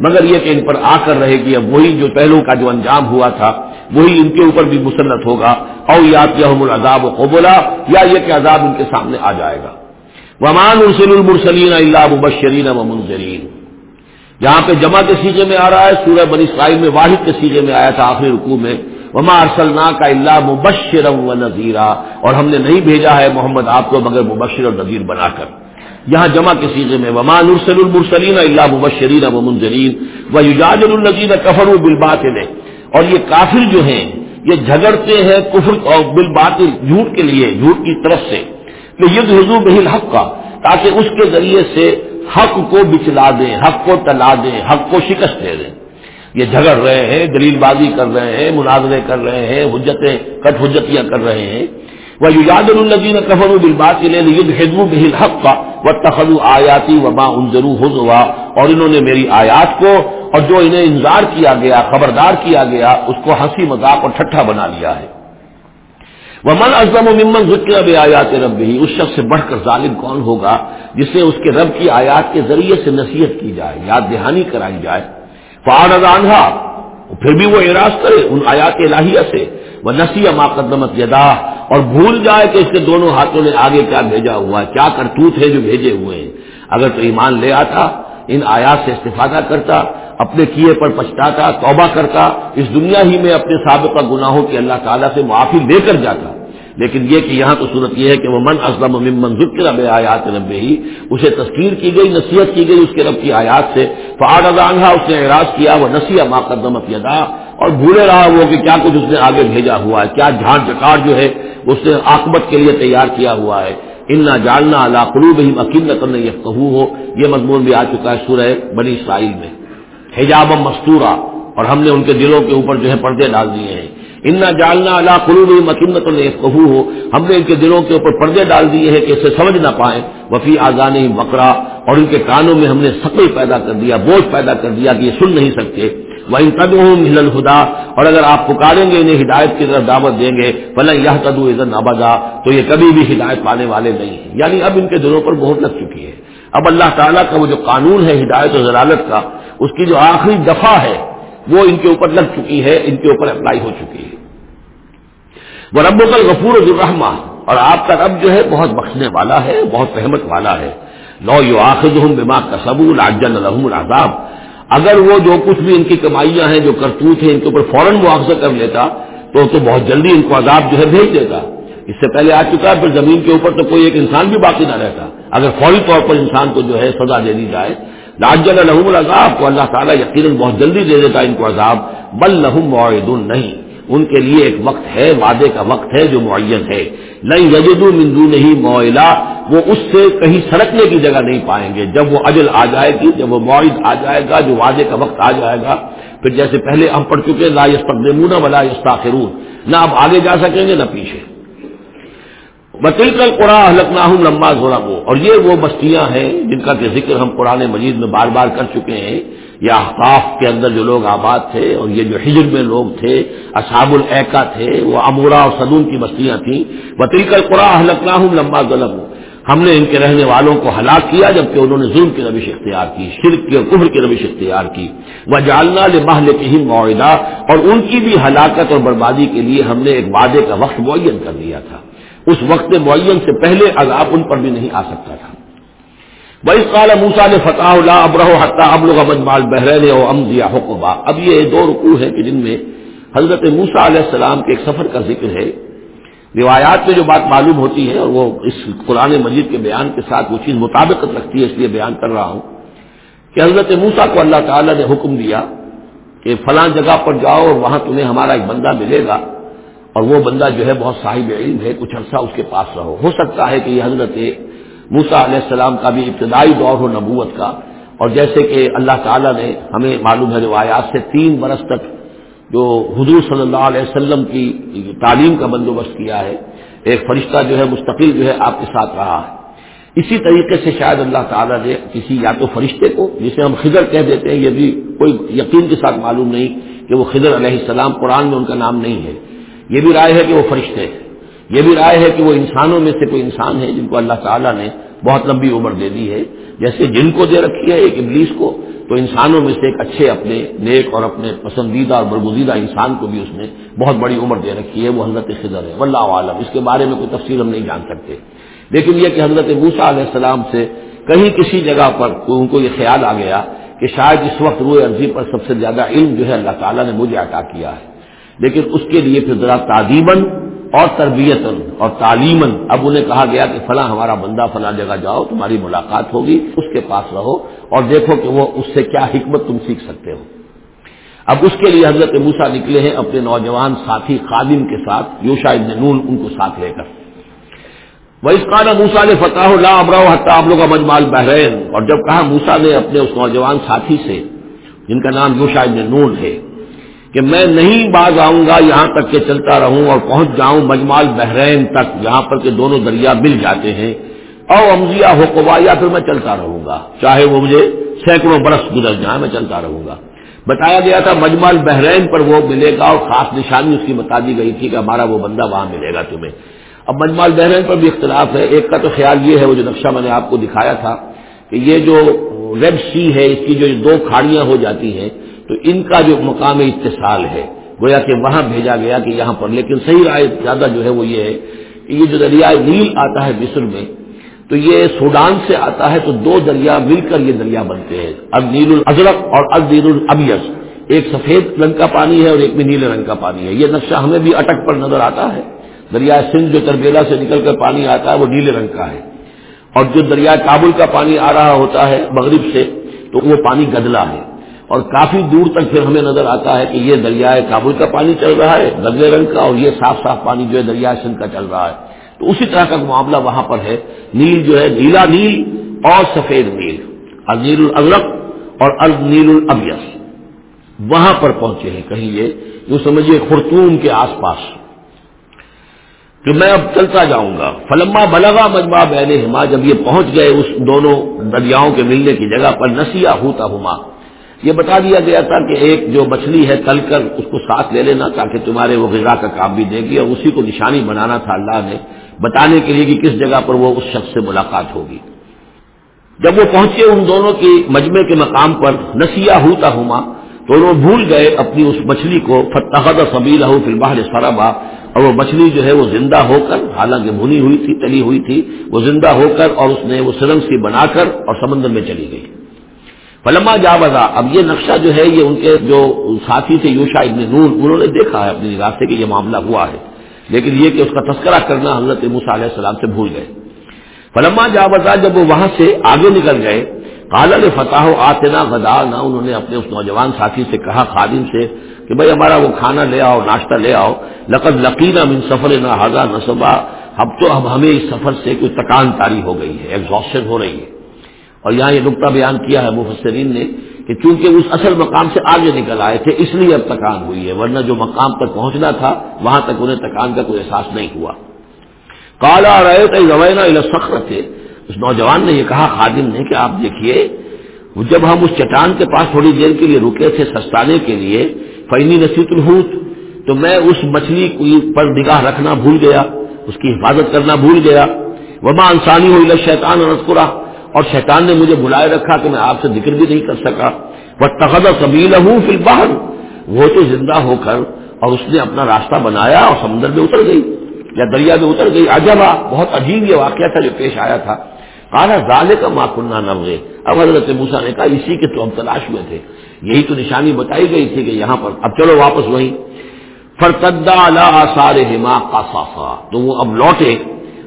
مگر یہ کہ ان پر آ کر رہے گی، اب وہی جو پہلو کا جو انجام ہوا تھا، وہی ان کے اوپر بھی مسلط ہوگا۔ او یاد یا العذاب و قبولا یا یہ کہ عذاب ان کے سامنے آ جائے گا۔ ومان ارسل المرسلین اللہ مبشرین و منظرین جہاں پہ جمع کے سیزے میں آ رہا ہے، سورہ بنی اسرائیل میں واحد کے سیزے میں آیا تھا آخری رکوع میں۔ وما ارسلنا کا اللہ مبشر و نذیرہ اور ہم نے نہیں بھیجا ہے محمد آپ کو مگر مبشر اور نذیر بنا کر۔ یہاں جمع کے سیزے میں وما نرسل المرسلین اللہ مبشرین و منظرین و یوجاد النزین کفر و بالبات اور یہ کافر جو ہیں، یہ جھگڑتے ہیں کفر اور بالباطل جھوٹ کے لیے، جھوٹ کی طرف سے۔ یہ حضو بہل حق کا تاکہ اس کے ذریعے سے حق کو بچلا دیں، حق کو تلا دیں، حق کو شکست دے دیں۔ یہ جھگڑ رہے ہیں، دلیل بازی کر رہے ہیں، مناظرے کر رہے ہیں، حجتیں، کٹ حجتیاں کر رہے ہیں۔ وہ یاد النجین کفر البات کے لیے حضو بہل حق کا وہ تخلو آیاتی وبا ان ضرور ہوا اور انہوں نے میری آیات کو، اور جو انہیں انتظار کیا گیا، خبردار کیا گیا، اس کو ہنسی مذاق اور ٹھٹھا بنا لیا ہے۔ وہ من ازم و ممن ذکر اب آیات رب بھی اس شخص سے بڑھ کر ظالم کون ہوگا جسے اس کے رب کی آیات کے ذریعے سے نصیحت کی جائے، یاد دہانی کرائی جائے؟ فارضانہ پھر بھی وہ اعراض کرے ان آیات الہیہ سے۔ وہ نسی قدمت یدا اور بھول جائے کہ اس کے دونوں ہاتھوں نے آگے کیا بھیجا ہوا ہے، کیا کرتوت ہے جو بھیجے ہوئے ہیں۔ اگر تو ایمان لے آتا، ان آیات سے استفادہ کرتا اپنے کیے پر پچھتاتا، توبہ کرتا، اس دنیا ہی میں اپنے سابقہ گناہوں کی اللہ تعالیٰ سے معافی لے کر جاتا۔ لیکن یہ کہ یہاں تو صورت یہ ہے کہ وہ من اسلم ممن ذکر رب آیات رب ہی اسے تذکیر کی گئی، نصیحت کی گئی اس کے رب کی آیات سے۔ فعاد ادانگا اس نے اعراض کیا وہ نسیح قدمت یدا اور بھولے رہا وہ کہ کیا کچھ اس نے آگے بھیجا ہوا ہے، کیا جھانڈ جکار جو ہے اس نے آکبت کے لیے تیار کیا ہوا ہے۔ ان نہ جاننا اللہ قلوب ہی عقیم کرنے یہ کہو ہو یہ مضمون بھی آ چکا ہے سورہ بنی اسرائیل میں۔ حجاب مستورہ اور ہم نے ان کے دلوں کے اوپر جو ہے پردے ڈال دیے ہیں۔ ان جالنا اللہ قلوب مکمت کہو ہو ہم نے ان کے دلوں کے اوپر پردے ڈال دیے ہیں کہ اسے سمجھ نہ پائیں۔ وفی آزان بکرا اور ان کے کانوں میں ہم نے سقل پیدا کر دیا، بوجھ پیدا کر دیا کہ یہ سن نہیں سکتے۔ وہ ان تب ہوں خدا اور اگر آپ پکاریں گے انہیں ہدایت کی طرف دعوت دیں گے بھلا یہ تدو ادن ابدا تو یہ کبھی بھی ہدایت پانے والے نہیں ہیں۔ یعنی اب ان کے دلوں پر بہت لگ چکی ہے۔ اب اللہ تعالیٰ کا وہ جو قانون ہے، ہدایت و ضلالت کا اس کی جو آخری دفعہ ہے، وہ ان کے اوپر لگ چکی ہے، ان کے اوپر اپلائی ہو چکی ہے۔ وہ رب کل غفور الرحمہ اور آپ کا رب جو ہے، بہت بخشنے والا ہے، بہت رحمت والا ہے۔ لو یو آخر ہوں بما کا سبول الحم العذاب۔ اگر وہ جو کچھ بھی ان کی کمائیاں ہیں، جو کرتوت ہیں، ان کے اوپر فوراً معاوضہ کر لیتا، تو تو بہت جلدی ان کو عذاب جو ہے بھیج دیتا۔ اس سے پہلے آ چکا ہے، پھر زمین کے اوپر تو کوئی ایک انسان بھی باقی نہ رہتا۔ اگر فوری طور پر انسان کو جو ہے سزا دے دی جائے لاجل الحم العذاب کو اللہ تعالیٰ یقیناً بہت جلدی دے دیتا ان کو عذاب، بل لہم معید نہیں۔ ان کے لیے ایک وقت ہے، وعدے کا وقت ہے جو معین ہے۔ نہیں یجد مندو نہیں موئلہ وہ اس سے کہیں سڑکنے کی جگہ نہیں پائیں گے۔ جب وہ اجل آ جائے گی، جب وہ معاہد آ جائے گا، جو وعدے کا وقت آ جائے گا، پھر جیسے پہلے ہم پڑھ چکے، لا یستقدمون ولا یستاخرون۔ نہ اب آگے جا سکیں گے، نہ پیچھے۔ بطل کل قرآن حلق نہ لمبا زورا کو اور یہ وہ بستیاں ہیں جن کا کہ ذکر ہم قرآن مجید میں بار بار کر چکے ہیں. یا احقاف کے اندر جو لوگ آباد تھے اور یہ جو ہجر میں لوگ تھے، اصحاب العقا تھے، وہ امورا اور سدون کی بستیاں تھیں. بطل کل قرآن حلق نہ لمبا ظلم ہم نے ان کے رہنے والوں کو ہلاک کیا جبکہ انہوں نے ظلم کی روش اختیار کی، شرک کی اور کبر کی روش اختیار کی. وہ جالنا لباہ لے ہی معاہدہ اور ان کی بھی ہلاکت اور بربادی کے لیے ہم نے ایک وعدے کا وقت معین کر دیا تھا. اس وقت معین سے پہلے عذاب ان پر بھی نہیں آ سکتا تھا۔ بھائی قال موسا نے فتح اللہ ابرہ حتہ اب لوگ مال بحرین اور امزیا حقبہ اب یہ دو رکوع ہے کہ جن میں حضرت موسا علیہ السلام کے ایک سفر کا ذکر ہے۔ روایات میں جو بات معلوم ہوتی ہے اور وہ اس قرآن مجید کے بیان کے ساتھ وہ چیز مطابقت رکھتی ہے اس لیے بیان کر رہا ہوں کہ حضرت موسا کو اللہ تعالیٰ نے حکم دیا کہ فلاں جگہ پر جاؤ اور وہاں تمہیں ہمارا ایک بندہ ملے گا۔ اور وہ بندہ جو ہے بہت صاحب علم ہے، کچھ عرصہ اس کے پاس رہو۔ ہو سکتا ہے کہ یہ حضرت موسا علیہ السلام کا بھی ابتدائی دور ہو نبوت کا۔ اور جیسے کہ اللہ تعالیٰ نے ہمیں معلوم ہے روایات سے تین برس تک جو حضور صلی اللہ علیہ وسلم کی تعلیم کا بندوبست کیا ہے، ایک فرشتہ جو ہے مستقل جو ہے آپ کے ساتھ رہا ہے۔ اسی طریقے سے شاید اللہ تعالیٰ نے کسی یا تو فرشتے کو، جسے ہم خضر کہہ دیتے ہیں، یہ بھی کوئی یقین کے ساتھ معلوم نہیں کہ وہ خضر علیہ السلام قرآن میں ان کا نام نہیں ہے۔ یہ بھی رائے ہے کہ وہ فرشتے ہیں۔ یہ بھی رائے ہے کہ وہ انسانوں میں سے کوئی انسان ہے جن کو اللہ تعالیٰ نے بہت لمبی عمر دے دی ہے۔ جیسے جن کو دے رکھی ہے ایک ابلیس کو، تو انسانوں میں سے ایک اچھے اپنے نیک اور اپنے پسندیدہ اور برگزیدہ انسان کو بھی اس نے بہت بڑی عمر دے رکھی ہے، وہ حضرت خضر ہے۔ واللہ عالم، اس کے بارے میں کوئی تفصیل ہم نہیں جان سکتے۔ لیکن یہ کہ حضرت موسا علیہ السلام سے کہیں کسی جگہ پر ان کو یہ خیال آ گیا کہ شاید اس وقت روئے عرضی پر سب سے زیادہ علم جو ہے اللہ تعالیٰ نے مجھے عطا کیا ہے۔ لیکن اس کے لیے پھر ذرا تعدیباً اور تربیت اور تعلیمن اب انہیں کہا گیا کہ فلاں ہمارا بندہ فلاں جگہ جاؤ، تمہاری ملاقات ہوگی، اس کے پاس رہو اور دیکھو کہ وہ اس سے کیا حکمت تم سیکھ سکتے ہو۔ اب اس کے لیے حضرت موسا نکلے ہیں اپنے نوجوان ساتھی خادم کے ساتھ یوشا ابن نون ان کو ساتھ لے کر۔ وہ اس موسا نے فتح اللہ ابراؤ حتہ آپ لوگ مجمال بحرین اور جب کہا موسا نے اپنے اس نوجوان ساتھی سے، جن کا نام یوشا ابن نون ہے کہ میں نہیں باز آؤں گا، یہاں تک کہ چلتا رہوں اور پہنچ جاؤں مجمال بحرین تک جہاں پر کہ دونوں دریا مل جاتے ہیں۔ او امزیا ہو یا پھر میں چلتا رہوں گا۔ چاہے وہ مجھے سینکڑوں برس گزر جائیں، میں چلتا رہوں گا۔ بتایا گیا تھا مجمال بحرین پر وہ ملے گا اور خاص نشانی اس کی بتا دی گئی تھی کہ ہمارا وہ بندہ وہاں ملے گا تمہیں۔ اب مجمال بحرین پر بھی اختلاف ہے۔ ایک کا تو خیال یہ ہے، وہ جو نقشہ میں نے آپ کو دکھایا تھا کہ یہ جو ریڈ سی ہے، اس کی جو دو کھاڑیاں ہو جاتی ہیں تو ان کا جو مقام اتصال ہے، گویا کہ وہاں بھیجا گیا کہ یہاں پر، لیکن صحیح رائے زیادہ جو ہے وہ یہ ہے کہ یہ جو دریائے نیل آتا ہے مصر میں، تو یہ سوڈان سے آتا ہے، تو دو دریا مل کر یہ دریا بنتے ہیں۔ اب نیل الازرق اور اب نیل الابیس ایک سفید رنگ کا پانی ہے اور ایک بھی نیلے رنگ کا پانی ہے۔ یہ نقشہ ہمیں بھی اٹک پر نظر آتا ہے۔ دریا سندھ جو تربیلا سے نکل کر پانی آتا ہے، وہ نیلے رنگ کا ہے۔ اور جو دریا کابل کا پانی آ رہا ہوتا ہے مغرب سے، تو وہ پانی گدلا ہے۔ اور کافی دور تک پھر ہمیں نظر آتا ہے کہ یہ دریائے کابل کا پانی چل رہا ہے گدلے رنگ کا، اور یہ صاف صاف پانی جو ہے دریا سندھ کا چل رہا ہے۔ تو اسی طرح کا معاملہ وہاں پر ہے۔ نیل جو ہے، نیلا نیل اور سفید نیل۔ النیل الازرق اور النیل الابیس وہاں پر پہنچے ہیں، کہیں یہ جو سمجھیے خرطوم کے آس پاس۔ کہ میں اب چلتا جاؤں گا۔ فلما بلغا مجمع بین ہما، جب یہ پہنچ گئے، اس دونوں دریاؤں کے ملنے کی جگہ پر نسیا ہوتا ہما۔ یہ بتا دیا گیا تھا کہ ایک جو مچھلی ہے تل کر اس کو ساتھ لے لینا تاکہ تمہارے وہ غذا کا کام بھی دے گی اور اسی کو نشانی بنانا تھا اللہ نے بتانے کے لیے کہ کس جگہ پر وہ اس شخص سے ملاقات ہوگی۔ جب وہ پہنچے ان دونوں کی مجمے کے مقام پر نسیا ہوتا ہما، تو وہ بھول گئے اپنی اس مچھلی کو فتح سبیلا ہو فی الباہر سرابا اور وہ مچھلی جو ہے وہ زندہ ہو کر حالانکہ بھنی ہوئی تھی، تلی ہوئی تھی، وہ زندہ ہو کر اور اس نے وہ سرنگ سی بنا کر اور سمندر میں چلی گئی۔ فلما جا بزا اب یہ نقشہ جو ہے، یہ ان کے جو ساتھی تھے یوشا ابن نور انہوں نے دیکھا ہے اپنی نگاہ سے کہ یہ معاملہ ہوا ہے۔ لیکن یہ کہ اس کا تذکرہ کرنا حضرت موسا علیہ السلام سے بھول گئے۔ فلما جا بزا جب وہ وہاں سے آگے نکل گئے کالا فتح و آتنا غدا نہ انہوں نے اپنے اس نوجوان ساتھی سے کہا، خادم سے، کہ بھائی ہمارا وہ کھانا لے آؤ، ناشتہ لے آؤ۔ لقد لقینا من سفر نہ حاضہ نہ صبح اب تو اب ہمیں اس سفر سے کوئی تکان تاری ہو گئی ہے ایگزاسٹڈ ہو رہی ہے۔ اور یہاں یہ نقطہ بیان کیا ہے مفسرین نے کہ چونکہ اس اصل مقام سے آگے نکل آئے تھے، اس لیے اب تکان ہوئی ہے، ورنہ جو مقام تک پہنچنا تھا، وہاں تک انہیں تکان کا کوئی احساس نہیں ہوا۔ کالا رہے تھے روینہ سخر تھے۔ اس نوجوان نے یہ کہا، خادم نے کہ آپ دیکھیے، جب ہم اس چٹان کے پاس تھوڑی دیر کے لیے رکے تھے سستانے کے لیے فینی نصیت الحوت، تو میں اس مچھلی پر نگاہ رکھنا بھول گیا، اس کی حفاظت کرنا بھول گیا۔ وبا انسانی ہو شیطان رسکرا اور شیطان نے مجھے بلائے رکھا کہ میں آپ سے ذکر بھی نہیں کر سکا۔ وہ تخت قبیل ہوں فی البحر۔ وہ تو زندہ ہو کر اور اس نے اپنا راستہ بنایا اور سمندر میں اتر گئی یا دریا میں اتر گئی۔ عجبا، بہت عجیب یہ واقعہ تھا جو پیش آیا تھا۔ کہا زالے کا ماں کنہ نہ اب حضرت موسا نے کہا، اسی کے تو ہم تلاش ہوئے تھے۔ یہی تو نشانی بتائی گئی تھی کہ یہاں پر اب چلو واپس وہیں۔ فرتدا آثار ہما کا تو وہ اب لوٹے۔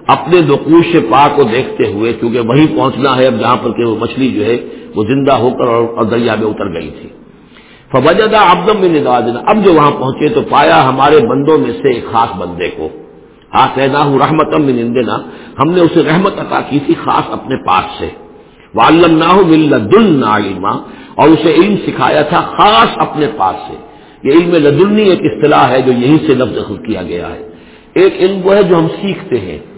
اپنے نقوش پاک کو دیکھتے ہوئے کیونکہ وہیں پہنچنا ہے، اب جہاں پر کہ وہ مچھلی جو ہے، وہ زندہ ہو کر اور دریا میں اتر گئی تھی۔ فوجدہ ابدم میں ندا اب جو وہاں پہنچے تو پایا ہمارے بندوں میں سے ایک خاص بندے کو۔ ہاں کہنا ہوں رحمت میں نندنا ہم نے اسے رحمت عطا کی تھی خاص اپنے پاس سے۔ والم نہ دل علما، اور اسے علم سکھایا تھا خاص اپنے پاس سے۔ یہ علم لدنی ایک اصطلاح ہے جو یہیں سے لفظ کیا گیا ہے۔ ایک علم وہ ہے جو ہم سیکھتے ہیں۔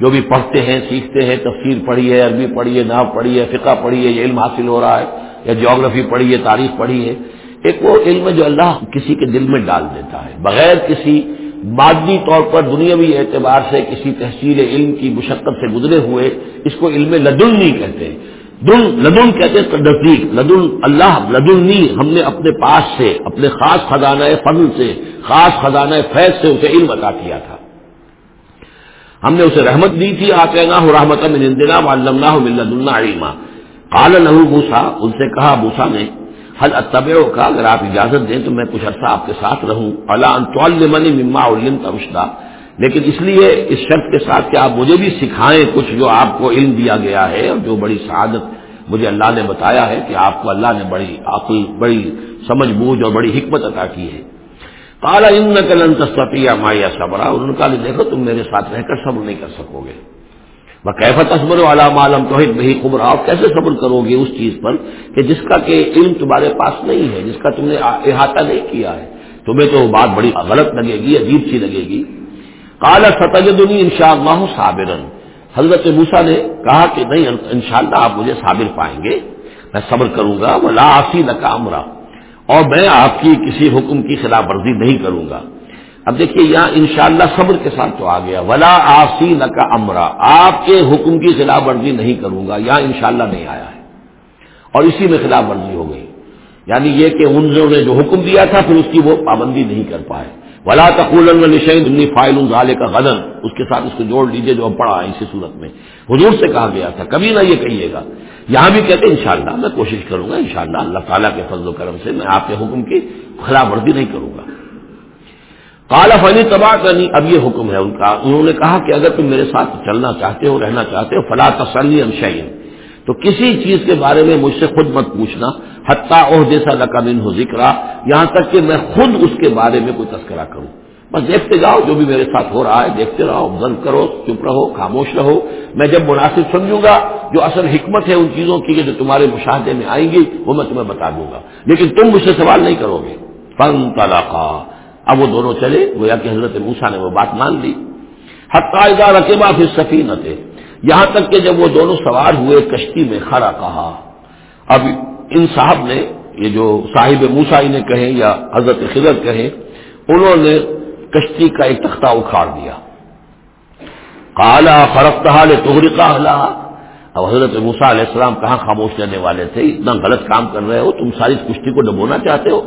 جو بھی پڑھتے ہیں، سیکھتے ہیں، تفسیر پڑھی ہے، عربی پڑھی ہے، ناو پڑھی ہے، فقہ پڑھی ہے، یہ علم حاصل ہو رہا ہے، یا جیوگرافی پڑھی ہے، تاریخ پڑھی ہے، ایک وہ علم جو اللہ کسی کے دل میں ڈال دیتا ہے۔ بغیر کسی مادی طور پر دنیاوی اعتبار سے کسی تحصیل علم کی مشقت سے گزرے ہوئے اس کو علم لدن نہیں کہتے دن، لدن کہتے ہیں نزدیک لدن اللہ لدنی ہم نے اپنے پاس سے، اپنے خاص خزانہ فضل سے، خاص خزانہ فیض سے اسے علم عطا کیا تھا۔ ہم نے اسے رحمت دی تھی آتے نہ رحمت مندنا علم علما۔ لہو بوسا ان سے کہا بوسا نے حل اتب کا اگر آپ اجازت دیں تو میں کچھ عرصہ آپ کے ساتھ رہوں۔ اللہ منی مما علم تمشدہ لیکن اس لیے، اس شرط کے ساتھ کہ آپ مجھے بھی سکھائیں کچھ جو آپ کو علم دیا گیا ہے اور جو بڑی سعادت مجھے اللہ نے بتایا ہے کہ آپ کو اللہ نے بڑی عقل، بڑی سمجھ، بوجھ اور بڑی حکمت عطا کی ہے۔ کالا ان نقل تصویر مایا صبرا۔ انہوں نے کہا دیکھو، تم میرے ساتھ رہ کر صبر نہیں کر سکو گے۔ وہ کیفت تصبر علام عالم تو بہی خبر آپ کیسے صبر کرو گے اس چیز پر کہ جس کا کہ علم تمہارے پاس نہیں ہے، جس کا تم نے احاطہ نہیں کیا ہے۔ تمہیں تو بات بڑی غلط لگے گی، عجیب سی لگے گی۔ کالا ستجدنی ان شاء اللہ صابرن حضرت موسا نے کہا کہ نہیں ان شاء اللہ آپ مجھے صابر پائیں گے، میں صبر کروں گا۔ وہ لاسی نکامرا اور میں آپ کی کسی حکم کی خلاف ورزی نہیں کروں گا۔ اب دیکھیے یہاں انشاءاللہ صبر کے ساتھ تو آ گیا۔ ولا آسی نکا امرا آپ کے حکم کی خلاف ورزی نہیں کروں گا۔ یہاں انشاءاللہ نہیں آیا ہے۔ اور اسی میں خلاف ورزی ہو گئی۔ یعنی یہ کہ انہوں نے جو حکم دیا تھا، پھر اس کی وہ پابندی نہیں کر پائے۔ ولا تقول نشین فائل ظال کا غدن اس کے ساتھ اس کو جوڑ لیجیے جو اب پڑا ہے اسی صورت میں۔ حضور سے کہا گیا تھا، کبھی نہ یہ کہیے گا۔ یہاں بھی کہتے ہیں، انشاءاللہ میں کوشش کروں گا، انشاءاللہ اللہ تعالیٰ کے فضل و کرم سے میں آپ کے حکم کی خلاف ورزی نہیں کروں گا۔ کالا فنی تباہ کرنی اب یہ حکم ہے ان کا۔ انہوں نے کہا کہ اگر تم میرے ساتھ چلنا چاہتے ہو، رہنا چاہتے ہو فلاں تسلی انشین تو کسی چیز کے بارے میں مجھ سے خود مت پوچھنا، حتیٰ اوہ جیسا لقمن ہو ذکر، یہاں تک کہ میں خود اس کے بارے میں کوئی تذکرہ کروں۔ بس دیکھتے جاؤ، جو بھی میرے ساتھ ہو رہا ہے، دیکھتے رہو بند کرو، چپ رہو، خاموش رہو۔ میں جب مناسب سمجھوں گا، جو اصل حکمت ہے ان چیزوں کی، جو تمہارے مشاہدے میں آئیں گی، وہ میں تمہیں بتا دوں گا۔ لیکن تم مجھ سے سوال نہیں کرو گے۔ فن طلاقہ اب وہ دونوں چلے، گویا کہ حضرت موسا نے وہ بات مان لی۔ حتہ رقبہ پھر سفینت یہاں تک کہ جب وہ دونوں سوار ہوئے کشتی میں کھڑا کہا۔ اب ان صاحب نے، یہ جو صاحب موسا انہیں کہیں یا حضرت خضر کہیں، انہوں نے کشتی کا ایک تختہ اکھاڑ دیا۔ کالا فرق توہرکا اب حضرت موسا علیہ السلام کہاں خاموش رہنے والے تھے؟ اتنا غلط کام کر رہے ہو، تم ساری کشتی کو ڈبونا چاہتے ہو؟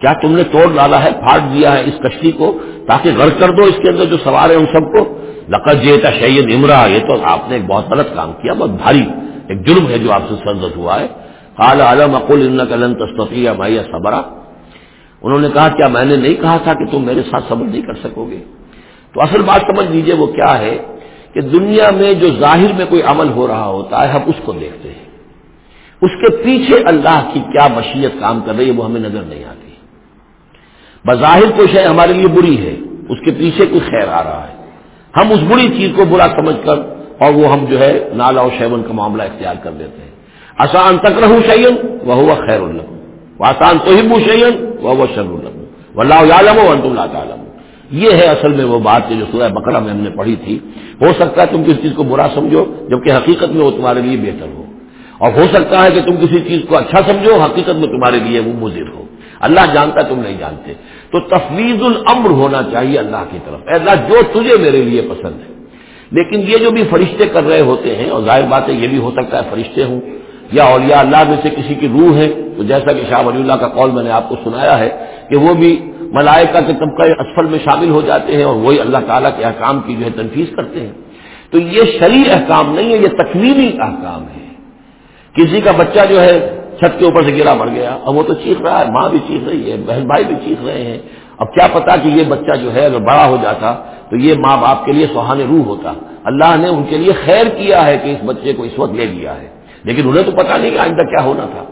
کیا تم نے توڑ ڈالا ہے پھاٹ دیا ہے اس کشتی کو تاکہ غرض کر دو اس کے اندر جو سوار ہیں ان سب کو؟ لقت جیتا شید امرا یہ تو آپ نے ایک بہت غلط کام کیا، بہت بھاری ایک جرم ہے جو آپ سے سرزد ہوا ہے۔ قال، علم اقول ان کلن تستطیع بھائی صبرا۔ انہوں نے کہا کیا میں نے نہیں کہا تھا کہ تم میرے ساتھ صبر نہیں کر سکو گے؟ تو اصل بات سمجھ لیجیے وہ کیا ہے کہ دنیا میں جو ظاہر میں کوئی عمل ہو رہا ہوتا ہے، ہم اس کو دیکھتے ہیں۔ اس کے پیچھے اللہ کی کیا مشیت کام کر رہی ہے، وہ ہمیں نظر نہیں آتی۔ بظاہر کوئی شے ہمارے لیے بری ہے، اس کے پیچھے کوئی خیر آ رہا ہے۔ ہم اس بری چیز کو برا سمجھ کر اور وہ ہم جو ہے نالا و شیون کا معاملہ اختیار کر دیتے ہیں۔ آسان تک رہو شعین وہ ہوا خیر الحم آسان تو ہی شعین وہ شر الحم و اللہ عالم و انت اللہ تعالم یہ ہے اصل میں وہ بات جو سورہ بکرا میں ہم نے پڑھی تھی۔ ہو سکتا ہے تم کسی چیز کو برا سمجھو، جبکہ حقیقت میں وہ تمہارے لیے بہتر ہو۔ اور ہو سکتا ہے کہ تم کسی چیز کو اچھا سمجھو، حقیقت میں تمہارے لیے وہ مضر ہو۔ اللہ جانتا تم نہیں جانتے۔ تو تفویض الامر ہونا چاہیے اللہ کی طرف۔ اے اللہ، جو تجھے میرے لیے پسند ہے۔ لیکن یہ جو بھی فرشتے کر رہے ہوتے ہیں، اور ظاہر بات ہے یہ بھی ہو سکتا ہے فرشتے ہوں، یا اولیاء اللہ میں سے کسی کی روح ہے، تو جیسا کہ شاہ ولی اللہ کا قول میں نے آپ کو سنایا ہے کہ وہ بھی ملائکہ کے طبقہ اسفل میں شامل ہو جاتے ہیں اور وہی اللہ تعالیٰ کے احکام کی جو ہے تنفیذ کرتے ہیں۔ تو یہ شرع احکام نہیں ہے، یہ تکمیلی احکام ہے کسی کا بچہ جو ہے چھت کے اوپر سے گرا مر گیا۔ اب وہ تو چیخ رہا ہے، ماں بھی چیخ رہی ہے، بہن بھائی بھی چیخ رہے ہیں۔ اب کیا پتا کہ یہ بچہ جو ہے، اگر بڑا ہو جاتا تو یہ ماں باپ کے لیے سہان روح ہوتا۔ اللہ نے ان کے لیے خیر کیا ہے کہ اس بچے کو اس وقت لے لیا ہے۔ لیکن انہیں تو پتا نہیں کہ آئندہ کیا ہونا تھا۔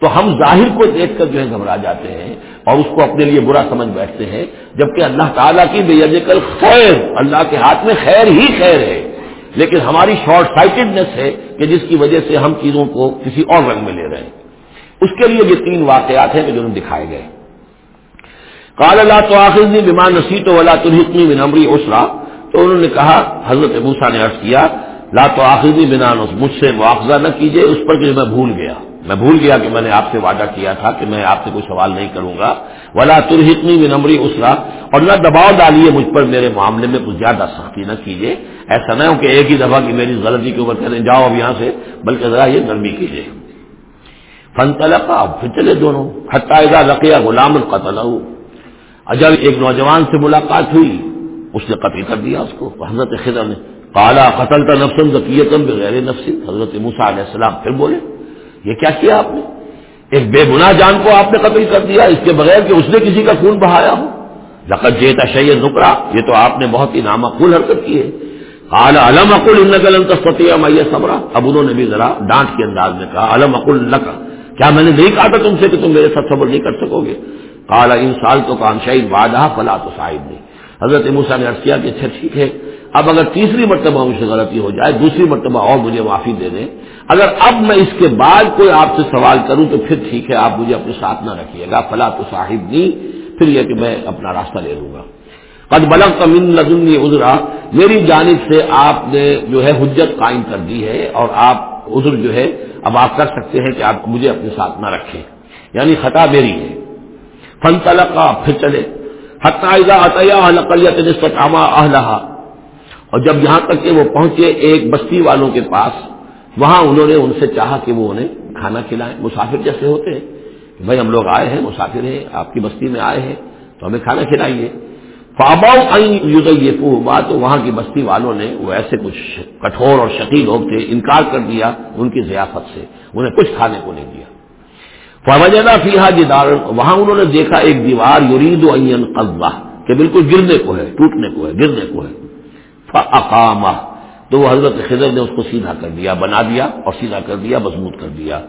تو ہم ظاہر کو دیکھ کر جو ہے گھبرا جاتے ہیں اور اس کو اپنے لیے برا سمجھ بیٹھتے ہیں، جبکہ اللہ تعالیٰ کی بے کل خیر، اللہ کے ہاتھ میں خیر ہی خیر ہے۔ لیکن ہماری شارٹ سائٹڈنیس ہے کہ جس کی وجہ سے ہم چیزوں کو کسی اور رنگ میں لے رہے ہیں۔ اس کے لیے یہ تین واقعات ہیں کہ جو دکھائے گئے کال اللہ تو آخر نے بیمان نصیت ولا تنہتنی بنمری اسرا تو انہوں نے کہا، حضرت موسا نے عرض کیا، لا تو آخری بنان مجھ سے مواخذہ نہ کیجیے اس پر کہ میں بھول گیا۔ میں بھول گیا کہ میں نے آپ سے وعدہ کیا تھا کہ میں آپ سے کوئی سوال نہیں کروں گا۔ ولا ترہتنی بنمری اسرا اور نہ دباؤ ڈالیے مجھ پر، میرے معاملے میں کچھ زیادہ سختی نہ کیجیے ایسا نہ ہو کہ ایک ہی دفعہ کی میری غلطی کے اوپر کہتے جاؤ اب یہاں سے، بلکہ ذرا یہ نرمی کیجیے فن تلقا پھر چلے دونوں۔ حتائزہ رقیہ غلام القتل جب ایک نوجوان سے ملاقات ہوئی، اس نے قتل کر دیا اس کو۔ حضرت خضر نے کالا قتل کا نفسن ذکیتم بغیر نفس۔ حضرت موسا علیہ السلام پھر بولے، یہ کیا کیا آپ نے؟ ایک بے گناہ جان کو آپ نے قتل کر دیا، اس کے بغیر کہ اس نے کسی کا خون بہایا ہو۔ لقت جیتا شید نکرا، یہ تو آپ نے بہت ہی نامقول حرکت کی ہے۔ کالا علم اقل ان فتح میں صبرا۔ اب انہوں نے بھی ذرا ڈانٹ کے انداز میں کہا، علم اقل لکا۔ کیا میں نے نہیں کہا تھا تم سے کہ تم میرے ساتھ صبر نہیں کر سکو گے؟ کالا ان سال تو کام شاہد وعدہ فلا تو صاحب نہیں حضرت موسا نے عرض کیا کہ اچھا ٹھیک ہے، اب اگر تیسری مرتبہ مجھ سے غلطی ہو جائے، دوسری مرتبہ اور مجھے معافی دے دیں۔ اگر اب میں اس کے بعد کوئی آپ سے سوال کروں تو پھر ٹھیک ہے، آپ مجھے اپنے ساتھ نہ رکھیے گا۔ فلا تو صاحب نہیں پھر یہ کہ میں اپنا راستہ لے لوں گا۔ قد بلغ تمن لدن ازرا میری جانب سے آپ نے جو ہے حجت قائم کر دی ہے اور آپ عذر جو ہے، اب آپ کر سکتے ہیں کہ آپ مجھے اپنے ساتھ نہ رکھیں۔ یعنی خطا میری ہے۔ فن تلق پھر چلے۔ حتائزہ عطیہ نسبت اہلہا۔ اور جب یہاں تک کہ وہ پہنچے ایک بستی والوں کے پاس، وہاں انہوں نے ان سے چاہا کہ وہ انہیں کھانا کھلائیں۔ مسافر جیسے ہوتے ہیں کہ بھائی ہم لوگ آئے ہیں، مسافر ہیں، آپ کی بستی میں آئے ہیں، تو ہمیں کھانا کھلائیے۔ فاباؤ یہ ہوا تو وہاں کی بستی والوں نے وہ ایسے کچھ کٹھور اور شکی لوگ تھے، انکار کر دیا ان کی ضیافت سے، انہیں کچھ کھانے کو نہیں دیا۔ فوجنا فیحا جدار، وہاں انہوں نے دیکھا ایک دیوار یورید و قصبہ کہ بالکل گرنے کو ہے، ٹوٹنے کو ہے، گرنے کو ہے۔ فقامہ تو وہ حضرت خضر نے اس کو سیدھا کر دیا، بنا دیا اور سیدھا کر دیا، مضبوط کر دیا۔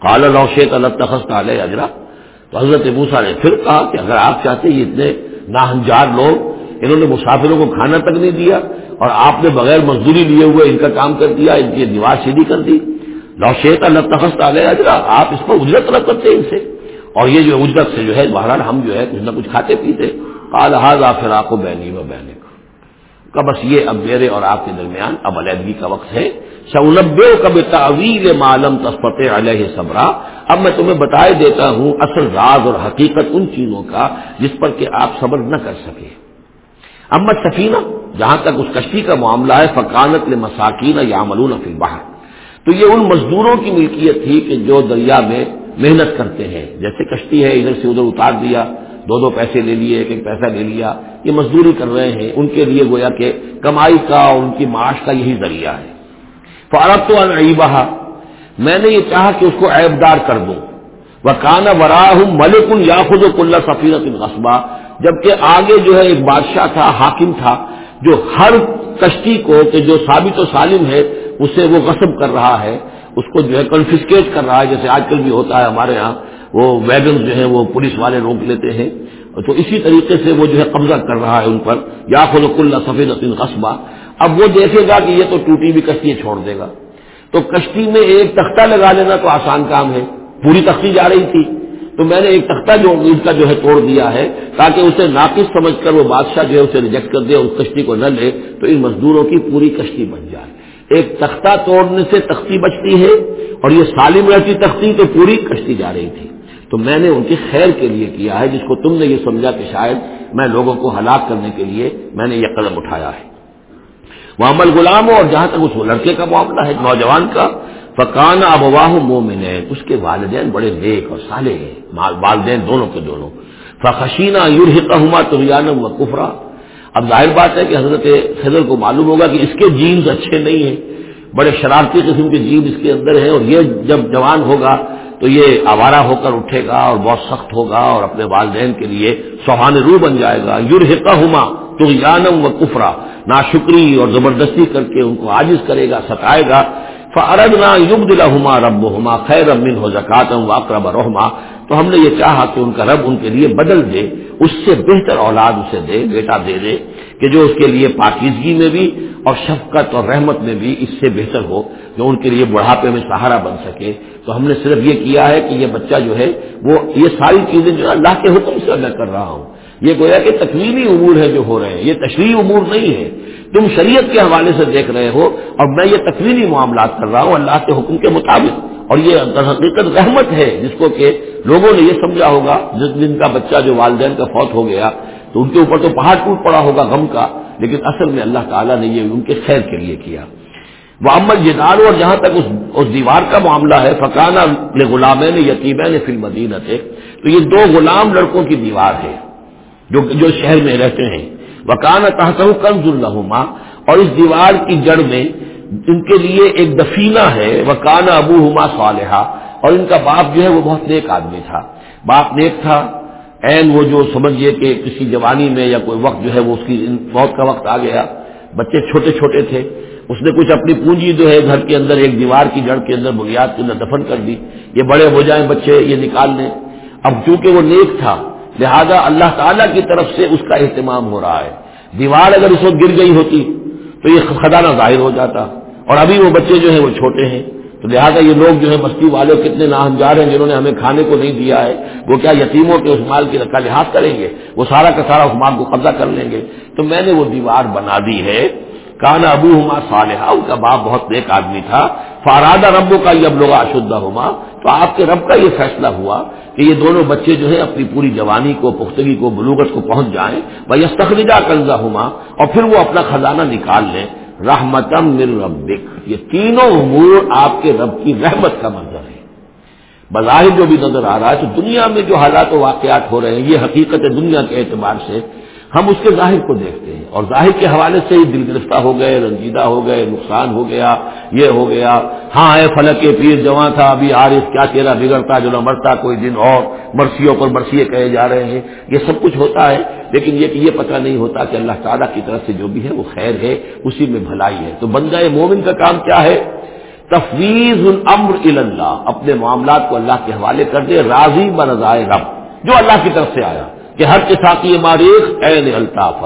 کال روشیت اللہ تخص علیہ اجرا تو حضرت بوسا نے پھر کہا کہ اگر آپ چاہتے یہ اتنے ناہنجار لوگ، انہوں نے مسافروں کو کھانا تک نہیں دیا اور آپ نے بغیر مزدوری لیے ہوئے ان کا کام کر دیا، ان کی دیوار سیدھی کر دی۔ لوشیت اللہ آ گیا اجرا، آپ اس پر اجرت طلب کرتے ان سے۔ اور یہ جو اجرت سے جو ہے، بہرحال ہم جو ہے کچھ نہ کچھ کھاتے پیتے۔ کال حاض فراق و بینی و بینک کا بس یہ اب میرے اور آپ کے درمیان اب علیحدگی کا وقت ہے۔ سولب کب تعویل معلوم تسپت علیہ صبرا۔ اب میں تمہیں بتائے دیتا ہوں اصل راز اور حقیقت ان چیزوں کا جس پر کہ آپ صبر نہ کر سکے امت سفینہ جہاں تک اس کشتی کا معاملہ ہے، فقانت مساکین یا ملون فی باہر تو یہ ان مزدوروں کی ملکیت تھی کہ جو دریا میں محنت کرتے ہیں۔ جیسے کشتی ہے، ادھر سے ادھر اتار دیا۔ دو دو پیسے لے لیے، ایک ایک پیسہ لے لیا۔ یہ مزدوری کر رہے ہیں۔ ان کے لیے گویا کہ کمائی کا اور ان کی معاش کا یہی ذریعہ ہے۔ فارب تو انبہ میں نے یہ چاہا کہ اس کو عیبدار کر دوں۔ وہ کانا براہ ملک یا خود و کلّہ سفینت قصبہ جبکہ آگے جو ہے ایک بادشاہ تھا، حاکم تھا، جو ہر کشتی کو کہ جو ثابت و سالم ہے، اسے وہ غصب کر رہا ہے۔ اس کو جو ہے کنفسکیٹ کر رہا ہے، جیسے آج کل بھی ہوتا ہے ہمارے ہاں وہ ویگن جو ہیں وہ پولیس والے روک لیتے ہیں تو اسی طریقے سے وہ جو ہے قبضہ کر رہا ہے ان پر۔ یا خلق اللہ سفید قصبہ اب وہ دیکھے گا کہ یہ تو ٹوٹی بھی کشتی چھوڑ دے گا۔ تو کشتی میں ایک تختہ لگا لینا تو آسان کام ہے۔ پوری تختی جا رہی تھی۔ تو میں نے ایک تختہ جو اس کا جو ہے توڑ دیا ہے تاکہ اسے ناقص سمجھ کر وہ بادشاہ جو ہے اسے ریجیکٹ کر دے اس کشتی کو نہ لے تو ان مزدوروں کی پوری کشتی بن جائے۔ ایک تختہ توڑنے سے تختی بچتی ہے اور یہ سالم رہتی تختی تو پوری کشتی جا رہی تھی۔ تو میں نے ان کی خیر کے لیے کیا ہے، جس کو تم نے یہ سمجھا کہ شاید میں لوگوں کو ہلاک کرنے کے لیے میں نے یہ قدم اٹھایا ہے۔ محمد غلام اور جہاں تک اس لڑکے کا معاملہ ہے، نوجوان کا، فقان ابواہ مومن اس کے والدین بڑے نیک اور سالے ہیں والدین دونوں کے دونوں۔ فخشینہ یورحما تو و کفرا اب ظاہر بات ہے کہ حضرت خضر کو معلوم ہوگا کہ اس کے جینز اچھے نہیں ہیں، بڑے شرارتی قسم کے جین اس کے اندر ہیں اور یہ جب جوان ہوگا تو یہ آوارہ ہو کر اٹھے گا اور بہت سخت ہوگا اور اپنے والدین کے لیے سوہان رو بن جائے گا۔ یورحقہ ہما تو و کفرا۔ نا شکری اور زبردستی کر کے ان کو عاجز کرے گا، ستائے گا۔ فرد نہ یوگ دلا رب ہما خیر امن ہو زکاتم واقرب رحما۔ تو ہم نے یہ چاہا کہ ان کا رب ان کے لیے بدل دے، اس سے بہتر اولاد اسے دے، بیٹا دے دے، کہ جو اس کے لیے پاکیزگی میں بھی اور شفقت اور رحمت میں بھی اس سے بہتر ہو۔ جو ان کے لیے بڑھاپے میں سہارا بن سکے۔ تو ہم نے صرف یہ کیا ہے کہ یہ بچہ جو ہے، وہ یہ ساری چیزیں جو اللہ کے حکم سے ادا کر رہا ہوں۔ یہ گویا کہ تکلیمی امور ہے جو ہو رہے ہیں۔ یہ تشریحی امور نہیں ہے تم شریعت کے حوالے سے دیکھ رہے ہو اور میں یہ تکلیمی معاملات کر رہا ہوں اللہ کے حکم کے مطابق۔ اور یہ حقیقت رحمت ہے، جس کو کہ لوگوں نے یہ سمجھا ہوگا، جس دن کا بچہ جو والدین کا فوت ہو گیا، تو ان کے اوپر تو پہاڑ ٹوٹ پڑا ہوگا غم کا، لیکن اصل میں اللہ تعالیٰ نے یہ ان کے خیر کے لیے کیا۔ وہ امن جدار اور جہاں تک اس اس دیوار کا معاملہ ہے فقانہ غلام یتیم نے فلم مدینہ تھے تو یہ دو غلام لڑکوں کی دیوار ہے، جو جو شہر میں رہتے ہیں۔ وکان تحت کنز الحما اور اس دیوار کی جڑ میں ان کے لیے ایک دفینہ ہے وکان ابو ہما صالحہ۔ اور ان کا باپ جو ہے وہ بہت نیک آدمی تھا۔ باپ نیک تھا این وہ جو سمجھیے کہ کسی جوانی میں یا کوئی وقت جو ہے وہ اس کی موت کا وقت آ گیا۔ بچے چھوٹے چھوٹے تھے۔ اس نے کچھ اپنی پونجی جو ہے گھر کے اندر، ایک دیوار کی جڑ کے اندر بنیاد کے اندر دفن کر دی۔ یہ بڑے ہو جائیں بچے، یہ نکال لیں۔ اب چونکہ وہ نیک تھا، لہذا اللہ تعالیٰ کی طرف سے اس کا اہتمام ہو رہا ہے۔ دیوار اگر اس وقت گر گئی ہوتی تو یہ خزانہ ظاہر ہو جاتا۔ اور ابھی وہ بچے جو ہیں وہ چھوٹے ہیں۔ تو لہٰذا یہ لوگ جو ہے بستی والے کتنے ناہنجار ہیں جنہوں نے ہمیں کھانے کو نہیں دیا ہے۔ وہ کیا یتیموں کے اس مال کی رکھا لحاظ کریں گے؟ وہ سارا کا سارا اس مال کو قبضہ کر لیں گے۔ تو میں نے وہ دیوار بنا دی ہے۔ کانا ابو ہما صالحہ ان کا باپ بہت نیک آدمی تھا فارادہ ربو کا یہ اب لوگ اشدہ تو آپ کے رب کا یہ فیصلہ ہوا کہ یہ دونوں بچے جو ہے اپنی پوری جوانی کو، پختگی کو، بلوغت کو پہنچ جائیں وہ یہ تخریجہ کنزا اور پھر وہ اپنا خزانہ نکال لیں۔ رحمتم من ربک، یہ تینوں امور آپ کے رب کی رحمت کا منظر ہے بظاہر جو بھی نظر آ رہا ہے، تو دنیا میں جو حالات و واقعات ہو رہے ہیں، یہ حقیقت دنیا کے اعتبار سے ہم اس کے ظاہر کو دیکھتے ہیں اور ظاہر کے حوالے سے ہی دل گرفتہ ہو گئے، رنجیدہ ہو گئے، نقصان ہو گیا، یہ ہو گیا۔ ہاں اے فلک کے پیر جوان تھا، ابھی عارف کیا چہرہ بگڑتا، جو نہ مرتا، کوئی دن اور مرثیوں پر مرثیے کہے جا رہے ہیں۔ یہ سب کچھ ہوتا ہے، لیکن یہ کہ یہ پتہ نہیں ہوتا کہ اللہ تعالیٰ کی طرف سے جو بھی ہے، وہ خیر ہے، اسی میں بھلائی ہے۔ تو بندہ مومن کا کام کیا ہے؟ تفویض الامر اللہ، اپنے معاملات کو اللہ کے حوالے کر دے، راضی برضائے رب، جو اللہ کی طرف سے آیا۔ کہ ہر کے ماریخ عین الطاف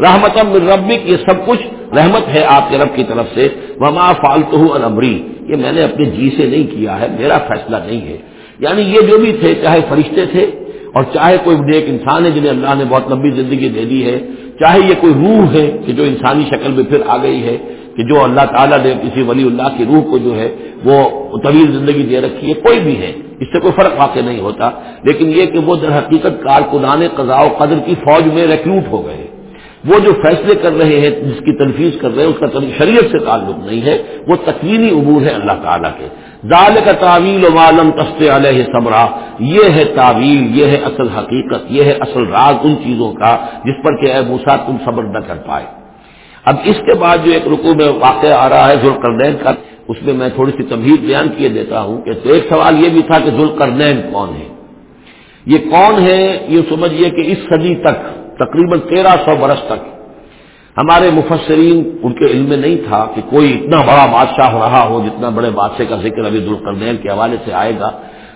رحمت ربک، یہ سب کچھ رحمت ہے آپ کے رب کی طرف سے۔ وما فالتو الامری یہ میں نے اپنے جی سے نہیں کیا ہے، میرا فیصلہ نہیں ہے۔ یعنی یہ جو بھی تھے، چاہے فرشتے تھے اور چاہے کوئی نیک انسان ہے جنہیں اللہ نے بہت لمبی زندگی دے دی ہے چاہے یہ کوئی روح ہے کہ جو انسانی شکل میں پھر آ گئی ہے، کہ جو اللہ تعالیٰ نے کسی ولی اللہ کی روح کو جو ہے، وہ طویل زندگی دے رکھی ہے، کوئی بھی ہے، اس سے کوئی فرق واقع نہیں ہوتا۔ لیکن یہ کہ وہ در حقیقت کارکنان قضاء و قدر کی فوج میں ریکروٹ ہو گئے وہ جو فیصلے کر رہے ہیں، جس کی تنفیز کر رہے ہیں، اس کا شریعت سے تعلق نہیں ہے، وہ تکوینی امور ہے اللہ تعالیٰ کے۔ ظال کا تعویل و معلوم تست علیہ صبرا یہ ہے تعویل، یہ ہے اصل حقیقت، یہ ہے اصل راز ان چیزوں کا جس پر کہ اے موسا تم صبر نہ کر پائے۔ اب اس کے بعد جو ایک رکو میں واقع آ رہا ہے ذوالقرنین کا، اس میں میں تھوڑی سی تمہید بیان کیے دیتا ہوں کہ تو ایک سوال یہ بھی تھا کہ ذوالقرنین کون ہے یہ کون ہے یہ سمجھیے کہ اس صدی تک تقریباً تیرہ سو برس تک۔ ہمارے مفسرین ان کے علم میں نہیں تھا کہ کوئی اتنا بڑا بادشاہ رہا ہو جتنا بڑے بادشاہ کا ذکر ابھی ذوالقرنین کے حوالے سے آئے گا۔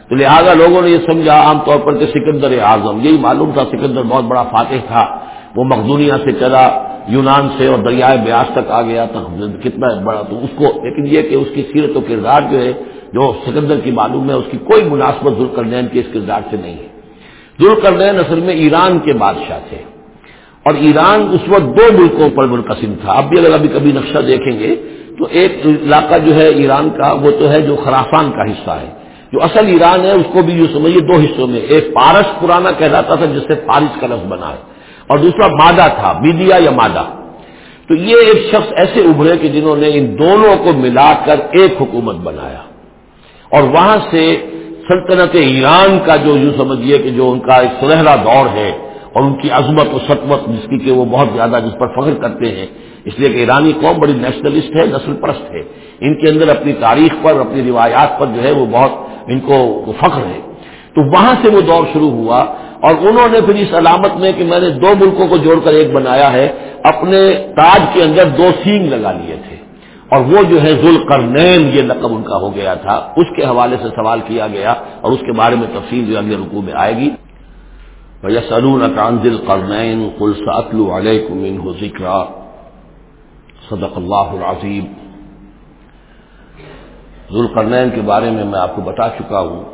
تو لہٰذا لوگوں نے یہ سمجھا، عام طور پر کہ سکندر اعظم، یہی معلوم تھا سکندر بہت بڑا فاتح تھا۔ وہ مقدونیہ سے چلا، یونان سے اور دریائے بیاس تک آ گیا، تک کتنا بڑا تو اس کو لیکن یہ کہ اس کی سیرت و کردار جو ہے، جو سکندر کی معلوم ہے، اس کی کوئی مناسبت ذوالقرنین کے اس کردار سے نہیں ہے۔ ذوالقرنین اصل میں ایران کے بادشاہ تھے۔ اور ایران اس وقت دو ملکوں پر منقسم تھا۔ اب بھی اگر ابھی کبھی نقشہ دیکھیں گے تو ایک علاقہ جو ہے ایران کا، وہ تو ہے جو خرافان کا حصہ ہے۔ جو اصل ایران ہے، اس کو بھی جو سمجھیے دو حصوں میں، ایک پارس پرانا کہلاتا تھا جس سے پارس کا لفظ بنا ہے، اور دوسرا مادہ تھا، میڈیا یا مادہ۔ تو یہ ایک شخص ایسے ابھرے کہ جنہوں نے ان دونوں کو ملا کر ایک حکومت بنایا۔ اور وہاں سے سلطنت ایران کا جو یوں سمجھیے کہ جو ان کا ایک سنہرا دور ہے اور ان کی عظمت و سطوت جس کی کہ وہ بہت زیادہ جس پر فخر کرتے ہیں، اس لیے کہ ایرانی قوم بڑی نیشنلسٹ ہے نسل پرست ہے۔ ان کے اندر اپنی تاریخ پر، اپنی روایات پر جو ہے وہ بہت ان کو فخر ہے۔ تو وہاں سے وہ دور شروع ہوا اور انہوں نے پھر اس علامت میں کہ میں نے دو ملکوں کو جوڑ کر ایک بنایا ہے، اپنے تاج کے اندر دو سینگ لگا لیے تھے۔ اور وہ جو ہے ذوال کرنین یہ لقب ان کا ہو گیا تھا۔ اس کے حوالے سے سوال کیا گیا اور اس کے بارے میں تفصیل جو اگلے رقو میں آئے گی۔ بھیا سلون اکانزل کرنین کل ساتلو علیہ کمین ہو ذکر صدق اللہ العظیم۔ ذوالقرنین کے بارے میں میں آپ کو بتا چکا ہوں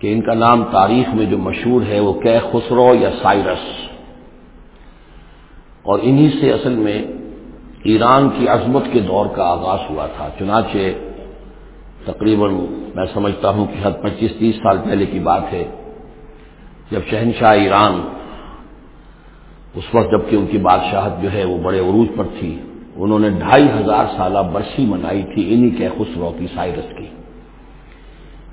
کہ ان کا نام تاریخ میں جو مشہور ہے وہ کہ خسرو یا سائرس۔ اور انہی سے اصل میں ایران کی عظمت کے دور کا آغاز ہوا تھا۔ چنانچہ تقریباً میں سمجھتا ہوں کہ حد پچیس تیس سال پہلے کی بات ہے۔ جب شہنشاہ ایران اس وقت جبکہ ان کی بادشاہت جو ہے وہ بڑے عروج پر تھی، انہوں نے ڈھائی ہزار سالہ برسی منائی تھی، انہی کے خسرو کی سائرس کی۔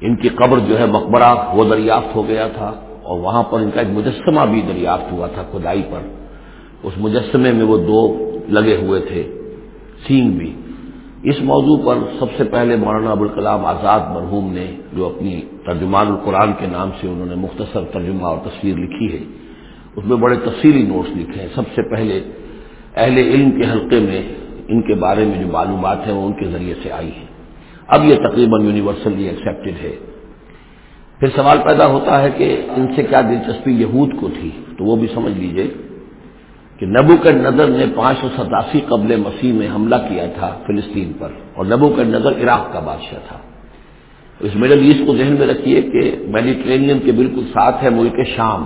ان کی قبر جو ہے مقبرہ وہ دریافت ہو گیا تھا اور وہاں پر ان کا ایک مجسمہ بھی دریافت ہوا تھا کھدائی پر۔ اس مجسمے میں وہ دو لگے ہوئے تھے، سینگ بھی۔ اس موضوع پر سب سے پہلے مولانا ابوالکلام آزاد مرحوم نے جو اپنی ترجمان القرآن کے نام سے انہوں نے مختصر ترجمہ اور تصویر لکھی ہے، اس میں بڑے تفصیلی نوٹس لکھے ہیں۔ سب سے پہلے اہل علم کے حلقے میں ان کے بارے میں جو معلومات ہیں وہ ان کے ذریعے سے آئی ہیں۔ اب یہ تقریباً یونیورسلی ایکسیپٹڈ ہے۔ پھر سوال پیدا ہوتا ہے کہ ان سے کیا دلچسپی یہود کو تھی؟ تو وہ بھی سمجھ لیجیے کہ نبو کا نظر نے پانچ سو ستاسی قبل مسیح میں حملہ کیا تھا فلسطین پر اور نبو کا نظر عراق کا بادشاہ تھا۔ اس مڈل ایسٹ کو ذہن میں رکھیے کہ میڈیٹرینین کے بالکل ساتھ ہے ملک شام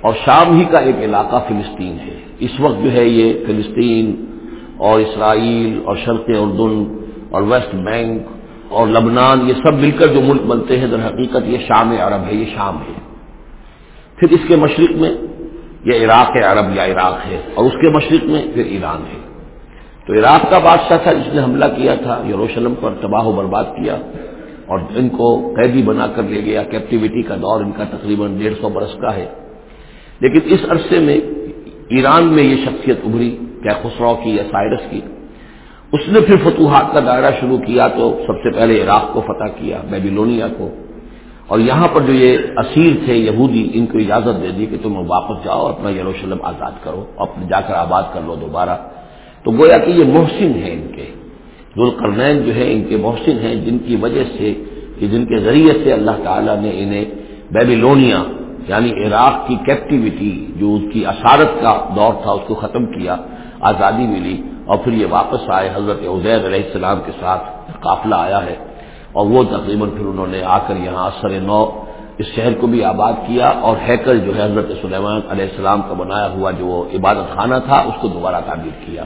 اور شام ہی کا ایک علاقہ فلسطین ہے۔ اس وقت جو ہے یہ فلسطین اور اسرائیل اور شرق اردن اور ویسٹ بینک اور لبنان یہ سب مل کر جو ملک بنتے ہیں در حقیقت یہ شام عرب ہے، یہ شام ہے۔ پھر اس کے مشرق میں یہ عراق عرب یا عراق ہے، اور اس کے مشرق میں پھر ایران ہے۔ تو عراق کا بادشاہ تھا جس نے حملہ کیا تھا، یروشلم پر تباہ و برباد کیا، اور ان کو قیدی بنا کر لے گیا۔ کیپٹیوٹی کا دور ان کا تقریباً ڈیڑھ سو برس کا ہے۔ لیکن اس عرصے میں ایران میں یہ شخصیت ابھری، کیا خسرو کی یا سائرس کی۔ اس نے پھر فتوحات کا دائرہ شروع کیا تو سب سے پہلے عراق کو فتح کیا، بیبیلونیا کو۔ اور یہاں پر جو یہ اسیر تھے یہودی، ان کو اجازت دے دی کہ تم واپس جاؤ اپنا یروشلم آزاد کرو اپنے جا کر آباد کر لو دوبارہ۔ تو گویا کہ یہ محسن ہیں ان کے۔ ذوالقرنین جو ہے ان کے محسن ہیں، جن کی وجہ سے کہ جن کے ذریعے سے اللہ تعالیٰ نے انہیں بیبیلونیا یعنی عراق کی کیپٹیوٹی جو اس کی اثارت کا دور تھا، اس کو ختم کیا، آزادی ملی اور پھر یہ واپس آئے۔ حضرت عزیر علیہ السلام کے ساتھ قافلہ آیا ہے۔ اور وہ تقریباً پھر انہوں نے آ کر یہاں سر نو اس شہر کو بھی آباد کیا اور ہیکل جو ہے حضرت سلیمان علیہ السلام کا بنایا ہوا جو وہ عبادت خانہ تھا، اس کو دوبارہ تعبیر کیا۔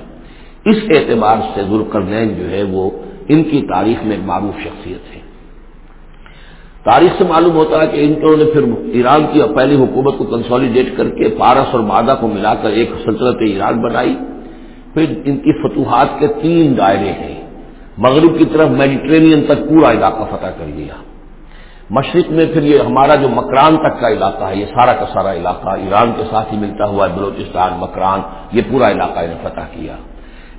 اس اعتبار سے ذوالقرنین جو ہے وہ ان کی تاریخ میں ایک معروف شخصیت ہے۔ تاریخ سے معلوم ہوتا ہے کہ ان انہوں نے پھر ایران کی پہلی حکومت کو کنسالیڈیٹ کر کے پارس اور مادہ کو ملا کر ایک سلطنت ایران بنائی۔ پھر ان کی فتوحات کے تین دائرے ہیں۔ مغرب کی طرف میڈیٹرینین تک پورا علاقہ فتح کر لیا۔ مشرق میں پھر یہ ہمارا جو مکران تک کا علاقہ ہے، یہ سارا کا سارا علاقہ ایران کے ساتھ ہی ملتا ہوا بلوچستان، مکران، یہ پورا علاقہ انہیں فتح کیا۔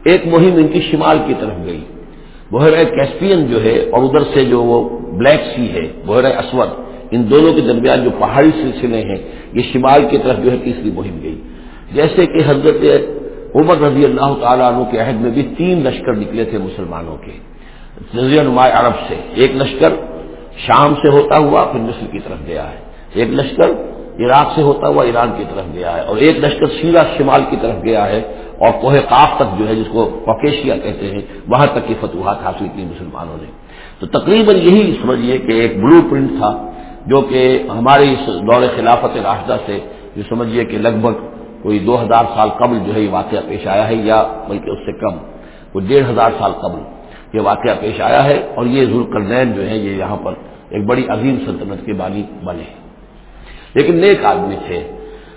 ایک مہم ان کی شمال کی طرف گئی۔ بحیرہ کیسپین جو ہے اور ادھر سے جو وہ بلیک سی ہے، بحیرہ اسود، ان دونوں کے درمیان جو پہاڑی سلسلے ہیں، یہ شمال کی طرف جو ہے تیسری مہم گئی۔ جیسے کہ حضرت عمر رضی اللہ تعالیٰ عنہ کے عہد میں بھی تین لشکر نکلے تھے مسلمانوں کے۔ نظیر نما عرب سے، ایک لشکر شام سے ہوتا ہوا پھر مصر کی طرف گیا ہے۔ ایک لشکر عراق سے ہوتا ہوا ایران کی طرف گیا ہے۔ اور ایک لشکر سیرا شمال کی طرف گیا ہے۔ اور کوہ قاف تک جو ہے، جس کو کوکیشیا کہتے ہیں، وہاں تک کی فتوحات حاصل کی مسلمانوں نے۔ تو تقریباً یہی سمجھیے کہ ایک بلو پرنٹ تھا، جو کہ ہماری اس دور خلافت راشدہ سے، جو سمجھیے کہ لگ بھگ کوئی دو ہزار سال قبل جو ہے یہ واقعہ پیش آیا ہے یا بلکہ اس سے کم کوئی ڈیڑھ ہزار سال قبل یہ واقعہ پیش آیا ہے اور یہ ذوالقرنین جو ہے یہ یہاں پر ایک بڑی عظیم سلطنت کے بانی بنے لیکن نیک آدمی تھے۔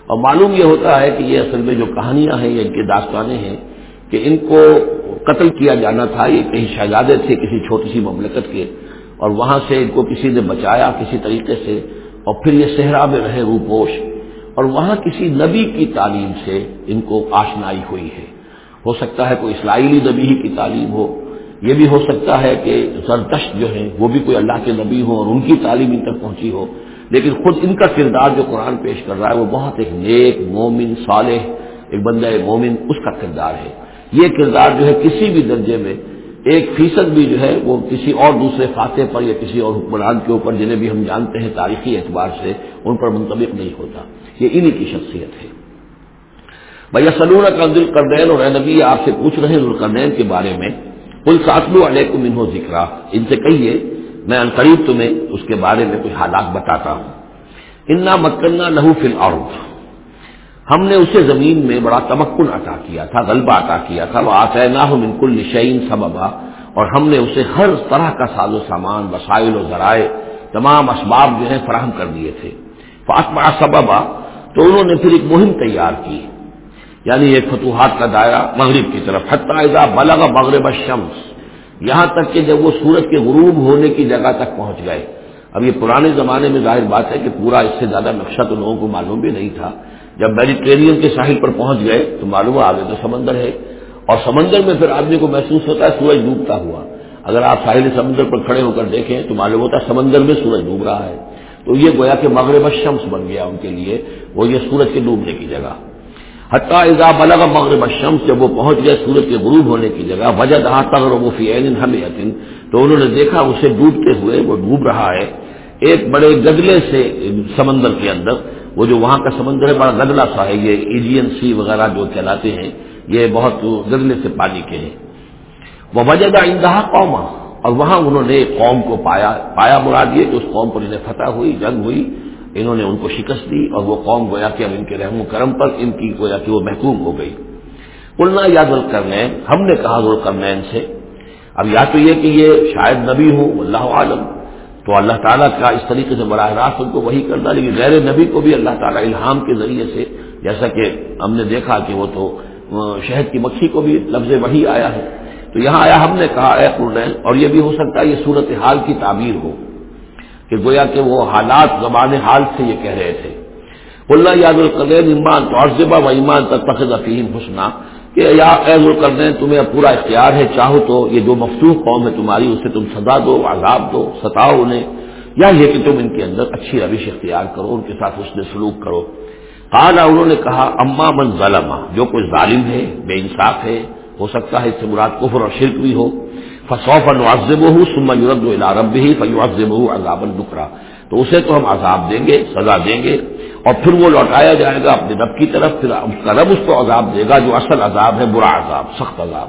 اور معلوم یہ ہوتا ہے کہ یہ اصل میں جو کہانیاں ہیں یا ان کے داستانیں ہیں کہ ان کو قتل کیا جانا تھا، یہ کہیں شہزادے تھے کسی چھوٹی سی مملکت کے، اور وہاں سے ان کو کسی نے بچایا کسی طریقے سے، اور پھر یہ صحرا میں رہے روپوش۔ اور وہاں کسی نبی کی تعلیم سے ان کو آشنائی ہوئی ہے۔ ہو سکتا ہے کوئی اسرائیلی نبی ہی کی تعلیم ہو۔ یہ بھی ہو سکتا ہے کہ زردشت جو ہیں، وہ بھی کوئی اللہ کے نبی ہو اور ان کی تعلیم ان تک پہنچی ہو۔ لیکن خود ان کا کردار جو قرآن پیش کر رہا ہے، وہ بہت ایک نیک، مومن، صالح ایک بندہ مومن اس کا کردار ہے۔ یہ کردار جو ہے کسی بھی درجے میں ایک فیصد بھی جو ہے، وہ کسی اور دوسرے فاتح پر یا کسی اور حکمران کے اوپر، جنہیں بھی ہم جانتے ہیں تاریخی اعتبار سے، ان پر منطبق نہیں ہوتا۔ یہ انہی کی شخصیت ہے۔ بھیا سلون کا دل کردین اور نبی آپ سے پوچھ رہے ہیں ذوالقرنین کے بارے میں۔ کل ساتلو علیہ کو منہو ذکر ان سے کہیے، میں انقریب تمہیں اس کے بارے میں کوئی حالات بتاتا ہوں۔ انا مکنہ لہو فل عروف ہم نے اسے زمین میں بڑا تمکن عطا کیا تھا، غلبہ عطا کیا تھا۔ وہ آتے نہ ہو بالکل نشین سببا۔ اور ہم نے اسے ہر طرح کا ساز و سامان، وسائل و ذرائع، تمام اسباب جو ہے فراہم کر دیے تھے۔ فاطمہ سببا۔ تو انہوں نے پھر ایک مہم تیار کی۔ یعنی ایک فتوحات کا دائرہ مغرب کی طرف۔ حتائزہ بلغ مغرب شمس یہاں تک کہ جب وہ سورج کے غروب ہونے کی جگہ تک پہنچ گئے۔ اب یہ پرانے زمانے میں ظاہر بات ہے کہ پورا اس سے زیادہ نقشہ تو لوگوں کو معلوم بھی نہیں تھا۔ جب میڈیٹرینین کے ساحل پر پہنچ گئے تو معلوم آگے تو سمندر ہے۔ اور سمندر میں پھر آدمی کو محسوس ہوتا ہے سورج ڈوبتا ہوا۔ اگر آپ ساحل سمندر پر کھڑے ہو کر دیکھیں تو معلوم ہوتا ہے سمندر میں سورج ڈوب رہا ہے۔ تو یہ گویا کہ مغرب شمس بن گیا ان کے لیے، وہ یہ سورج کے ڈوبنے کی جگہ۔ حتیٰ اضا بلغ مغرب شمس جب وہ پہنچ گئے سورج کے غروب ہونے کی جگہ وجہ دہا تغر وفی تو انہوں نے دیکھا اسے ڈوبتے ہوئے، وہ ڈوب رہا ہے۔ ایک بڑے گدلے سے سمندر کے اندر، وہ جو وہاں کا سمندر ہے، بڑا گدلا سا ہے، یہ ایجین سی وغیرہ جو کہلاتے ہیں، یہ بہت گدلے سے پانی کے ہیں۔ وہ وجہ اندہا قوما اور وہاں انہوں نے قوم کو پایا پایا مراد یہ کہ اس قوم پر انہیں فتح ہوئی، جنگ ہوئی، انہوں نے ان کو شکست دی اور وہ قوم گویا کہ اب ان کے رحم و کرم پر ان کی گویا کہ وہ محکوم ہو گئی۔ کلنا یاد الکرنین ہم نے کہا ذوالکرنین سے۔ اب یا تو یہ کہ یہ شاید نبی ہوں اللہ عالم تو اللہ تعالیٰ کا اس طریقے سے براہ راست ان کو وہی کرنا، لیکن غیر نبی کو بھی اللہ تعالیٰ الہام کے ذریعے سے، جیسا کہ ہم نے دیکھا کہ وہ تو شہد کی مکھی کو بھی لفظ وہی آیا ہے۔ تو یہاں آیا، ہم نے کہا، اے قرنین، اور یہ بھی ہو سکتا ہے یہ صورت حال کی تعبیر ہو کہ گویا کہ وہ حالات زبان حال سے یہ کہہ رہے تھے۔ اللہ یاد القدین ایمان تو و ایمان تخذ افیم حسنا کہ یا ایز القدین تمہیں پورا اختیار ہے، چاہو تو یہ جو مفتوح قوم ہے تمہاری، اسے تم سزا دو، عذاب دو، ستاؤ انہیں۔ یا یہ کہ تم ان کے اندر اچھی روش اختیار کرو، ان کے ساتھ اس نے سلوک کرو۔ کالا انہوں نے کہا، اما من ظالما جو کوئی ظالم ہے، بے انصاف ہے ہو سکتا ہے اس سے مراد کفر اور شرک بھی ہو۔ فصوف نعذب ہوں سما یورد رب ہی فیوزب ہوں عذاب البکرا تو اسے تو ہم عذاب دیں گے، سزا دیں گے اور پھر وہ لوٹایا جائے گا اپنے رب کی طرف، پھر اس کا رب اس کو عذاب دے گا جو اصل عذاب ہے، برا عذاب، سخت عذاب۔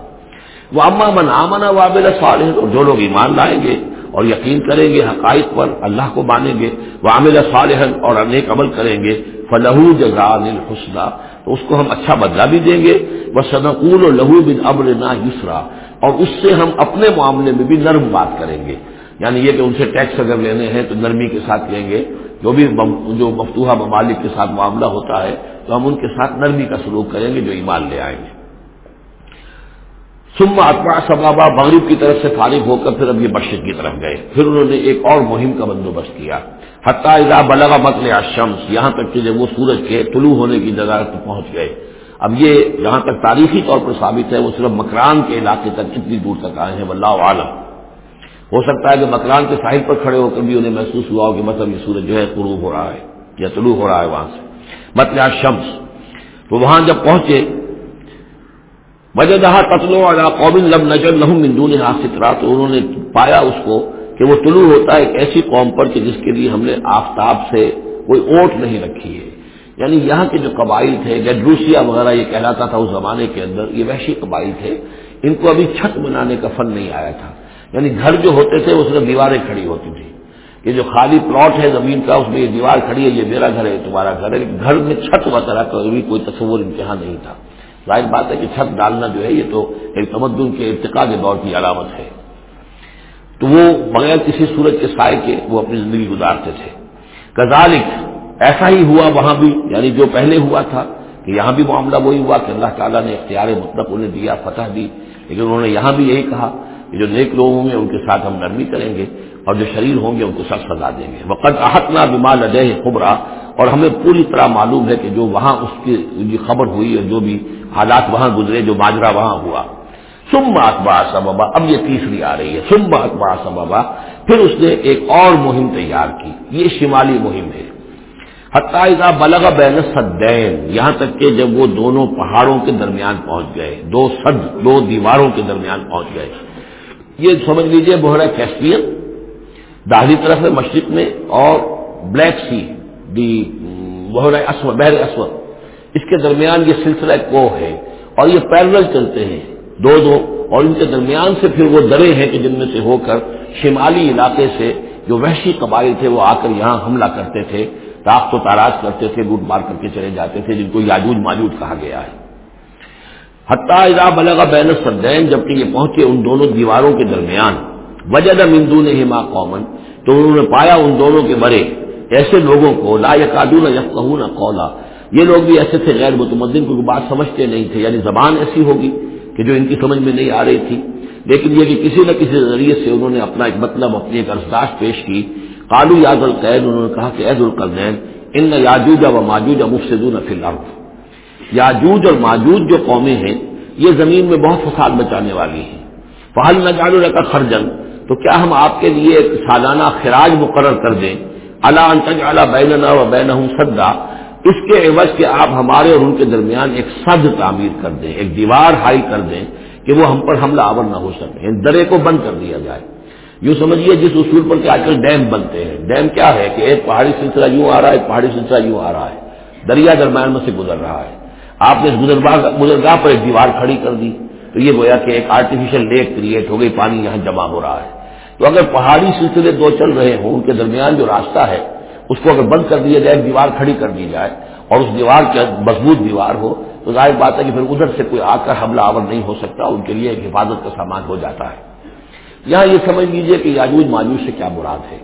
وہ اما من آمنا وابل صالح اور جو لوگ ایمان لائیں گے اور یقین کریں گے حقائق پر، اللہ کو مانیں گے۔ وہ عامل صالح اور انیک عمل کریں گے۔ فلح جزان الحسنہ تو اس کو ہم اچھا بدلہ بھی دیں گے۔ بس صدقول و لہو بن ابر نہ یسرا اور اس سے ہم اپنے معاملے میں بھی نرم بات کریں گے۔ یعنی یہ کہ ان سے ٹیکس اگر لینے ہیں تو نرمی کے ساتھ لیں گے۔ جو بھی جو مفتوحہ ممالک کے ساتھ معاملہ ہوتا ہے تو ہم ان کے ساتھ نرمی کا سلوک کریں گے جو ایمان لے آئیں گے۔ سما اتبا سبابا مغرب کی طرف سے فارغ ہو کر پھر اب یہ مشرق کی طرف گئے۔ پھر انہوں نے ایک اور مہم کا بندوبست کیا۔ حتیٰ اذا بلغ متل شمس یہاں تک کہ جب وہ سورج کے طلوع ہونے کی جگہ تک پہنچ گئے۔ اب یہ جہاں تک تاریخی طور پر ثابت ہے، وہ صرف مکران کے علاقے تک کتنی دور تک آئے ہیں، واللہ عالم ہو سکتا ہے کہ مکران کے ساحل پر کھڑے ہو کر بھی انہیں محسوس ہوا ہو کہ مطلب یہ سورج جو ہے قروب ہو رہا ہے یا طلوع ہو رہا ہے وہاں سے۔ متل شمس تو وہاں جب پہنچے وجہ جہاں قتلوں قوم لب نجر لہم مندون سترا تو انہوں نے پایا اس کو کہ وہ طلوع ہوتا ہے ایک ایسی قوم پر کہ جس کے لیے ہم نے آفتاب سے کوئی اوٹ نہیں رکھی ہے۔ یعنی یہاں کے جو قبائل تھے گیڈروسیا وغیرہ یہ کہلاتا تھا اس زمانے کے اندر، یہ وحشی قبائل تھے، ان کو ابھی چھت بنانے کا فن نہیں آیا تھا۔ یعنی گھر جو ہوتے تھے، اس میں دیواریں کھڑی ہوتی تھی یہ جو خالی پلاٹ ہے زمین کا، اس میں یہ دیوار کھڑی ہے، یہ میرا گھر ہے تمہارا گھر ہے گھر میں چھت وغیرہ کا بھی کوئی تصور امتحان نہیں تھا۔ ظاہر بات ہے کہ چھت ڈالنا جو ہے یہ تو ایک تمدن کے ارتقا کے دور کی علامت ہے۔ تو وہ بغیر کسی سورج کے سائے کے وہ اپنی زندگی گزارتے تھے۔ کزالک ایسا ہی ہوا وہاں بھی یعنی جو پہلے ہوا تھا، کہ یہاں بھی معاملہ وہی ہوا کہ اللہ تعالیٰ نے اختیار مطلب انہیں دیا، فتح دی۔ لیکن انہوں نے یہاں بھی یہی کہا کہ جو نیک لوگ ہوں گے ان کے ساتھ ہم نرمی کریں گے اور جو شریر ہوں گے، ان کو سخت سزا دیں گے۔ وقت احتنا بیمار لدے خبرا اور ہمیں پوری طرح معلوم ہے کہ جو وہاں اس کی خبر ہوئی اور جو بھی حالات وہاں گزرے، جو ماجرا وہاں ہوا۔ سم اخبا سببا، اب یہ تیسری آ رہی ہے۔ سم اخبا سببا، پھر اس نے ایک اور مہم تیار کی۔ یہ شمالی مہم ہے۔ حتائزہ بلغ بین سدین یہاں تک کہ جب وہ دونوں پہاڑوں کے درمیان پہنچ گئے، دو سد دو دیواروں کے درمیان پہنچ گئے۔ یہ سمجھ لیجیے بحرہ کیسپین داہلی طرف ہے مشرق میں اور بلیک سی۔ دی بحرہ اسود، بحر اسود۔ اس کے درمیان یہ سلسلہ کو ہے اور یہ پیرل چلتے ہیں، دو دو۔ اور ان کے درمیان سے پھر وہ درے ہیں کہ جن میں سے ہو کر شمالی علاقے سے جو وحشی قبائل تھے وہ آ کر یہاں حملہ کرتے تھے، تاخت و تاراج کرتے تھے، لوٹ مار کر کے چلے جاتے تھے، جن کو یاجوج ماجوج کہا گیا ہے۔ حتیٰ اذا بلغ بین السدین جبکہ یہ پہنچے ان دونوں دیواروں کے درمیان۔ وجد مندو نے ہما قومن تو انہوں نے پایا ان دونوں کے برے۔ ایسے لوگوں کو لا یقادون یفقہون قولا۔ یہ لوگ بھی ایسے تھے غیر متمدن کو بات سمجھتے نہیں تھے یعنی زبان ایسی ہوگی کہ جو ان کی سمجھ میں نہیں آ رہی تھی۔ لیکن یہ کہ کسی نہ کسی ذریعے سے انہوں نے اپنا ایک مطلب اپنی ایک ارزداشت پیش کی۔ کالو یاد القید، انہوں نے کہا کہ عید القین ان یاجوج و ماجوج مفصد فی الارض۔ یاجوج اور ماجوج جو قومیں ہیں، یہ زمین میں بہت فساد بچانے والی ہیں۔ فہل نہ جانو رکھا خرجن تو کیا ہم آپ کے لیے ایک سالانہ خراج مقرر کر دیں؟ اللہ انتج اعلیٰ بیننا و بین سدا۔ اس کے عوض کے آپ ہمارے اور ان کے درمیان ایک سد تعمیر کر دیں، ایک دیوار ہائی کر دیں کہ وہ ہم پر حملہ آور نہ ہو سکے۔ یعنی درے کو بند کر دیا جائے۔ یوں سمجھیے جس اصول پر کہ آج کل ڈیم بنتے ہیں۔ ڈیم کیا ہے کہ ایک پہاڑی سلسلہ یوں آ رہا ہے، ایک پہاڑی سلسلہ یوں آ رہا ہے۔ دریا درمیان میں سے گزر رہا ہے۔ آپ نے گزرگاہ پر ایک دیوار کھڑی کر دی۔ تو یہ گویا کہ ایک آرٹیفیشل لیک کریٹ ہو گئی، پانی یہاں جمع ہو رہا ہے۔ تو اگر پہاڑی سلسلے دو چل رہے ہوں، ان کے درمیان جو راستہ ہے، اس کو اگر بند کر دیا جائے دیوار کھڑی کر دی جائے، اور اس دیوار کے مضبوط دیوار ہو، تو ظاہر بات ہے کہ پھر ادھر سے کوئی آ کر حملہ آور نہیں ہو سکتا، ان کے لیے ایک حفاظت کا سامان ہو جاتا ہے۔ یہاں یہ سمجھ لیجیے کہ یاجوج ماجوج سے کیا مراد ہے۔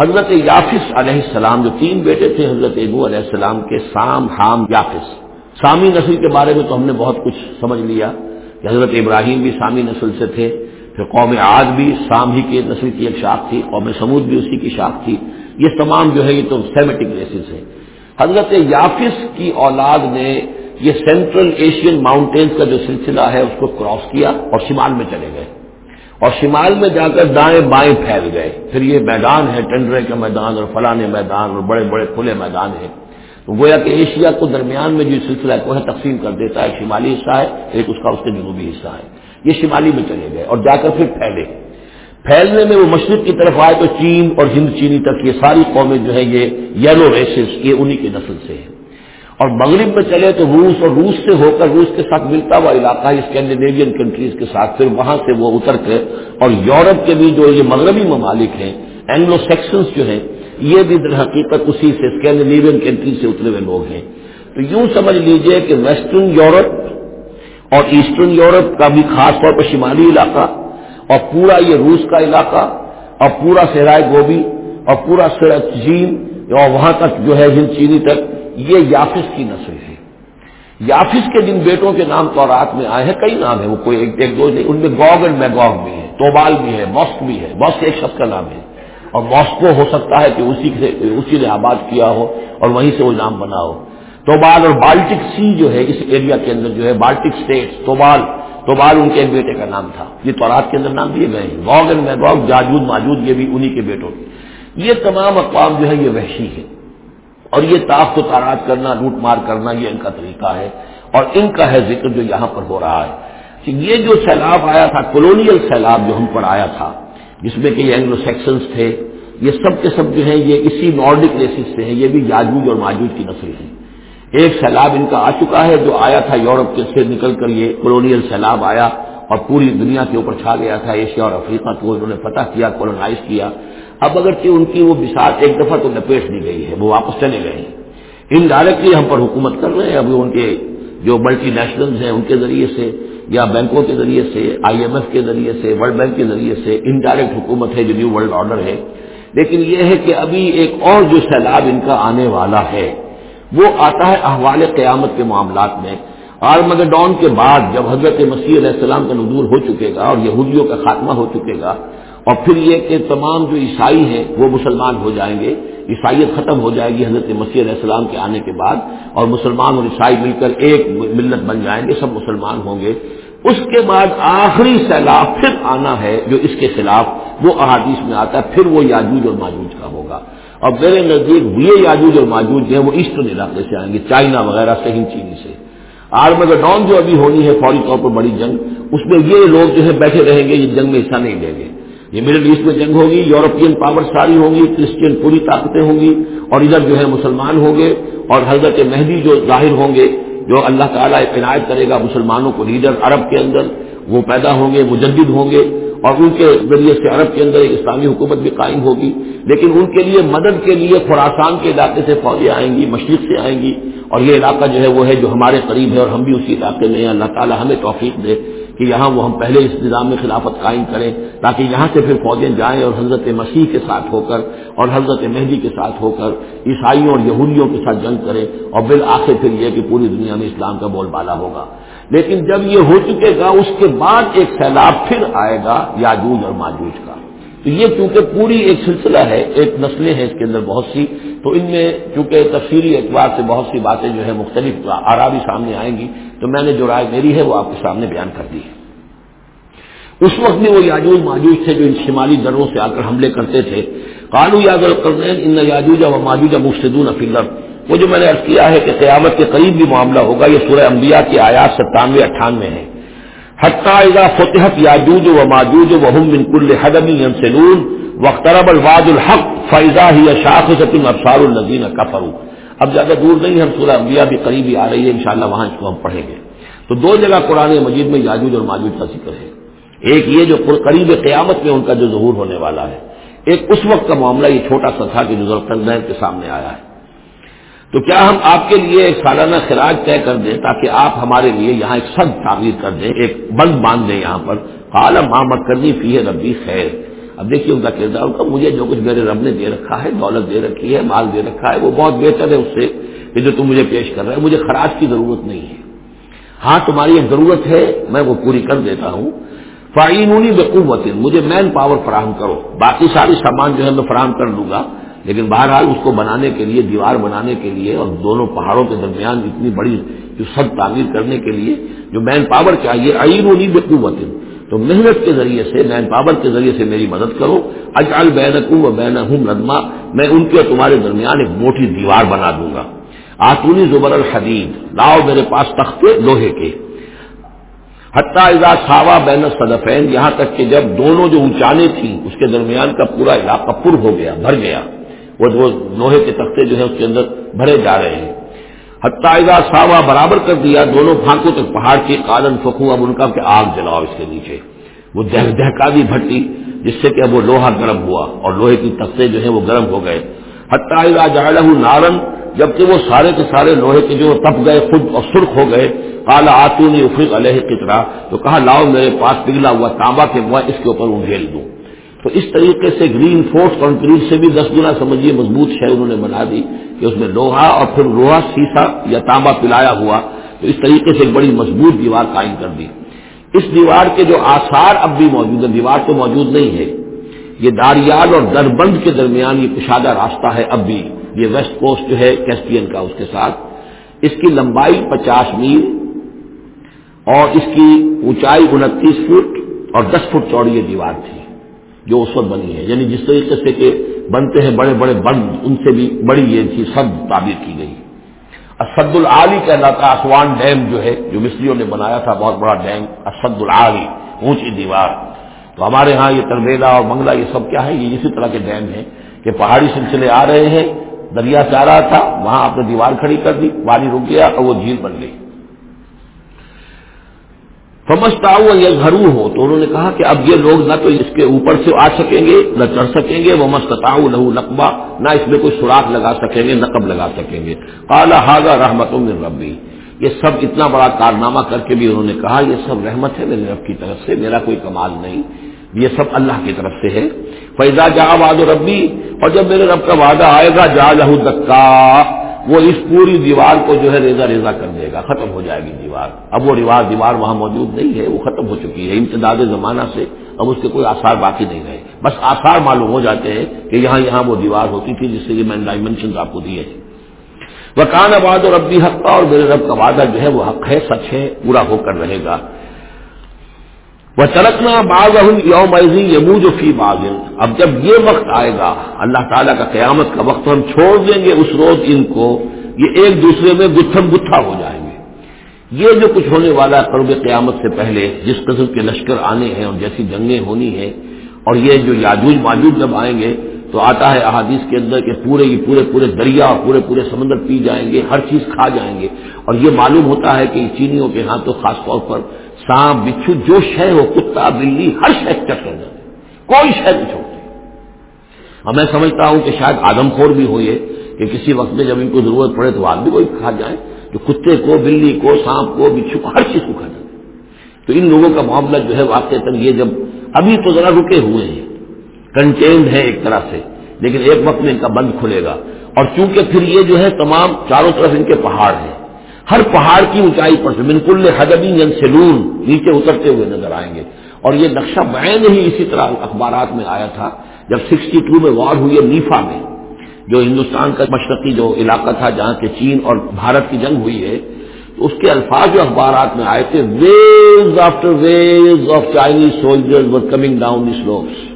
حضرت یافس علیہ السلام، جو تین بیٹے تھے، حضرت ابو علیہ السلام کے سام حام یافس۔ سامی نسل کے بارے میں تو ہم نے بہت کچھ سمجھ لیا کہ حضرت ابراہیم بھی سامی نسل سے تھے۔ پھر قوم عاد بھی سام ہی کے نسل کی ایک شاخ تھی، قوم سمود بھی اسی کی شاخ تھی۔ یہ تمام جو ہے یہ تو سیمیٹک ریسز ہے حضرت یافس کی اولاد نے یہ سینٹرل ایشین ماؤنٹینز کا جو سلسلہ ہے، اس کو کراس کیا اور شمال میں چلے گئے۔ اور شمال میں جا کر دائیں بائیں پھیل گئے۔ پھر یہ میدان ہے، ٹنڈرے کا میدان اور فلانے میدان اور بڑے بڑے کھلے میدان ہیں۔ تو گویا کہ ایشیا کو درمیان میں جو سلسلہ ہے، وہ تقسیم کر دیتا ہے شمالی حصہ ہے، ایک اس کا اس کے جنوبی حصہ ہے۔ یہ شمالی میں چلے گئے اور جا کر پھر پھیلے۔ پھیلنے میں وہ مشرق کی طرف آئے تو چین اور ہند چینی تک یہ ساری قومیں جو ہے یہ یلو ریسز یہ انہی کی نسل سے ہیں۔ اور مغرب میں چلے تو روس اور روس سے ہو کر روس کے ساتھ ملتا ہوا علاقہ ہے اسکینڈینیوین کنٹریز کے ساتھ، پھر وہاں سے وہ اتر کے اور یورپ کے بھی جو یہ مغربی ممالک ہیں اینگلو سیکشنس جو ہیں، یہ بھی در حقیقت اسی سے اسکینڈینیوین کنٹریز سے اترے ہوئے لوگ ہیں۔ تو یوں سمجھ لیجیے کہ ویسٹرن یورپ اور ایسٹرن یورپ کا بھی خاص طور پر شمالی علاقہ، اور پورا یہ روس کا علاقہ، اور پورا سہرائے گوبی، اور پورا چین اور وہاں تک جو ہے ہند چینی تک، یہ یافس کی نسل ہے۔ یافس کے جن بیٹوں کے نام تو رات میں آئے ہیں، کئی نام ہیں، وہ کوئی ایک ایک دو نہیں، ان میں گوگ اینڈ میگوگ بھی ہے توبال بھی ہے ماسک بھی ہے ماسک ایک شخص کا نام ہے۔ اور ماسکو ہو سکتا ہے کہ اسی سے اسی نے آباد کیا ہو، اور وہیں سے وہ نام بنا ہو۔ توبال اور بالٹک سی جو ہے، اس ایریا کے اندر جو ہے، بالٹک اسٹیٹ توبال توبال ان کے ایک بیٹے کا نام تھا۔ یہ تورات کے اندر نام دیے گئے ہیں۔ گوگ اینڈ میگوگ، جاجود، ماجود، یہ بھی انہی کے بیٹوں کے یہ تمام اقوام جو ہے، یہ وحشی ہے اور یہ تاخت و تاراج کرنا، لوٹ مار کرنا، یہ ان کا طریقہ ہے۔ اور ان کا ہے ذکر جو یہاں پر ہو رہا ہے۔ کہ یہ جو سیلاب آیا تھا کولونیل سیلاب جو ہم پر آیا تھا، جس میں کہ یہ اینگلو سیکشنز تھے، یہ سب کے سب جو ہیں، یہ اسی نارڈک ریسز سے ہیں۔ یہ بھی یاجوج اور ماجوج کی نسل ہیں۔ ایک سیلاب ان کا آ چکا ہے، جو آیا تھا یورپ کے سے نکل کر یہ کولونیل سیلاب آیا اور پوری دنیا کے اوپر چھا گیا تھا، ایشیا اور افریقہ کو انہوں نے فتح کیا کولونائز کیا۔ اب اگرچہ ان کی وہ بساط ایک دفعہ تو لپیٹ دی گئی ہے، وہ واپس چلے گئے ہیں۔ انڈائریکٹلی ہم پر حکومت کر رہے ہیں، ابھی ان کے جو ملٹی نیشنلز ہیں، ان کے ذریعے سے یا بینکوں کے ذریعے سے آئی ایم ایف کے ذریعے سے ورلڈ بینک کے ذریعے سے انڈائریکٹ حکومت ہے، جو نیو ورلڈ آرڈر ہے۔ لیکن یہ ہے کہ ابھی ایک اور جو سیلاب ان کا آنے والا ہے وہ آتا ہے احوال قیامت کے معاملات میں۔ آرمگڈون کے بعد جب حضرت مسیح علیہ السلام کا نزول ہو چکے گا اور یہودیوں کا خاتمہ ہو چکے گا اور پھر یہ کہ تمام جو عیسائی ہیں وہ مسلمان ہو جائیں گے، عیسائیت ختم ہو جائے گی حضرت مسیح علیہ السلام کے آنے کے بعد اور مسلمان اور عیسائی مل کر ایک ملت بن جائیں گے، سب مسلمان ہوں گے۔ اس کے بعد آخری سیلاب پھر آنا ہے جو اس کے خلاف وہ احادیث میں آتا ہے، پھر وہ یاجوج اور ماجوج کا ہوگا۔ اور میرے نزدیک یہ یاجوج اور ماجوج جو وہ ایسٹرن علاقے سے آئیں گے، چائنا وغیرہ سے ہند چینی سے۔ آرمگڈون جو ابھی ہونی ہے، فوری طور پر بڑی جنگ، اس میں یہ لوگ جو ہے بیٹھے رہیں گے، یہ جنگ میں حصہ نہیں لیں گے۔ یہ مڈل ایسٹ میں جنگ ہوگی، یورپین پاور ساری ہوں گی کرسچین پوری طاقتیں ہوں گی، اور ادھر جو ہے مسلمان ہوں گے، اور حضرت مہدی جو ظاہر ہوں گے، جو اللہ تعالیٰ عنایت کرے گا مسلمانوں کو، لیڈر عرب کے اندر وہ پیدا ہوں گے، مجدد ہوں گے۔ اور ان کے ذریعے سے عرب کے اندر ایک اسلامی حکومت بھی قائم ہوگی، لیکن ان کے لیے مدد کے لیے خوراسان کے علاقے سے فوجیں آئیں گی، مشرق سے آئیں گی، اور یہ علاقہ جو ہے وہ ہے جو ہمارے قریب ہے اور ہم بھی اسی علاقے میں ہیں۔ اللہ تعالیٰ ہمیں توفیق دے کہ یہاں وہ ہم پہلے اس نظام میں خلافت قائم کریں، تاکہ یہاں سے پھر فوجیں جائیں اور حضرت مسیح کے ساتھ ہو کر اور حضرت مہدی کے ساتھ ہو کر عیسائیوں اور یہودیوں کے ساتھ جنگ کریں اور بالآخر پھر یہ کہ پوری دنیا میں اسلام کا بول بالا ہوگا۔ لیکن جب یہ ہو چکے گا، اس کے بعد ایک سیلاب پھر آئے گا، یاجوج اور ماجوج کا۔ تو یہ چونکہ پوری ایک سلسلہ ہے، ایک نسلیں ہیں اس کے اندر بہت سی، تو ان میں چونکہ تفصیلی اعتبار سے بہت سی باتیں جو ہے مختلف آرابی سامنے آئیں گی، تو میں نے جو رائے میری ہے وہ آپ کے سامنے بیان کر دی ہے۔ اس وقت میں وہ یاجوج، ماجوج تھے جو ان شمالی دروں سے آ کر حملے کرتے تھے۔ کالو یاد ان یاجوج و ماجوج مفسدون فلر وہ جو میں نے ارض کیا ہے کہ قیامت کے قریب بھی معاملہ ہوگا، یہ سورہ انبیاء کی آیات ستانوے، اٹھانوے ہے حتیٰ فتحت یاجوج و ماجوج و ہم من کل حدمی سلون وخترب الواد الحق فیضا ہی شاخ ستم افسار النزین کفرو اب زیادہ دور نہیں، ہم سورہ انبیاء بھی قریبی آ رہی ہے، انشاءاللہ وہاں اس کو ہم پڑھیں گے۔ تو دو جگہ قرآن مجید میں یاجوج اور ماجوج کا ذکر ہے۔ ایک یہ جو قریب قیامت میں ان کا جو ظہور ہونے والا ہے۔ ایک اس وقت کا معاملہ، یہ چھوٹا سا تھا کہ جو ضرورت کے سامنے آیا ہے۔ تو کیا ہم آپ کے لیے ایک سالانہ خراج طے کر دیں تاکہ آپ ہمارے لیے یہاں ایک سد تعمیر کر دیں، ایک بند باندھ دیں یہاں پر؟ عالم ماں کرنی فی ہے ربی خیر۔ اب دیکھیے ان کا کردار کا مجھے جو کچھ میرے رب نے دے رکھا ہے، دولت دے رکھی ہے، مال دے رکھا ہے، وہ بہت بہتر ہے اس سے کہ جو تم مجھے پیش کر رہے ہیں مجھے خراج کی ضرورت نہیں ہے۔ ہاں تمہاری ایک ضرورت ہے، میں وہ پوری کر دیتا ہوں۔ فائنونی بقوت، مجھے مین پاور فراہم کرو۔ باقی ساری سامان جو ہے میں فراہم کر لوں گا۔ لیکن بہرحال اس کو بنانے کے لیے، دیوار بنانے کے لیے اور دونوں پہاڑوں کے درمیان اتنی بڑی جو سب تعمیر کرنے کے لیے جو مین پاور چاہیے عین و نیب قوت تو محنت کے ذریعے سے مین پاور کے ذریعے سے میری مدد کرو۔ اجال بین و بین ہوں ردما میں ان کے تمہارے درمیان ایک موٹی دیوار بنا دوں گا۔ آتونی زبر الحدید۔ لاؤ میرے پاس تختے لوہے کے۔ حتیٰ اذا ساوا بین صدفین یہاں تک کہ جب دونوں جو اونچانے تھیں، اس کے درمیان کا پورا علاقہ پر ہو گیا، بھر گیا۔ وہ لوہے کے تختے جو ہے اس کے اندر بھرے جا رہے ہیں۔ حتائزہ ساوا برابر کر دیا، دونوں پھانکوں تک پہاڑ کی قالن فکو اب ان کا کہ آگ جلاؤ اس کے نیچے۔ وہ دہکا دی بھٹی، جس سے کہ اب وہ لوہا گرم ہوا اور لوہے کی تختے جو ہیں وہ گرم ہو گئے۔ حتائزہ جاڑ نارن، جبکہ وہ سارے کے سارے لوہے کے جو تپ گئے، خود اور سرخ ہو گئے۔ کالا آتو نے افریق علیہ کترا، تو کہا، لاؤ میرے پاس پگھلا ہوا تانبا کے ہوا، اس کے اوپر انگھیل دوں۔ تو اس طریقے سے گرین فورس کنکریٹ سے بھی دس گنا سمجھیے مضبوط شہ انہوں نے بنا دی کہ اس میں لوہا اور پھر لوہا سیسا یا تانبا پلایا ہوا تو اس طریقے سے ایک بڑی مضبوط دیوار قائم کر دی۔ اس دیوار کے جو آثار اب بھی موجود ہیں، دیوار تو موجود نہیں ہے، یہ داریال اور دربند کے درمیان یہ کشادہ راستہ ہے اب بھی۔ یہ ویسٹ کوسٹ جو ہے کیسپین کا اس کے ساتھ۔ اس کی لمبائی پچاس میل اور اس کی اونچائی انتیس فٹ اور دس فٹ چوڑی یہ دیوار تھی۔ جو اس وقت بنی ہے۔ یعنی جس طریقے سے کہ بنتے ہیں بڑے بڑے بند، ان سے بھی بڑی یہ تھی، سد تعبیر کی گئی۔ اسد العلی کہلاتا اسوان ڈیم جو ہے، جو مصریوں نے بنایا تھا، بہت بڑا ڈیم، اسد العلی اونچی دیوار۔ تو ہمارے ہاں یہ تربیلا اور منگلہ یہ سب کیا ہے؟ یہ اسی طرح کے ڈیم ہیں کہ پہاڑی سلسلے آ رہے ہیں۔ دریا سے آ رہا تھا، وہاں آپ نے دیوار کھڑی کر دی، پانی رک گیا اور وہ جھیل بن گئی۔ سمجھتا ہوں یہ گھرو ہو تو انہوں نے کہا کہ اب یہ لوگ نہ تو اس کے اوپر سے آ سکیں گے، نہ چڑھ سکیں گے۔ وہ مستتا لہو نقبہ نہ اس میں کوئی سوراخ لگا سکیں گے، نقب لگا سکیں گے۔ کالا ہاگا رحمت ربی یہ سب اتنا بڑا کارنامہ کر کے بھی انہوں نے کہا، یہ سب رحمت ہے میرے رب کی طرف سے، میرا کوئی کمال نہیں۔ یہ سب اللہ کی طرف سے ہے۔ فیضا جا واد ربی اور جب میرے رب کا وعدہ آئے گا جا لہو دکا وہ اس پوری دیوار کو جو ہے ریزا ریزا کر دے گا، ختم ہو جائے گی دیوار۔ اب وہ رواج دیوار وہاں موجود نہیں ہے، وہ ختم ہو چکی ہے، امتداد زمانہ سے اب اس کے کوئی آثار باقی نہیں رہے۔ بس آثار معلوم ہو جاتے ہیں کہ یہاں یہاں وہ دیوار ہوتی تھی، جس سے یہ میں نے ڈائمینشن آپ کو دیے ہیں۔ آباد اور ربی حق کا اور میرے رب کا وعدہ جو ہے وہ حق ہے، سچ ہے، پورا ہو کر رہے گا۔ وہ ترکنا باغ یوم یمو جو فی باغ اب جب یہ وقت آئے گا، اللہ تعالیٰ کا قیامت کا وقت ہم چھوڑ دیں گے اس روز ان کو، یہ ایک دوسرے میں گتھم گتھا ہو جائیں گے۔ یہ جو کچھ ہونے والا ہے قرب قیامت سے پہلے، جس قسم کے لشکر آنے ہیں اور جیسی جنگیں ہونی ہیں، اور یہ جو یاجوج ماجوج جب آئیں گے، تو آتا ہے احادیث کے اندر کہ پورے یہ پورے پورے دریا اور پورے پورے سمندر پی جائیں گے، ہر چیز کھا جائیں گے۔ اور یہ معلوم ہوتا ہے کہ چینیوں کے ہاں تو خاص طور پر سانپ بچھو جو شہ ہو، کتا، بلی، ہر شہ چٹ کر جاتے کوئی شہ نہیں چھوڑتے۔ اور میں سمجھتا ہوں کہ شاید آدم خور بھی ہو یہ کہ کسی وقت میں جب ان کو ضرورت پڑے تو آدمی کو کھا جائے۔ جو کتے کو، بلی کو، سانپ کو، بچھو کو، ہر چیز کو کھا جائے۔ تو ان لوگوں کا معاملہ جو ہے واقع تک یہ جب ابھی تو ذرا رکے ہوئے ہیں۔ کنٹینڈ ہے ایک طرح سے، لیکن ایک وقت میں ان کا بند کھلے گا۔ اور چونکہ پھر یہ جو ہے تمام چاروں طرف ان کے پہاڑ ہیں ہر پہاڑ کی اونچائی پر سے بالکل حدبی یا سیلون نیچے اترتے ہوئے نظر آئیں گے۔ اور یہ نقشہ بین ہی اسی طرح اخبارات میں آیا تھا، جب سکسٹی ٹو میں وار ہوئی ہے نیفا میں، جو ہندوستان کا مشرقی جو علاقہ تھا جہاں کے چین اور بھارت کی جنگ ہوئی ہے اس کے الفاظ جو اخبارات میں آئے تھے waves after waves of Chinese soldier coming down slopes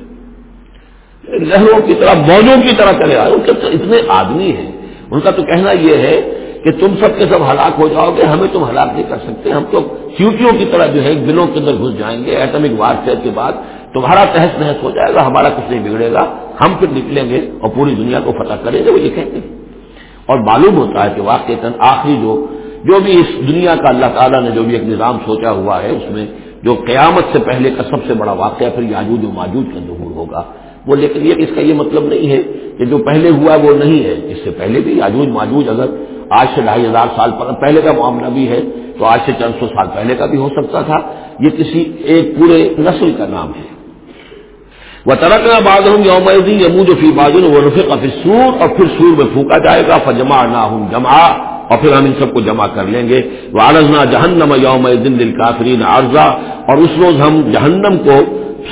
لہروں کی طرح، موجوں کی طرح چلے آئے۔ ان کے اتنے آدمی ہیں۔ ان کا تو کہنا یہ ہے کہ تم سب کے سب ہلاک ہو جاؤ گے، ہمیں تم ہلاک نہیں کر سکتے، ہم تو سیوٹیوں کی طرح جو ہے بلوں کے اندر گھس جائیں گے، ایٹمک وار فیئر کے بعد تمہارا تحس نحس ہو جائے گا، ہمارا کچھ نہیں بگڑے گا، ہم پھر نکلیں گے اور پوری دنیا کو فتح کریں گے، وہ یہ کہیں گے۔ اور معلوم ہوتا ہے کہ واقع آخری جو جو بھی اس دنیا کا اللہ تعالیٰ نے جو بھی ایک نظام سوچا ہوا ہے، اس میں جو قیامت سے پہلے کا سب سے بڑا واقعہ پھر یاجوج و ماجوج کا ظہور ہوگا۔ وہ لیکن یہ اس کا یہ مطلب نہیں ہے کہ جو پہلے ہوا وہ نہیں ہے، اس سے پہلے بھی یاجوج ماجوج اگر آج سے ڈھائی ہزار سال پہلے کا معاملہ بھی ہے، تو آج سے چند سو سال پہلے کا بھی ہو سکتا تھا۔ یہ کسی ایک پورے نسل کا نام ہے۔ وہ ترکنا باد ہوں یوم یمو جو فی بادن وہ رفیق سور اور پھر سور میں پھونکا جائے گا۔ فجما نہ ہوں جمع اور پھر ہم ان سب کو جمع کر لیں گے۔ وہ آرزنا جہنم یوم دن دل کافرین عرضہ اور اس روز ہم جہنم کو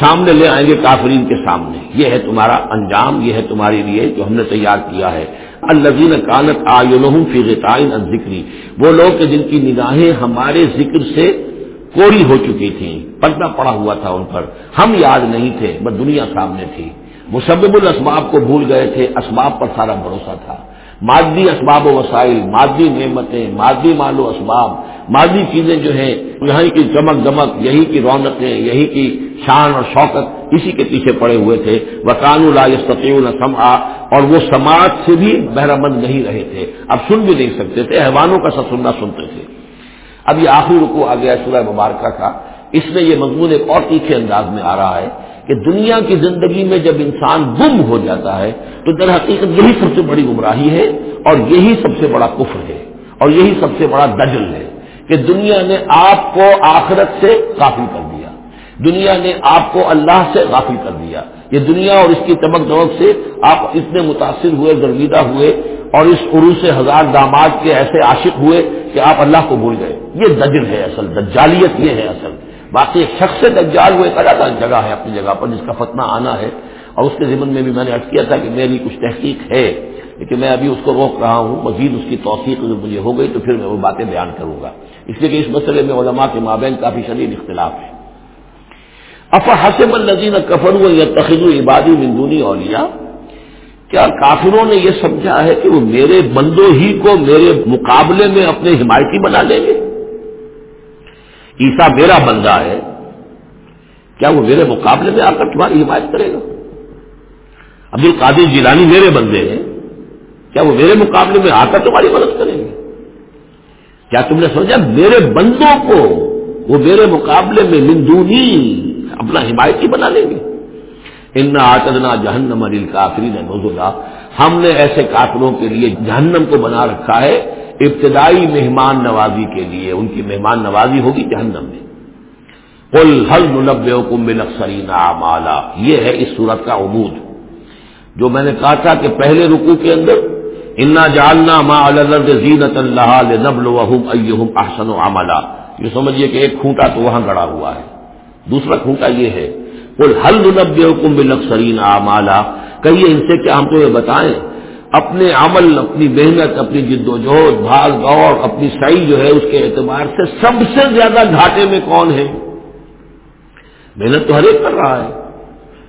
سامنے لے آئیں گے کافرین کے سامنے۔ یہ ہے تمہارا انجام، یہ ہے تمہارے لیے جو ہم نے تیار کیا ہے۔ الزین کانت آئین فیغتائن ذکری وہ لوگ کہ جن کی نگاہیں ہمارے ذکر سے کوری ہو چکی تھیں پردہ پڑا ہوا تھا ان پر۔ ہم یاد نہیں تھے، بس دنیا سامنے تھی۔ مسبب الاسباب کو بھول گئے تھے، اسباب پر سارا بھروسہ تھا۔ مادی اسباب و وسائل، مادی نعمتیں، مادی مال و اسباب، مادی چیزیں جو ہیں یہیں کی چمک دمک، یہی کی رونقیں، یہی کی شان اور شوقت اسی کے پیچھے پڑے ہوئے تھے۔ وکان اللہ سما اور وہ سماج سے بھی بہرہ مند نہیں رہے تھے۔ اب سن بھی نہیں سکتے تھے، حیوانوں کا سب سننا سنتے تھے۔ اب یہ آخری رکو آ گیا سورہ مبارکہ کا۔ اس میں یہ مضمون ایک اور تیکھے انداز میں آ رہا ہے کہ دنیا کی زندگی میں جب انسان گم ہو جاتا ہے، تو در حقیقت یہی سب سے بڑی گمراہی ہے اور یہی سب سے بڑا کفر ہے اور یہی سب سے بڑا دجل ہے کہ دنیا نے آپ کو آخرت سے غافل کر دیا۔ دنیا نے آپ کو اللہ سے غافل کر دیا۔ یہ دنیا اور اس کی چمک دمک سے آپ اتنے متاثر ہوئے گرویدہ ہوئے اور اس عروج سے ہزار داماد کے ایسے عاشق ہوئے کہ آپ اللہ کو بھول گئے۔ یہ دجل ہے اصل، دجالیت یہ ہے اصل۔ باقی شخص دجال وہ ایک الگ جگہ ہے اپنی جگہ پر جس کا فتنہ آنا ہے۔ اور اس کے ذمن میں بھی میں نے ارد کیا تھا کہ میری کچھ تحقیق ہے، لیکن میں ابھی اس کو روک رہا ہوں۔ مزید اس کی توثیق جو مجھے ہو گئی تو پھر میں وہ باتیں بیان کروں گا۔ اس لیے کہ اس مسئلے میں علماء کے مابین کافی شدید اختلاف ہے افا حسب النزین کفر یا تخیر عبادی مندونی اولیا کیا کافروں نے یہ سمجھا ہے کہ وہ میرے بندوں ہی کو میرے مقابلے میں اپنے حمایتی بنا لیں گے؟ عیسا میرا بندہ ہے، کیا وہ میرے مقابلے میں آ کر تمہاری حمایت کرے گا؟ عبد القادر جیلانی میرے بندے ہیں، کیا وہ میرے مقابلے میں آ کر تمہاری مدد کریں گے؟ کیا تم نے سمجھا میرے بندوں کو وہ میرے مقابلے میں مندونی اپنا حمایتی بنا لیں گے۔ ان آتدنا جہنم علی کافری نے ہم نے ایسے کافروں کے لیے جہنم کو بنا رکھا ہے ابتدائی مہمان نوازی کے لیے۔ ان کی مہمان نوازی ہوگی جہنم میں۔ کل حل نب کم بلکسرین مالا یہ ہے اس صورت کا عمود۔ جو میں نے کہا تھا کہ پہلے رکو کے اندر، انا جالنا ما زینت اللہ نبل وحم احسن و عملہ یہ سمجھیے کہ ایک کھوٹا تو وہاں گڑا ہوا ہے۔ دوسرا کھوٹا یہ ہے کل حل نب کم بلکسرین مالا کہیے ان سے کیا ہم تو یہ بتائیں، اپنے عمل، اپنی محنت، اپنی جد و جہد بھاگ دوڑ اپنی سعی جو ہے، اس کے اعتبار سے سب سے زیادہ گھاٹے میں کون ہے؟ محنت تو ہر ایک کر رہا ہے۔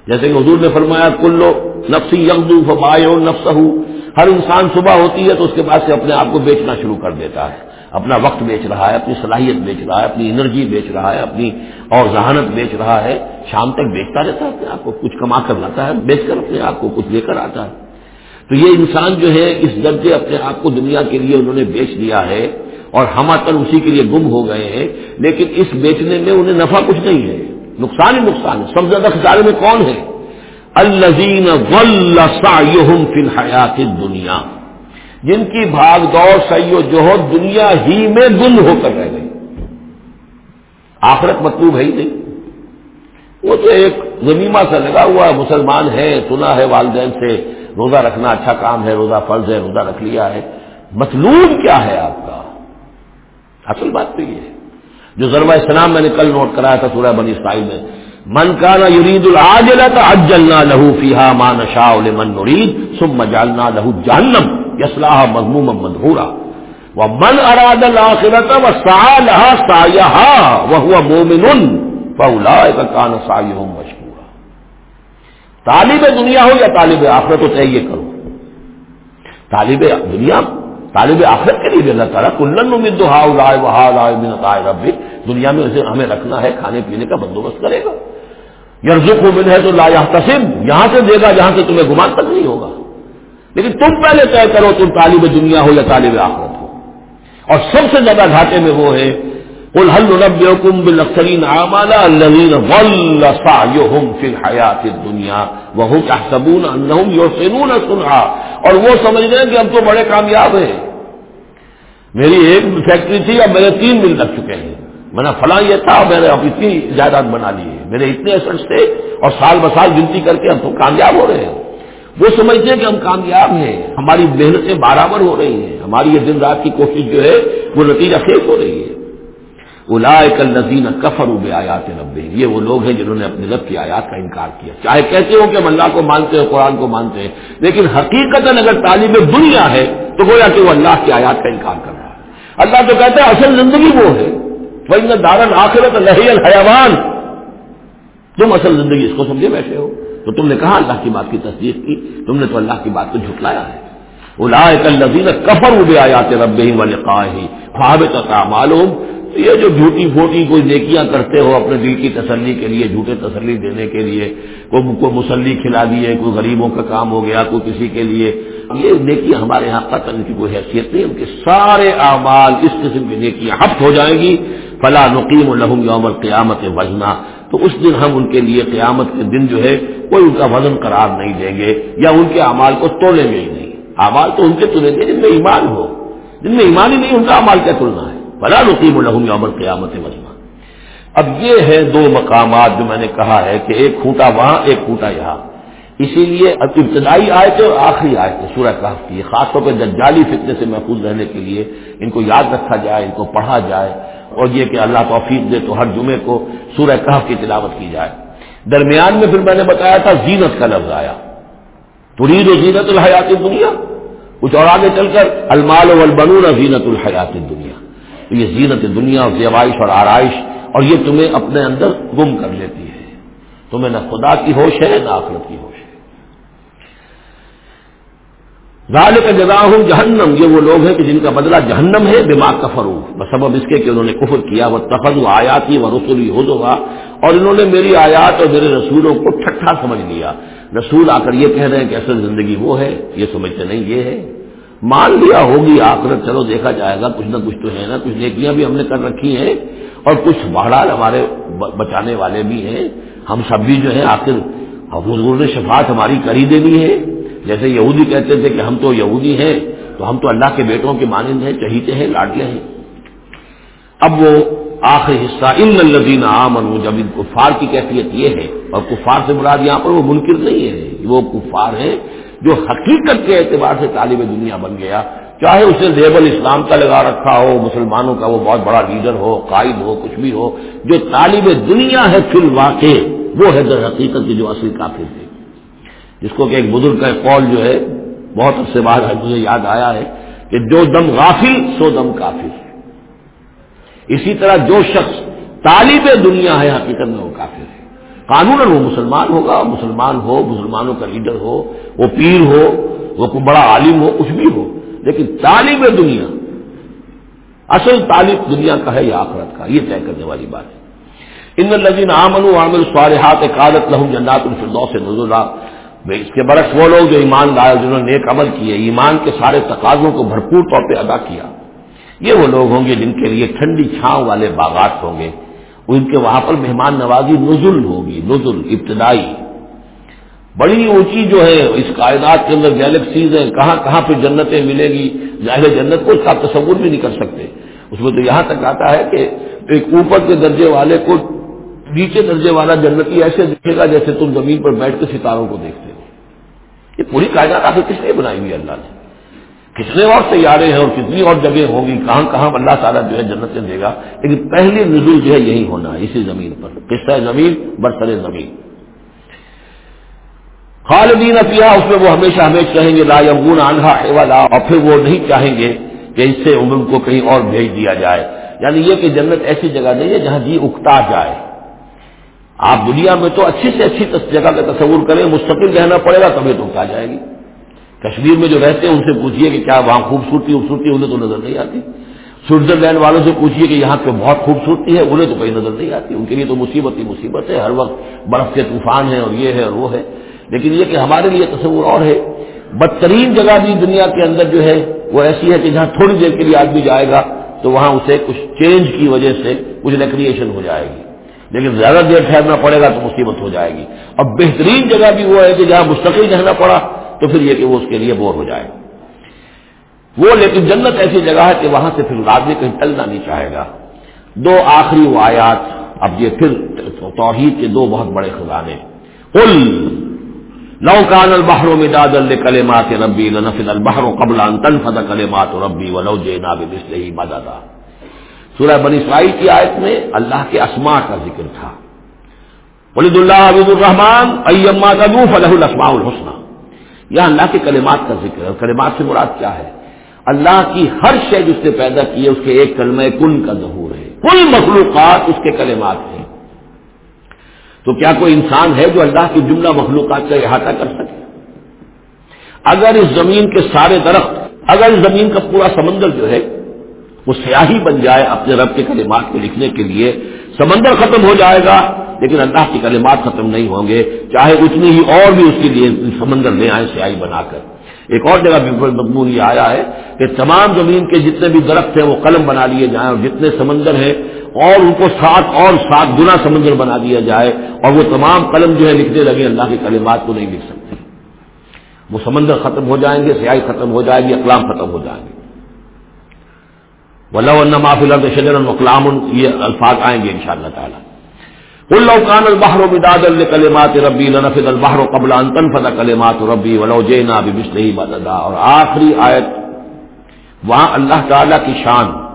جیسے کہ حضور نے فرمایا کلو نفسی یکدو فبایو نفس ہر انسان صبح ہوتی ہے تو اس کے بعد سے اپنے آپ کو بیچنا شروع کر دیتا ہے۔ اپنا وقت بیچ رہا ہے، اپنی صلاحیت بیچ رہا ہے، اپنی انرجی بیچ رہا ہے، اپنی اور ذہانت بیچ رہا ہے۔ شام تک بیچتا رہتا ہے اپنے آپ کو، کچھ کما کر لاتا ہے، بیچ کر اپنے آپ کو کچھ لے کر آتا ہے۔ تو یہ انسان جو ہے، اس درجے اپنے آپ کو دنیا کے لیے انہوں نے بیچ دیا ہے اور ہم تر اسی کے لیے گم ہو گئے ہیں، لیکن اس بیچنے میں انہیں نفع کچھ نہیں ہے۔ نقصان ہی نقصان ہے۔ سب زیادہ خسارے میں کون ہے؟ الزین فی الحیات دنیا جن کی بھاگ دوڑ سیو جو دنیا ہی میں گم ہو کر رہ گئی۔ آخرت مطلوب ہے ہی نہیں۔ وہ تو ایک زمیمہ سا لگا ہوا ہے، مسلمان ہے، سنا ہے والدین سے، روزہ رکھنا اچھا کام ہے، روزہ فرض ہے، روزہ رکھ لیا ہے۔ مطلوب کیا ہے آپ کا؟ اصل بات تو یہ ہے۔ جو ضرور اسلام میں نے کل نوٹ کرایا تھا سورہ بنی اسرائیل میں من کا نا یرید اجلنا لہو فیحا مان شاہ من نرید سم مجالنا لہو جہنم یسلاح مضموم مدہورا وہ من اراد الآخرت و سا لہا سا وہ مومن فولا کان سائی مشکل طالب دنیا ہو یا طالب آخرت تو یہ کرو طالب دنیا طالب آخرت کے لیے بھی اللہ تعالیٰ کلن امید رب دنیا میں اسے ہمیں رکھنا ہے کھانے پینے کا بندوبست کرے گا یرزق کو مل ہے تو لا تسم یہاں سے دے گا، جہاں سے تمہیں گمان تک نہیں ہوگا۔ لیکن تم پہلے طے کرو تم طالب دنیا ہو یا طالب آخرت ہو۔ اور سب سے زیادہ گھاٹے میں وہ ہے، قل هل ننبئكم بالاخسرين اعمالا الذين ضل سعيهم في الحياه الدنيا وهم يحسبون انهم يحسنون صنعا۔ اور وہ سمجھ رہے ہیں کہ ہم تو بڑے کامیاب ہیں۔ میری ایک فیکٹری تھی، اب میرے تین مل لگ چکے ہیں۔ میں نے فلاں یہ تھا، میں نے اب اتنی جائیداد بنا لی ہے۔ میرے اتنے ایسٹس تھے اور سال بسال گنتی کر کے ہم تو کامیاب ہو رہے ہیں۔ وہ سمجھتے ہیں کہ ہم کامیاب ہیں۔ ہماری محنتیں برابر ہو رہی ہیں۔ ہماری یہ دن رات کی کوشش جو ہے، وہ نتیجہ خیز ہو رہی ہے۔ الاقل نذین کفر اب آیات رب یہ وہ لوگ ہیں جنہوں نے اپنے رب کی آیات کا انکار کیا۔ چاہے کہتے ہو کہ ہم اللہ کو مانتے ہیں، قرآن کو مانتے ہیں، لیکن حقیقت اگر تعلیم دنیا ہے، تو گویا کہ وہ اللہ کی آیات کا انکار کر رہا ہے۔ اللہ تو کہتا ہے، اصل زندگی وہ ہے۔ وہ دارن آخرت لہی الحیوان تم اصل زندگی اس کو سمجھے بیٹھے ہو۔ تو تم نے کہا اللہ کی بات کی تصدیق کی، تم نے تو اللہ کی بات کو جھٹلایا ہے۔ الزین کفر اب آیات رب ہی ہی خواب معلوم یہ جو جھوٹی پھوٹی کوئی نیکیاں کرتے ہو اپنے دل کی تسلی کے لیے، جھوٹے تسلی دینے کے لیے، کوئی کو مسلی کھلا دیے، کوئی غریبوں کا کام ہو گیا، کوئی کسی کے لیے۔ یہ نیکیاں ہمارے یہاں قتل کی کوئی حیثیت نہیں، ان کے سارے اعمال اس قسم کی نیکیاں ہفت ہو جائیں گی۔ فلاں نقیم الحم یوم قیامت وزنا تو اس دن ہم ان کے لیے قیامت کے دن جو ہے کوئی ان کا وزن قرار نہیں دیں گے یا ان کے اعمال کو تولیں گے ہی نہیں۔ اعمال تو ان کے تلیں گے جن میں ایمان ہو۔ جن میں ایمان ہی نہیں، ان کا امال کیا تلنا ہے؟ بلا نقیم الحم یوم قیامت وزنا۔ اب یہ ہے دو مقامات جو میں نے کہا ہے کہ ایک کھوٹا وہاں، ایک کھوٹا یہاں۔ اسی لیے اب ابتدائی آئے تھے اور آخری آئے تھے سورہ کہف کی، خاص طور پہ ججالی فتنے سے محفوظ رہنے کے لیے ان کو یاد رکھا جائے، ان کو پڑھا جائے۔ اور یہ کہ اللہ توفیق دے تو ہر جمعے کو سورہ کہف کی تلاوت کی جائے۔ درمیان میں پھر میں نے بتایا تھا زینت کا لفظ آیا۔ ترید و زینت الحیات دنیا کچھ اور آگے چل کر، المال والبنون زینت الحیات دنیا تو یہ زینت دنیا اور زیوائش اور آرائش، اور یہ تمہیں اپنے اندر گم کر لیتی ہے۔ تمہیں نہ خدا کی ہوش ہے، نہ آخرت کی ہوش۔ ہے ظال کا جگہ ہوں جہنم، یہ وہ لوگ ہیں کہ جن کا بدلہ جہنم ہے دماغ کا فروغ بسبب اس کے کہ انہوں نے کفر کیا وہ تفد و آیاتی و رسولی ہو اور انہوں نے میری آیات اور میرے رسولوں کو ٹھٹھا سمجھ لیا۔ رسول آ کر یہ کہہ رہے ہیں کہ اصل زندگی وہ ہے، یہ سمجھتے نہیں، یہ ہے۔ مان لیا ہوگی آخرت، چلو دیکھا جائے گا، کچھ نہ کچھ تو ہے نا، کچھ نیکیاں بھی ہم نے کر رکھی ہیں، اور کچھ بہڑال ہمارے بچانے والے بھی ہیں۔ ہم سب بھی جو ہے آخر حضور نے شفاعت ہماری کری دینی ہے۔ جیسے یہودی کہتے تھے کہ ہم تو یہودی ہیں، تو ہم تو اللہ کے بیٹوں کے مانند ہیں، چہیتے ہیں، لاڈلے ہیں۔ اب وہ آخری حصہ، ان الدین عام جب ان کفار کی کیفیت یہ ہے، اور کفار سے مراد یہاں پر وہ منکر نہیں ہے، وہ کفار ہیں جو حقیقت کے اعتبار سے طالب دنیا بن گیا۔ چاہے اسے زیبل اسلام کا لگا رکھا ہو، مسلمانوں کا وہ بہت بڑا لیڈر ہو، قائد ہو، کچھ بھی ہو، جو طالب دنیا ہے فی الواقع، وہ ہے در حقیقت کی جو اصل کافر تھے۔ جس کو کہ ایک بزرگ کا قول جو ہے، بہت عرصے بعد مجھے یاد آیا ہے کہ جو دم غافل، سو دم کافر اسی طرح جو شخص طالب دنیا ہے، حقیقت میں وہ کافر ہے۔ قانون وہ مسلمان ہوگا، مسلمان ہو، مسلمانوں کا لیڈر ہو، وہ پیر ہو، وہ کوئی بڑا عالم ہو، کچھ بھی ہو۔ لیکن طالب دنیا، اصل طالب دنیا کا ہے یا آخرت کا، یہ طے کرنے والی بات ہے۔ ان الزین عامن عامل سوالحات قادت لہم جنات الفردو سے اس کے برعکس وہ لوگ جو ایمان لائے، جنہوں نے نیک عمل کیے، ایمان کے سارے تقاضوں کو بھرپور طور پہ ادا کیا، یہ وہ لوگ ہوں گے جن کے لیے ٹھنڈی چھاؤں والے باغات ہوں گے، ان کے وہاں پر مہمان نوازی نزل ہوگی، نزل، ابتدائی۔ بڑی اونچی جو ہے، اس کائنات کے اندر گیلیکسیز ہیں، کہاں کہاں پہ جنتیں ملیں گی، ظاہر جنت کو اس کا تصور بھی نہیں کر سکتے۔ اس میں تو یہاں تک آتا ہے کہ ایک اوپر کے درجے والے کو نیچے درجے والا جنتی ایسے دیکھے گا جیسے تم زمین پر بیٹھ کے ستاروں کو دیکھتے یہ پوری کائنات آخر کس نے بنائی ہوئی اللہ نے؟ کتنے اور تیارے ہیں اور کتنی اور جگہ ہوں گی؟ کہاں کہاں اللہ تعالیٰ جو ہے جنتیں دے گا؟ لیکن پہلی نزول جو ہے یہی ہونا ہے، اسی زمین پر۔ قصہ زمین، برسر زمین۔ خالدین پیا اس میں وہ ہمیشہ ہمیشہ کہیں گے، لا یمون آنہا والا اور پھر وہ نہیں چاہیں گے کہ اس سے عمر کو کہیں اور بھیج دیا جائے۔ یعنی یہ کہ جنت ایسی جگہ نہیں ہے جہاں جی اکتا جائے۔ آپ دنیا میں تو اچھی سے اچھی جگہ کا تصور کریں، مستقل رہنا پڑے گا، تبھی تو آ جائے گی۔ کشمیر میں جو رہتے ہیں، ان سے پوچھیے کہ کیا وہاں خوبصورتی خوبصورتی، انہیں تو نظر نہیں آتی۔ سوئٹزرلینڈ والوں سے پوچھیے کہ یہاں پہ بہت خوبصورتی ہے، انہیں تو کہیں نظر نہیں آتی۔ ان کے لیے تو مصیبت ہی مصیبت ہے۔ ہر وقت برف کے طوفان ہے اور یہ ہے اور وہ ہے۔ لیکن یہ کہ ہمارے لیے تصور اور ہے۔ بدترین جگہ بھی دنیا کے اندر جو ہے، وہ ایسی ہے کہ جہاں تھوڑی دیر کے لیے آدمی جائے گا، تو وہاں اسے کچھ چینج کی وجہ سے کچھ ریکریشن ہو جائے گی۔ لیکن زیادہ دیر ٹھہرنا پڑے گا تو مصیبت ہو جائے گی۔ اور بہترین جگہ بھی وہ ہے کہ جہاں مستقل رہنا پڑا، تو پھر یہ کہ وہ اس کے لیے بور ہو جائے۔ وہ لیکن جنت ایسی جگہ ہے کہ وہاں سے پھر آدمی کہیں ٹلنا نہیں چاہے گا۔ دو آخری وہ آیات، اب یہ پھر توحید کے دو بہت بڑے خزانے۔ کل لو کان البہروں میں داد کلے ربی نفل البہر قبل تنفد کلے مات ربی و لو جے ناب ہی مدادا سورہ بنی اسرائیل کی آیت میں اللہ کے اسماء کا ذکر تھا۔ ولید اللہ عبید الرحمان ایما تدو فلح الاسماء الحسنہ۔ یہاں اللہ کے کلمات کا ذکر ہے کلمات سے مراد کیا ہے؟ اللہ کی ہر شے جس نے پیدا کی ہے، اس کے ایک کلمہ کن کا ظہور ہے۔ کل مخلوقات اس کے کلمات ہیں۔ تو کیا کوئی انسان ہے جو اللہ کی جملہ مخلوقات کا احاطہ کر سکے؟ اگر اس زمین کے سارے درخت، اگر اس زمین کا پورا سمندر جو ہے وہ سیاہی بن جائے اپنے رب کے کلمات کو لکھنے کے لیے، سمندر ختم ہو جائے گا، لیکن اللہ کے کلمات ختم نہیں ہوں گے، چاہے اتنی ہی اور بھی اس کے لیے سمندر لے آئے سیاہی بنا کر۔ ایک اور جگہ مضمون یہ آیا ہے کہ تمام زمین کے جتنے بھی درخت ہیں وہ قلم بنا لیے جائیں اور جتنے سمندر ہیں اور ان کو سات اور سات گنا سمندر بنا دیا جائے اور وہ تمام قلم جو ہے لکھنے لگے، اللہ کے کلمات کو نہیں لکھ سکتے۔ وہ سمندر ختم ہو جائیں گے، سیاہی ختم ہو جائے گی، اقلام ختم ہو جائیں گے۔ ولو ان ما ولہ معافی شجر الکلام یہ الفاظ آئیں گے ان شاء اللہ تعالیٰ کان البحر بداد الکلمات ربی لنفد البحر قبل ان تنفذ کلمات ربی ولو جئنا بمثله مددا اور آخری آیت، وہاں اللہ تعالی کی شان۔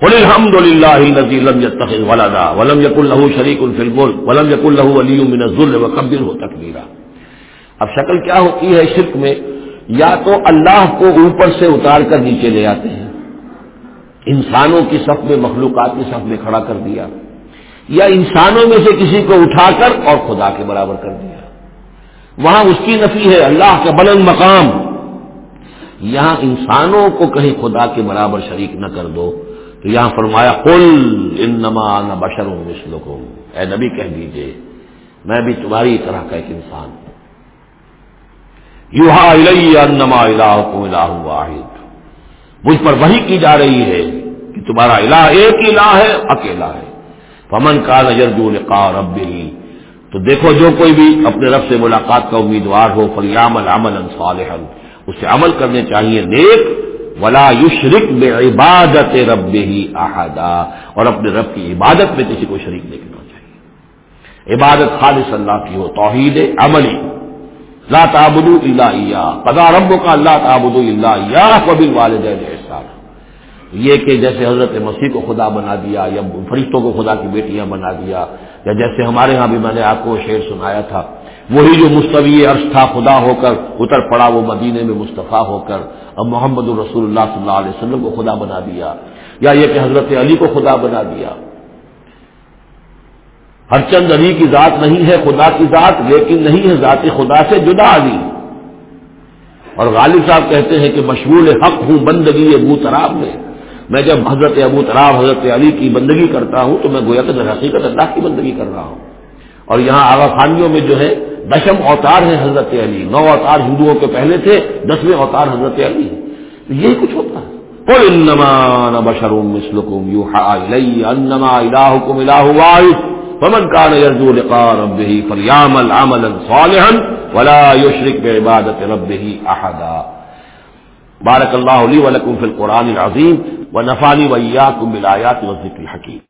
قل الحمد لله الذي لم يتخذ ولدا ولم يكن له شريك في الملك ولم يكن له ولي من الذل وكبره تكبيرا اب شکل کیا ہوتی ہے شرک میں؟ یا تو اللہ کو اوپر سے اتار کر نیچے لے آتے ہیں۔ انسانوں کی صف میں مخلوقات کی صف میں کھڑا کر دیا یا انسانوں میں سے کسی کو اٹھا کر اور خدا کے برابر کر دیا وہاں اس کی نفی ہے، اللہ کا بلند مقام۔ یہاں انسانوں کو کہیں خدا کے برابر شریک نہ کر دو، تو یہاں فرمایا کل ان نما نہ بشروں اے نبی کہہ دیجیے میں بھی تمہاری طرح کا ایک انسان ہوں۔ یو انما الہ کو الہ واحد۔ مجھ پر وہی کی جا رہی ہے کہ تمہارا الہ ایک الہ ہے، اکیلا ہے۔ پمن کا نظر جو لقا رب ہی تو دیکھو جو کوئی بھی اپنے رب سے ملاقات کا امیدوار ہو فلیام العمل صالح اسے عمل کرنے چاہیے نیک، ولا یشرک بے عبادت رب ہی احدا اور اپنے رب کی عبادت میں کسی کو شریک نہیں کرنا چاہیے۔ عبادت خالص اللہ کی ہو، توحید عملی۔ لا تعبدو اللہ پدا رب کا اللہ تعبدو اللہ کبھی والدین احسان یہ کہ جیسے حضرت مسیح کو خدا بنا دیا، یا فرشتوں کو خدا کی بیٹیاں بنا دیا، یا جیسے ہمارے ہاں بھی میں نے آپ کو شعر سنایا تھا، وہی جو مستوی عرش تھا، خدا ہو کر اتر پڑا، وہ مدینے میں مصطفیٰ ہو کر اب محمد الرسول اللہ صلی اللہ علیہ وسلم کو خدا بنا دیا، یا یہ کہ حضرت علی کو خدا بنا دیا۔ ہر چند علی کی ذات نہیں ہے خدا کی ذات، لیکن نہیں ہے ذات خدا سے جدا علی۔ اور غالب صاحب کہتے ہیں کہ مشغول حق ہوں بندگی ابو تراب میں۔ میں جب حضرت ابو تراب حضرت علی کی بندگی کرتا ہوں تو میں گویا کہ حقیقت اللہ کی بندگی کر رہا ہوں۔ اور یہاں آغا خانیوں میں جو ہے، دشم اوتار ہے حضرت علی۔ نو اوتار ہندوؤں کے پہلے تھے، دسویں اوتار حضرت علی۔ ہے یہی کچھ ہوتا۔ ہے فمن كان يرجو لقاء ربه فليعمل عملا صالحا ولا يشرك بعبادة ربه أحدا. بارك الله لي ولكم في القرآن العظيم ونفعني وإياكم بالآيات والذكر الحكيم.